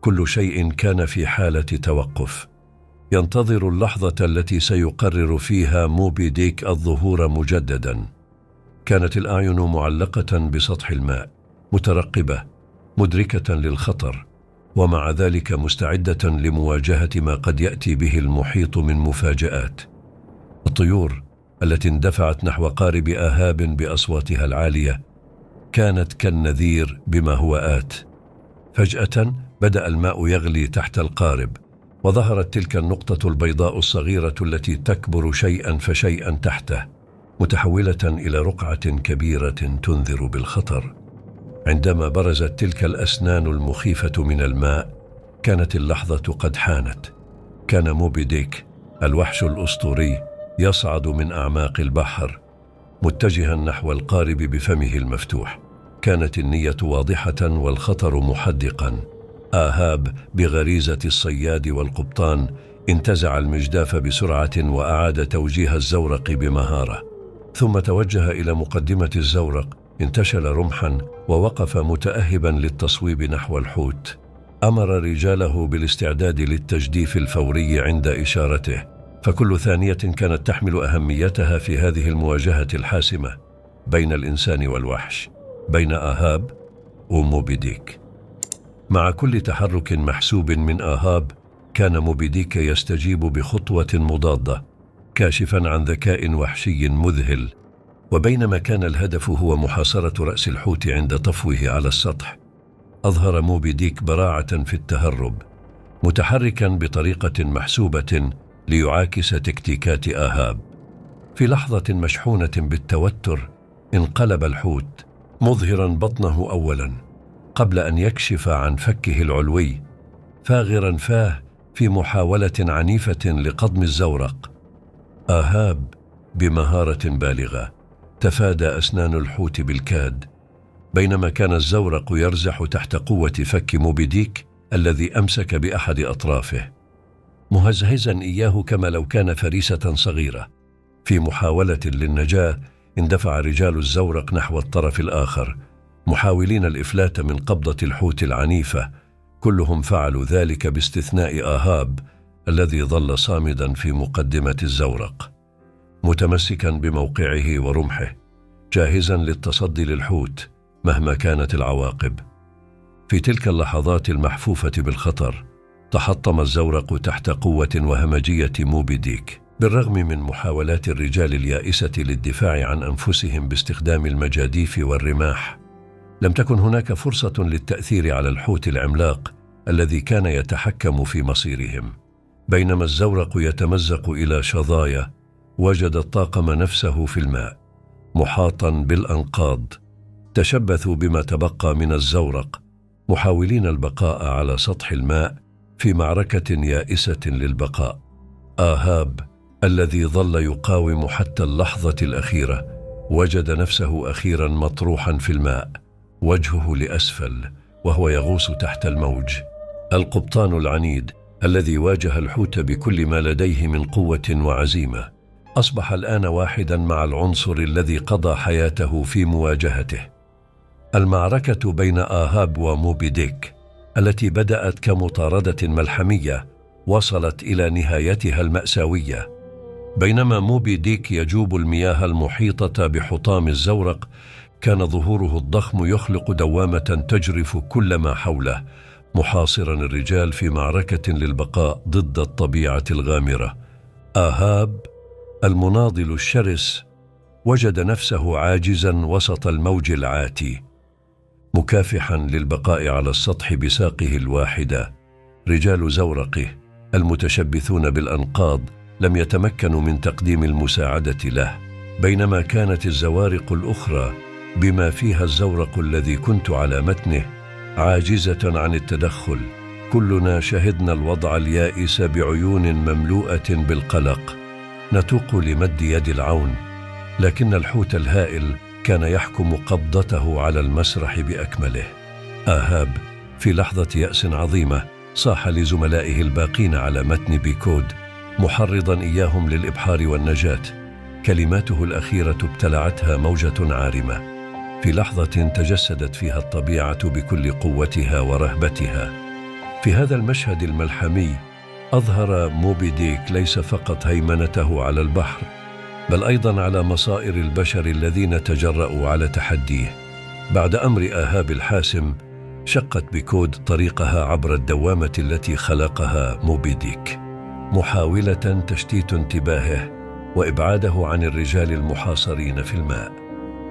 كل شيء كان في حالة توقف. ينتظر اللحظة التي سيقرر فيها موبي ديك الظهور مجددا. كانت الأعين معلقة بسطح الماء مترقبة مدركة للخطر ومع ذلك مستعدة لمواجهة ما قد يأتي به المحيط من مفاجآت. الطيور التي اندفعت نحو قارب آهاب بأصواتها العالية كانت كالنذير بما هو آت. فجأة بدأ الماء يغلي تحت القارب وظهرت تلك النقطة البيضاء الصغيرة التي تكبر شيئا فشيئا تحته متحولة إلى رقعة كبيرة تنذر بالخطر. عندما برزت تلك الأسنان المخيفة من الماء كانت اللحظة قد حانت. كان موبي ديك الوحش الأسطوري يصعد من أعماق البحر. متجها نحو القارب بفمه المفتوح. كانت النية واضحة والخطر محدقا. آهاب بغريزة الصياد والقبطان انتزع المجداف بسرعة وأعاد توجيه الزورق بمهارة. ثم توجه إلى مقدمة الزورق انتشل رمحا ووقف متأهبا للتصويب نحو الحوت. أمر رجاله بالاستعداد للتجديف الفوري عند إشارته. فكل ثانية كانت تحمل أهميتها في هذه المواجهة الحاسمة بين الإنسان والوحش بين آهاب وموبيديك. مع كل تحرك محسوب من آهاب كان موبيديك يستجيب بخطوة مضادة كاشفا عن ذكاء وحشي مذهل. وبينما كان الهدف هو محاصرة رأس الحوت عند طفوه على السطح أظهر موبي ديك براعة في التهرب متحركا بطريقة محسوبة ليعاكس تكتيكات آهاب. في لحظة مشحونة بالتوتر انقلب الحوت مظهرا بطنه أولا قبل أن يكشف عن فكه العلوي فاغرا فاه في محاولة عنيفة لقضم الزورق. آهاب بمهارة بالغة. تفادى أسنان الحوت بالكاد. بينما كان الزورق يرزح تحت قوة فك موبيديك الذي أمسك بأحد أطرافه. مهزهزا إياه كما لو كان فريسة صغيرة. في محاولة للنجاة اندفع رجال الزورق نحو الطرف الآخر محاولين الإفلات من قبضة الحوت العنيفة. كلهم فعلوا ذلك باستثناء آهاب الذي ظل صامدا في مقدمة الزورق. متمسكا بموقعه ورمحه جاهزا للتصدي للحوت مهما كانت العواقب. في تلك اللحظات المحفوفة بالخطر تحطم الزورق تحت قوة وهمجية موبي ديك بالرغم من محاولات الرجال اليائسة للدفاع عن أنفسهم باستخدام المجاديف والرماح. لم تكن هناك فرصة للتأثير على الحوت العملاق الذي كان يتحكم في مصيرهم. بينما الزورق يتمزق إلى شظايا وجد الطاقم نفسه في الماء محاطا بالأنقاض. تشبثوا بما تبقى من الزورق محاولين البقاء على سطح الماء في معركة يائسة للبقاء. آهاب الذي ظل يقاوم حتى اللحظة الأخيرة وجد نفسه أخيرا مطروحا في الماء وجهه لأسفل وهو يغوص تحت الموج. القبطان العنيد الذي واجه الحوت بكل ما لديه من قوة وعزيمة أصبح الآن واحدا مع العنصر الذي قضى حياته في مواجهته. المعركة بين آهاب وموبي ديك التي بدأت كمطاردة ملحمية وصلت إلى نهايتها المأساوية. بينما موبي ديك يجوب المياه المحيطة بحطام الزورق كان ظهوره الضخم يخلق دوامة تجرف كل ما حوله محاصرا الرجال في معركة للبقاء ضد الطبيعة الغامرة. آهاب المناضل الشرس وجد نفسه عاجزا وسط الموج العاتي. مكافحا للبقاء على السطح بساقه الواحدة رجال زورقه المتشبثون بالأنقاض لم يتمكنوا من تقديم المساعدة له بينما كانت الزوارق الأخرى بما فيها الزورق الذي كنت على متنه عاجزة عن التدخل. كلنا شهدنا الوضع اليائس بعيون مملوءة بالقلق. نتوق لمد يد العون لكن الحوت الهائل كان يحكم قبضته على المسرح بأكمله. آهاب في لحظة يأس عظيمة صاح لزملائه الباقين على متن بيكود محرضا إياهم للإبحار والنجاة. كلماته الأخيرة ابتلعتها موجة عارمة. في لحظة تجسدت فيها الطبيعة بكل قوتها ورهبتها. في هذا المشهد الملحمي أظهر موبي ديك ليس فقط هيمنته على البحر بل أيضا على مصائر البشر الذين تجرأوا على تحديه. بعد أمر آهاب الحاسم شقت بكود طريقها عبر الدوامة التي خلقها موبي ديك محاولة تشتيت انتباهه وإبعاده عن الرجال المحاصرين في الماء.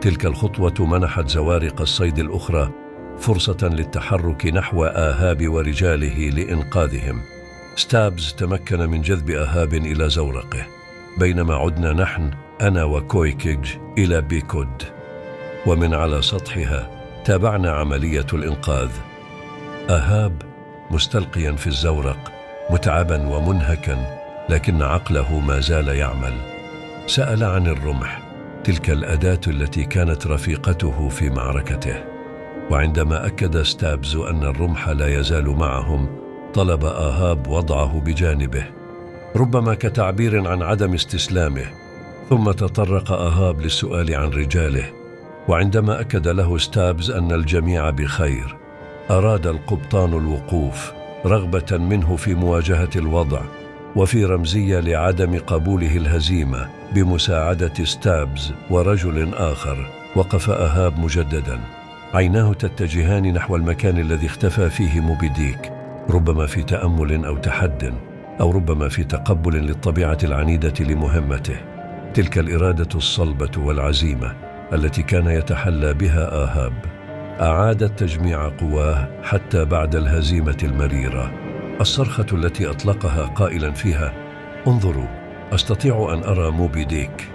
تلك الخطوة منحت زوارق الصيد الأخرى فرصة للتحرك نحو آهاب ورجاله لإنقاذهم. ستابز تمكن من جذب آهاب إلى زورقه. بينما عدنا نحن أنا وكويكيج إلى بيكود. ومن على سطحها تابعنا عملية الإنقاذ. أهاب مستلقيا في الزورق متعبا ومنهكا لكن عقله ما زال يعمل. سأل عن الرمح تلك الأداة التي كانت رفيقته في معركته. وعندما أكد ستابز أن الرمح لا يزال معهم طلب أهاب وضعه بجانبه. ربما كتعبير عن عدم استسلامه ثم تطرق أهاب للسؤال عن رجاله وعندما أكد له ستابز أن الجميع بخير أراد القبطان الوقوف رغبة منه في مواجهة الوضع وفي رمزية لعدم قبوله الهزيمة بمساعدة ستابز ورجل آخر وقف أهاب مجددا. عيناه تتجهان نحو المكان الذي اختفى فيه موبيديك ربما في تأمل أو تحد. أو ربما في تقبل للطبيعة العنيدة لمهمته. تلك الإرادة الصلبة والعزيمة التي كان يتحلى بها آهاب. اعادت تجميع قواه حتى بعد الهزيمة المريرة. الصرخة التي أطلقها قائلا فيها انظروا أستطيع أن أرى موبي ديك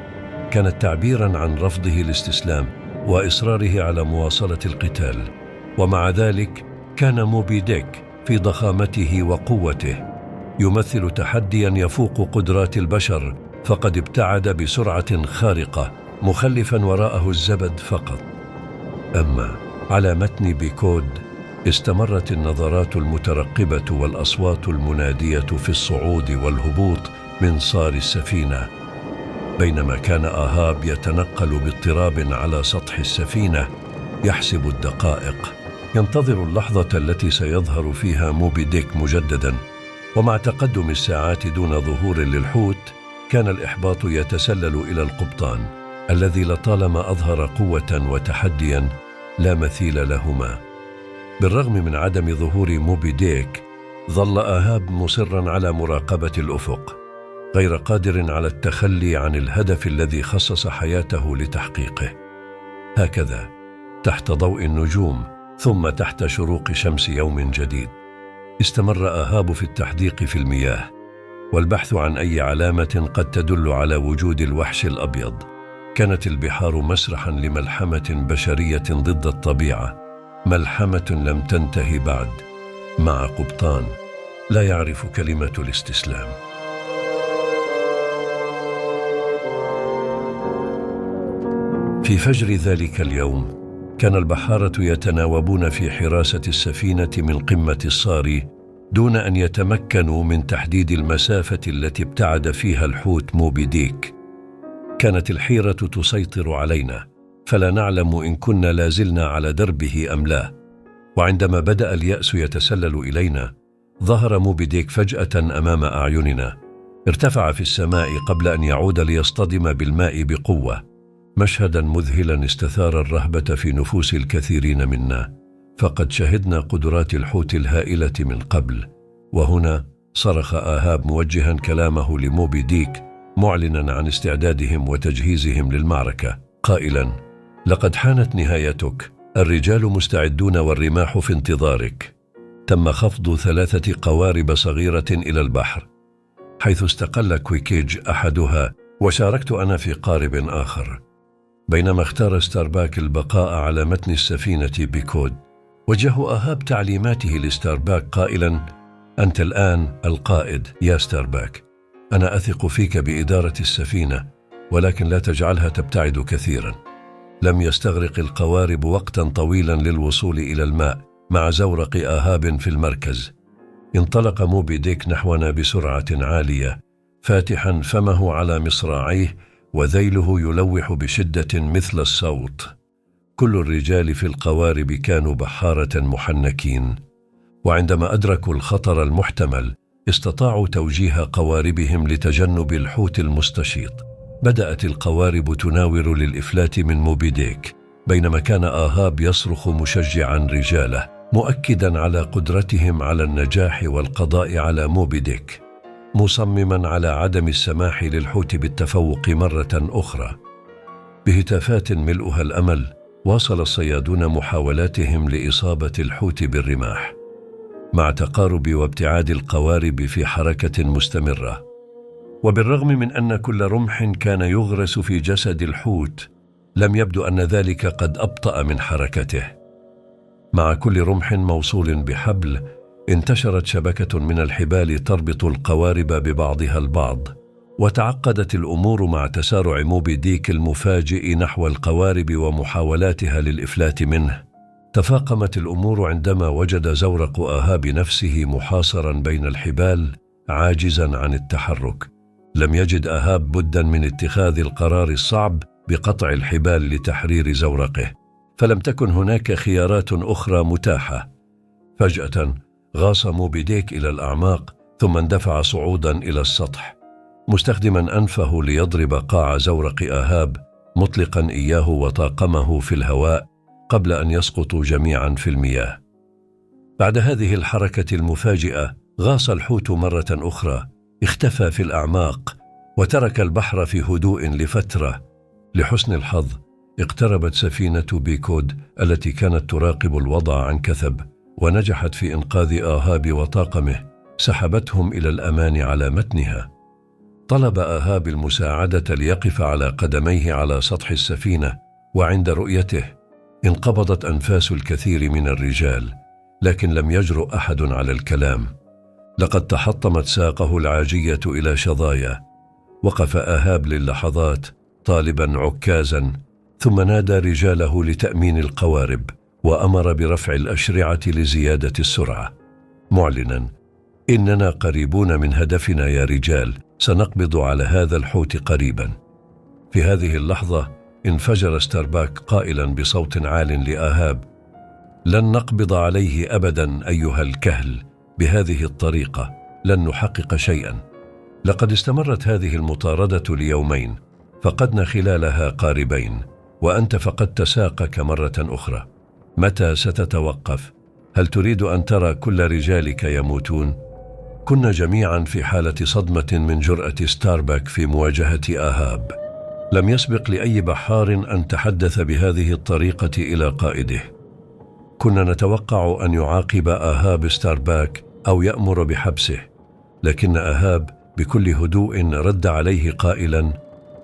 كانت تعبيرا عن رفضه الاستسلام وإصراره على مواصلة القتال. ومع ذلك كان موبي ديك في ضخامته وقوته. يمثل تحديا يفوق قدرات البشر فقد ابتعد بسرعة خارقة مخلفا وراءه الزبد فقط. أما على متن بيكود استمرت النظرات المترقبة والأصوات المنادية في الصعود والهبوط من صار السفينة. بينما كان آهاب يتنقل باضطراب على سطح السفينة يحسب الدقائق. ينتظر اللحظة التي سيظهر فيها موبي ديك مجددا. ومع تقدم الساعات دون ظهور للحوت كان الإحباط يتسلل إلى القبطان الذي لطالما أظهر قوة وتحديا لا مثيل لهما. بالرغم من عدم ظهور موبي ديك ظل أهاب مصرا على مراقبة الأفق غير قادر على التخلي عن الهدف الذي خصص حياته لتحقيقه. هكذا تحت ضوء النجوم ثم تحت شروق شمس يوم جديد. استمر آهاب في التحديق في المياه والبحث عن أي علامة قد تدل على وجود الوحش الأبيض. كانت البحار مسرحا لملحمة بشرية ضد الطبيعة ملحمة لم تنتهي بعد مع قبطان. لا يعرف كلمة الاستسلام. في فجر ذلك اليوم كان البحارة يتناوبون في حراسة السفينة من قمة الصاري دون أن يتمكنوا من تحديد المسافة التي ابتعد فيها الحوت موبي ديك. كانت الحيرة تسيطر علينا فلا نعلم إن كنا لازلنا على دربه أم لا. وعندما بدأ اليأس يتسلل إلينا ظهر موبي ديك فجأة أمام أعيننا. ارتفع في السماء قبل أن يعود ليصطدم بالماء بقوة. مشهدا مذهلا استثار الرهبة في نفوس الكثيرين منا فقد شهدنا قدرات الحوت الهائلة من قبل. وهنا صرخ آهاب موجها كلامه لموبي ديك معلنا عن استعدادهم وتجهيزهم للمعركة. قائلا لقد حانت نهايتك. الرجال مستعدون والرماح في انتظارك. تم خفض ثلاثة قوارب صغيرة إلى البحر. حيث استقل كويكيج أحدها وشاركت أنا في قارب آخر. بينما اختار ستارباك البقاء على متن السفينة بيكود وجه أهاب تعليماته لستارباك قائلا أنت الآن القائد يا ستارباك. أنا أثق فيك بإدارة السفينة ولكن لا تجعلها تبتعد كثيرا. لم يستغرق القوارب وقتا طويلا للوصول إلى الماء مع زورق آهاب في المركز. انطلق موبي ديك نحونا بسرعة عالية فاتحا فمه على مصراعيه وذيله يلوح بشدة مثل الصوت. كل الرجال في القوارب كانوا بحارة محنكين. وعندما أدركوا الخطر المحتمل استطاعوا توجيه قواربهم لتجنب الحوت المستشيط. بدأت القوارب تناور للإفلات من موبيديك بينما كان آهاب يصرخ مشجعا رجاله مؤكدا على قدرتهم على النجاح والقضاء على موبيديك. مصمما على عدم السماح للحوت بالتفوق مرة أخرى. بهتافات ملؤها الأمل واصل الصيادون محاولاتهم لإصابة الحوت بالرماح مع تقارب وابتعاد القوارب في حركة مستمرة. وبالرغم من أن كل رمح كان يغرس في جسد الحوت لم يبدو أن ذلك قد أبطأ من حركته. مع كل رمح موصول بحبل انتشرت شبكة من الحبال تربط القوارب ببعضها البعض وتعقدت الأمور مع تسارع موبي ديك المفاجئ نحو القوارب ومحاولاتها للإفلات منه. تفاقمت الأمور عندما وجد زورق آهاب نفسه محاصرا بين الحبال عاجزا عن التحرك. لم يجد آهاب بدا من اتخاذ القرار الصعب بقطع الحبال لتحرير زورقه. فلم تكن هناك خيارات أخرى متاحة. فجأة غاص موبيديك إلى الأعماق ثم اندفع صعودا إلى السطح. مستخدما أنفه ليضرب قاع زورق آهاب مطلقا إياه وطاقمه في الهواء قبل أن يسقطوا جميعا في المياه. بعد هذه الحركة المفاجئة غاص الحوت مرة أخرى اختفى في الأعماق وترك البحر في هدوء لفترة. لحسن الحظ اقتربت سفينة بيكود التي كانت تراقب الوضع عن كثب. ونجحت في إنقاذ آهاب وطاقمه سحبتهم إلى الأمان على متنها. طلب آهاب المساعدة ليقف على قدميه على سطح السفينة وعند رؤيته. انقبضت أنفاس الكثير من الرجال لكن لم يجرؤ أحد على الكلام. لقد تحطمت ساقه العاجية إلى شظايا. وقف آهاب للحظات طالبا عكازا ثم نادى رجاله لتأمين القوارب. وأمر برفع الأشرعة لزيادة السرعة. معلنا إننا قريبون من هدفنا يا رجال سنقبض على هذا الحوت قريبا. في هذه اللحظة انفجر ستارباك قائلا بصوت عال لآهاب. لن نقبض عليه ابدا أيها الكهل بهذه الطريقة. لن نحقق شيئا. لقد استمرت هذه المطاردة ليومين فقدنا خلالها قاربين وأنت فقدت ساقك مرة أخرى. متى ستتوقف؟ هل تريد أن ترى كل رجالك يموتون؟ كنا جميعا في حالة صدمة من جرأة ستارباك في مواجهة آهاب. لم يسبق لأي بحار أن تحدث بهذه الطريقة إلى قائده. كنا نتوقع أن يعاقب آهاب ستارباك أو يأمر بحبسه لكن آهاب بكل هدوء رد عليه قائلا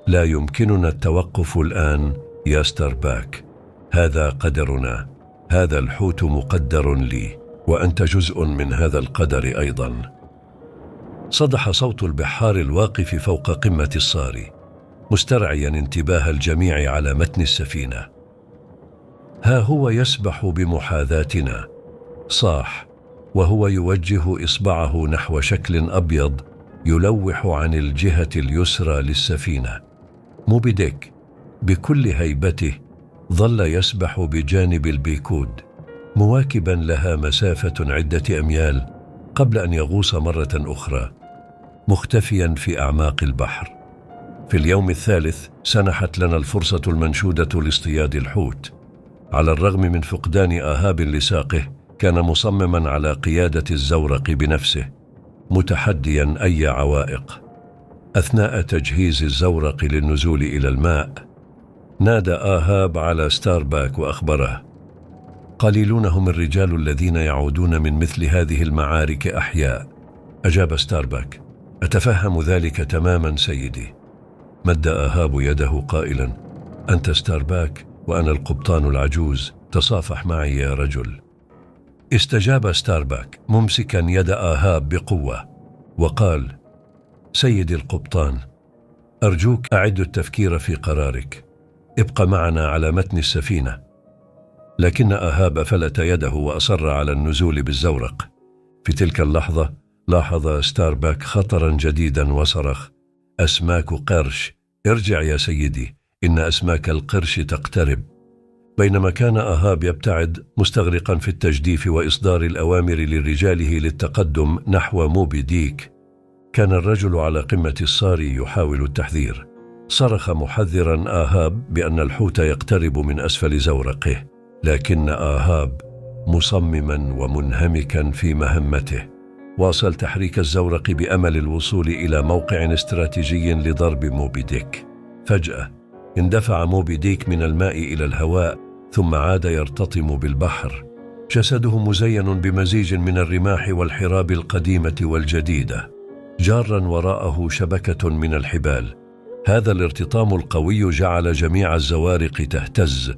لا يمكننا التوقف الآن يا ستارباك هذا قدرنا. هذا الحوت مقدر لي وأنت جزء من هذا القدر أيضا. صدح صوت البحار الواقف فوق قمة الصاري مسترعيا انتباه الجميع على متن السفينة. ها هو يسبح بمحاذاتنا. صاح وهو يوجه إصبعه نحو شكل أبيض يلوح عن الجهة اليسرى للسفينة. موبيديك بكل هيبته ظل يسبح بجانب البيكود مواكبا لها مسافة عدة أميال قبل أن يغوص مرة أخرى مختفيا في أعماق البحر. في اليوم الثالث سنحت لنا الفرصة المنشودة لاصطياد الحوت. على الرغم من فقدان آهاب لساقه كان مصمما على قيادة الزورق بنفسه متحديا أي عوائق. أثناء تجهيز الزورق للنزول إلى الماء نادى آهاب على ستارباك وأخبره. قليلون هم الرجال الذين يعودون من مثل هذه المعارك أحياء. أجاب ستارباك. أتفهم ذلك تماما سيدي. مد آهاب يده قائلا. أنت ستارباك وأنا القبطان العجوز. تصافح معي يا رجل. استجاب ستارباك ممسكا يد آهاب بقوة. وقال سيدي القبطان أرجوك اعد التفكير في قرارك. ابق معنا على متن السفينة. لكن أهاب فلت يده وأصر على النزول بالزورق. في تلك اللحظة لاحظ ستارباك خطرا جديدا وصرخ. أسماك قرش. ارجع يا سيدي. إن أسماك القرش تقترب. بينما كان أهاب يبتعد مستغرقا في التجديف وإصدار الأوامر لرجاله للتقدم نحو موبي ديك. كان الرجل على قمة الصار يحاول التحذير. صرخ محذرا آهاب بأن الحوت يقترب من أسفل زورقه لكن آهاب مصمما ومنهمكا في مهمته. واصل تحريك الزورق بأمل الوصول إلى موقع استراتيجي لضرب موبي ديك. فجأة اندفع موبي ديك من الماء إلى الهواء ثم عاد يرتطم بالبحر. جسده مزين بمزيج من الرماح والحراب القديمة والجديدة. جارا وراءه شبكة من الحبال. هذا الارتطام القوي جعل جميع الزوارق تهتز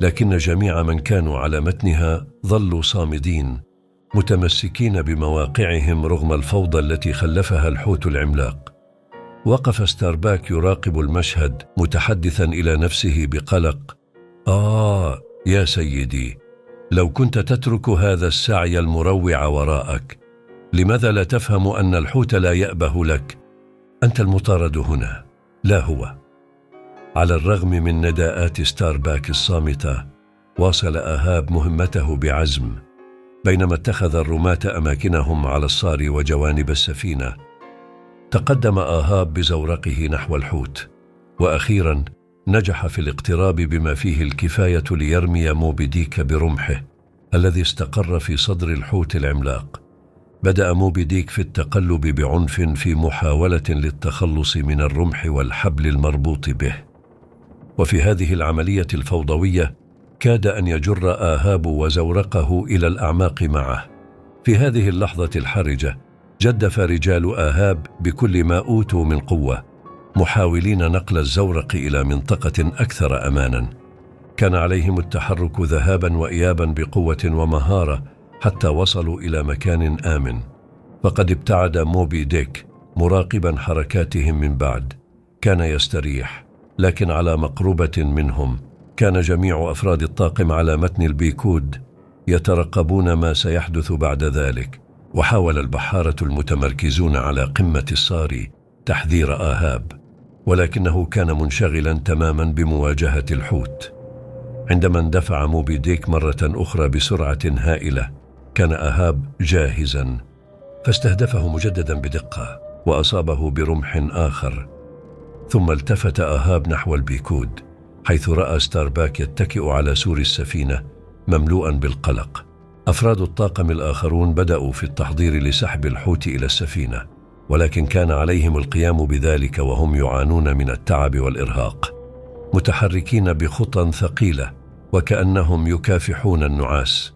لكن جميع من كانوا على متنها ظلوا صامدين متمسكين بمواقعهم رغم الفوضى التي خلفها الحوت العملاق. وقف ستارباك يراقب المشهد متحدثا إلى نفسه بقلق. آه يا سيدي لو كنت تترك هذا السعي المروع وراءك لماذا لا تفهم أن الحوت لا يأبه لك؟ أنت المطارد هنا. لا هو. على الرغم من نداءات ستارباك الصامتة واصل أهاب مهمته بعزم بينما اتخذ الرماة أماكنهم على الصار وجوانب السفينة. تقدم آهاب بزورقه نحو الحوت وأخيرا نجح في الاقتراب بما فيه الكفاية ليرمي موبيديك برمحه الذي استقر في صدر الحوت العملاق. بدأ موبيديك في التقلب بعنف في محاولة للتخلص من الرمح والحبل المربوط به. وفي هذه العملية الفوضوية كاد أن يجر آهاب وزورقه إلى الأعماق معه. في هذه اللحظة الحرجة جدف رجال آهاب بكل ما أوتوا من قوة محاولين نقل الزورق إلى منطقة أكثر امانا. كان عليهم التحرك ذهابا وايابا بقوة ومهارة حتى وصلوا إلى مكان آمن. فقد ابتعد موبي ديك مراقبا حركاتهم من بعد. كان يستريح لكن على مقربة منهم. كان جميع أفراد الطاقم على متن البيكود يترقبون ما سيحدث بعد ذلك. وحاول البحارة المتمركزون على قمة الصاري تحذير آهاب. ولكنه كان منشغلا تماما بمواجهة الحوت. عندما اندفع موبي ديك مرة أخرى بسرعة هائلة كان أهاب جاهزا فاستهدفه مجددا بدقة وأصابه برمح آخر. ثم التفت أهاب نحو البيكود حيث رأى ستارباك يتكئ على سور السفينة مملوءا بالقلق. أفراد الطاقم الآخرون بدأوا في التحضير لسحب الحوت إلى السفينة ولكن كان عليهم القيام بذلك وهم يعانون من التعب والإرهاق. متحركين بخطى ثقيلة وكأنهم يكافحون النعاس.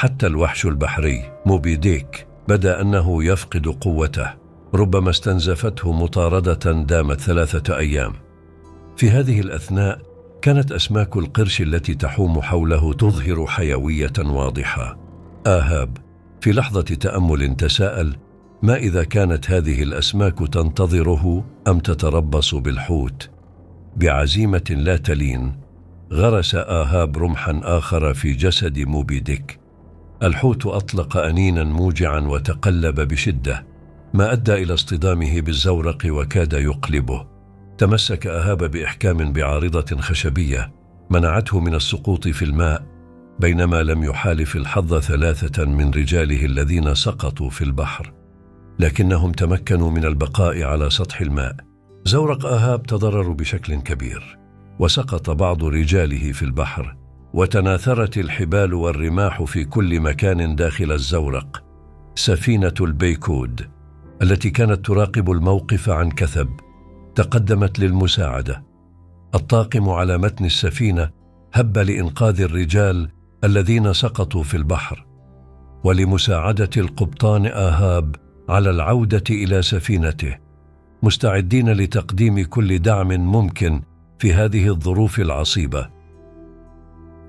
حتى الوحش البحري موبي ديك بدأ أنه يفقد قوته ربما استنزفته مطاردة دامت ثلاثة أيام. في هذه الأثناء كانت أسماك القرش التي تحوم حوله تظهر حيوية واضحة. آهاب في لحظة تأمل تساءل ما إذا كانت هذه الأسماك تنتظره أم تتربص بالحوت؟ بعزيمة لا تلين غرس آهاب رمحا آخر في جسد موبي ديك الحوت أطلق أنينا موجعا وتقلب بشدة ما أدى إلى اصطدامه بالزورق وكاد يقلبه. تمسك أهاب بإحكام بعارضة خشبية منعته من السقوط في الماء بينما لم يحالف الحظ ثلاثة من رجاله الذين سقطوا في البحر. لكنهم تمكنوا من البقاء على سطح الماء. زورق أهاب تضرر بشكل كبير وسقط بعض رجاله في البحر. وتناثرت الحبال والرماح في كل مكان داخل الزورق سفينة البيكود التي كانت تراقب الموقف عن كثب تقدمت للمساعدة. الطاقم على متن السفينة هب لإنقاذ الرجال الذين سقطوا في البحر ولمساعدة القبطان آهاب على العودة إلى سفينته مستعدين لتقديم كل دعم ممكن في هذه الظروف العصيبة.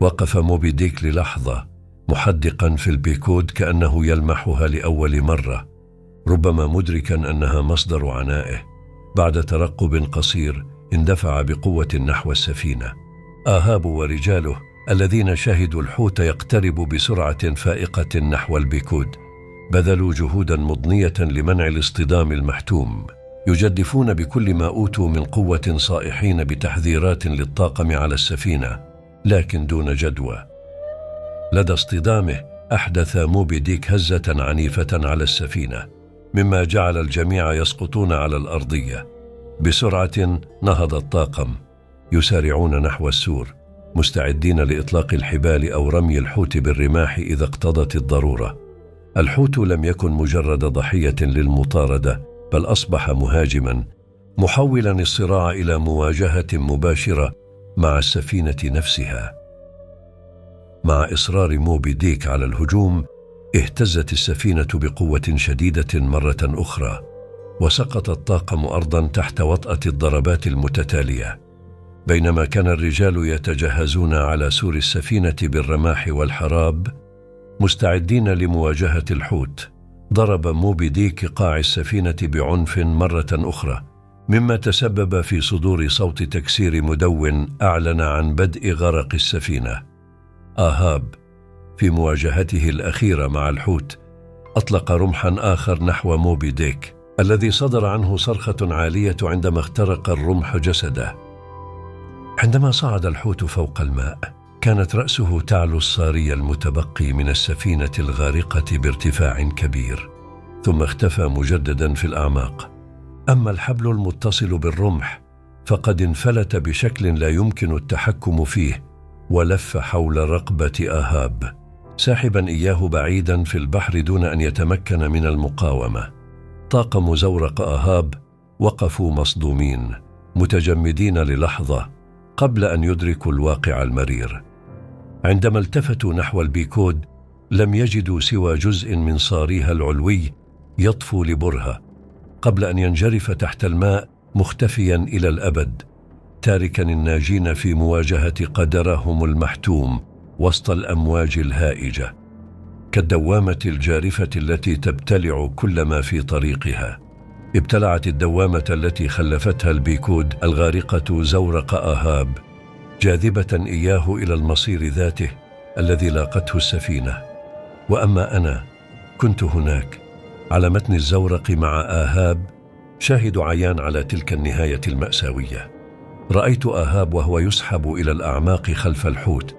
وقف موبي ديك للحظة محدقا في البيكود كأنه يلمحها لأول مرة ربما مدركا أنها مصدر عنائه. بعد ترقب قصير اندفع بقوة نحو السفينة. آهاب ورجاله الذين شهدوا الحوت يقترب بسرعة فائقة نحو البيكود. بذلوا جهودا مضنية لمنع الاصطدام المحتوم. يجدفون بكل ما أوتوا من قوة صائحين بتحذيرات للطاقم على السفينة. لكن دون جدوى. لدى اصطدامه أحدث موبي ديك هزة عنيفة على السفينة مما جعل الجميع يسقطون على الأرضية. بسرعة نهض الطاقم يسارعون نحو السور مستعدين لإطلاق الحبال أو رمي الحوت بالرماح إذا اقتضت الضرورة. الحوت لم يكن مجرد ضحية للمطاردة بل أصبح مهاجما محولا الصراع إلى مواجهة مباشرة مع السفينة نفسها. مع إصرار موبي ديك على الهجوم اهتزت السفينة بقوة شديدة مرة أخرى وسقط الطاقم ارضا تحت وطأة الضربات المتتالية. بينما كان الرجال يتجهزون على سور السفينة بالرماح والحراب مستعدين لمواجهة الحوت. ضرب موبي ديك قاع السفينة بعنف مرة أخرى. مما تسبب في صدور صوت تكسير مدون أعلن عن بدء غرق السفينة. آهاب في مواجهته الأخيرة مع الحوت أطلق رمحا آخر نحو موبي ديك الذي صدر عنه صرخة عالية عندما اخترق الرمح جسده. عندما صعد الحوت فوق الماء كانت رأسه تعلو الصاري المتبقي من السفينة الغارقة بارتفاع كبير ثم اختفى مجددا في الأعماق. أما الحبل المتصل بالرمح فقد انفلت بشكل لا يمكن التحكم فيه ولف حول رقبة أهاب. ساحبا إياه بعيدا في البحر دون أن يتمكن من المقاومة. طاقم زورق أهاب وقفوا مصدومين متجمدين للحظة قبل أن يدركوا الواقع المرير. عندما التفتوا نحو البيكود لم يجدوا سوى جزء من صاريها العلوي يطفو لبرهة. قبل أن ينجرف تحت الماء مختفيا إلى الأبد تاركا الناجين في مواجهة قدرهم المحتوم وسط الأمواج الهائجة كالدوامة الجارفة التي تبتلع كل ما في طريقها. ابتلعت الدوامة التي خلفتها البيكود الغارقة زورق أهاب جاذبة إياه إلى المصير ذاته الذي لاقته السفينة. وأما أنا كنت هناك. على متن الزورق مع آهاب شاهد عيان على تلك النهاية المأساوية. رأيت آهاب وهو يسحب إلى الأعماق خلف الحوت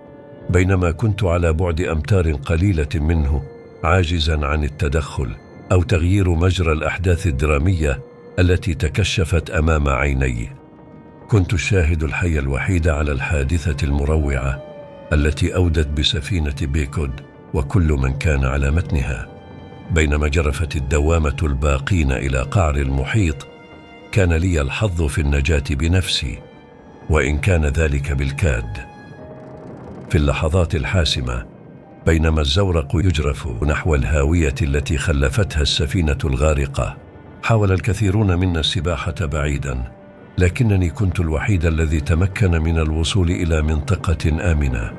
بينما كنت على بعد أمتار قليلة منه عاجزا عن التدخل أو تغيير مجرى الأحداث الدرامية التي تكشفت أمام عيني. كنت الشاهد الحي الوحيد على الحادثة المروعة التي أودت بسفينة بيكود وكل من كان على متنها. بينما جرفت الدوامة الباقين إلى قعر المحيط كان لي الحظ في النجاة بنفسي وإن كان ذلك بالكاد. في اللحظات الحاسمة بينما الزورق يجرف نحو الهاوية التي خلفتها السفينة الغارقة حاول الكثيرون منا السباحة بعيدا لكنني كنت الوحيد الذي تمكن من الوصول إلى منطقة آمنة.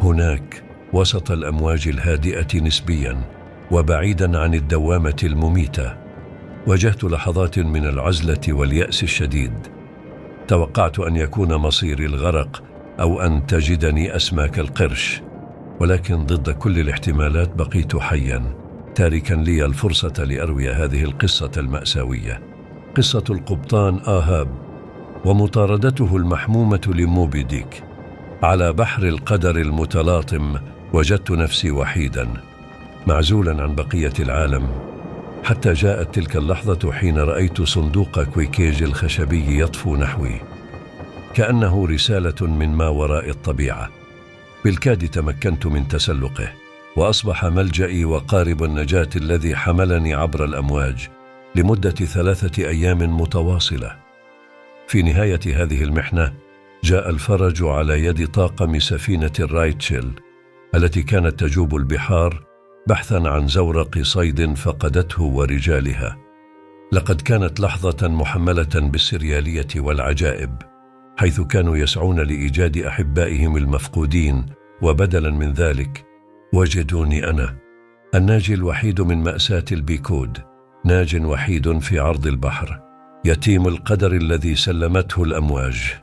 هناك وسط الأمواج الهادئة نسبيا وبعيدا عن الدوامة المميتة واجهت لحظات من العزلة واليأس الشديد. توقعت أن يكون مصيري الغرق أو أن تجدني أسماك القرش ولكن ضد كل الاحتمالات بقيت حيا تاركا لي الفرصة لأروي هذه القصة المأساوية. قصة القبطان آهاب ومطاردته المحمومة لموبي ديك. على بحر القدر المتلاطم وجدت نفسي وحيدا. معزولا عن بقية العالم حتى جاءت تلك اللحظة حين رأيت صندوق كويكيج الخشبي يطفو نحوي كأنه رسالة من ما وراء الطبيعة. بالكاد تمكنت من تسلقه وأصبح ملجئي وقارب النجاة الذي حملني عبر الأمواج لمدة ثلاثة أيام متواصلة. في نهاية هذه المحنة جاء الفرج على يد طاقم سفينة الرايتشيل التي كانت تجوب البحار بحثا عن زورق صيد فقدته ورجالها. لقد كانت لحظة محملة بالسريالية والعجائب حيث كانوا يسعون لإيجاد أحبائهم المفقودين وبدلا من ذلك وجدوني أنا الناجي الوحيد من مأساة البيكود ناج وحيد في عرض البحر يتيم القدر الذي سلمته الأمواج.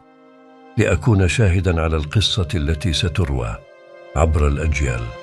لأكون شاهدا على القصة التي ستروى عبر الأجيال.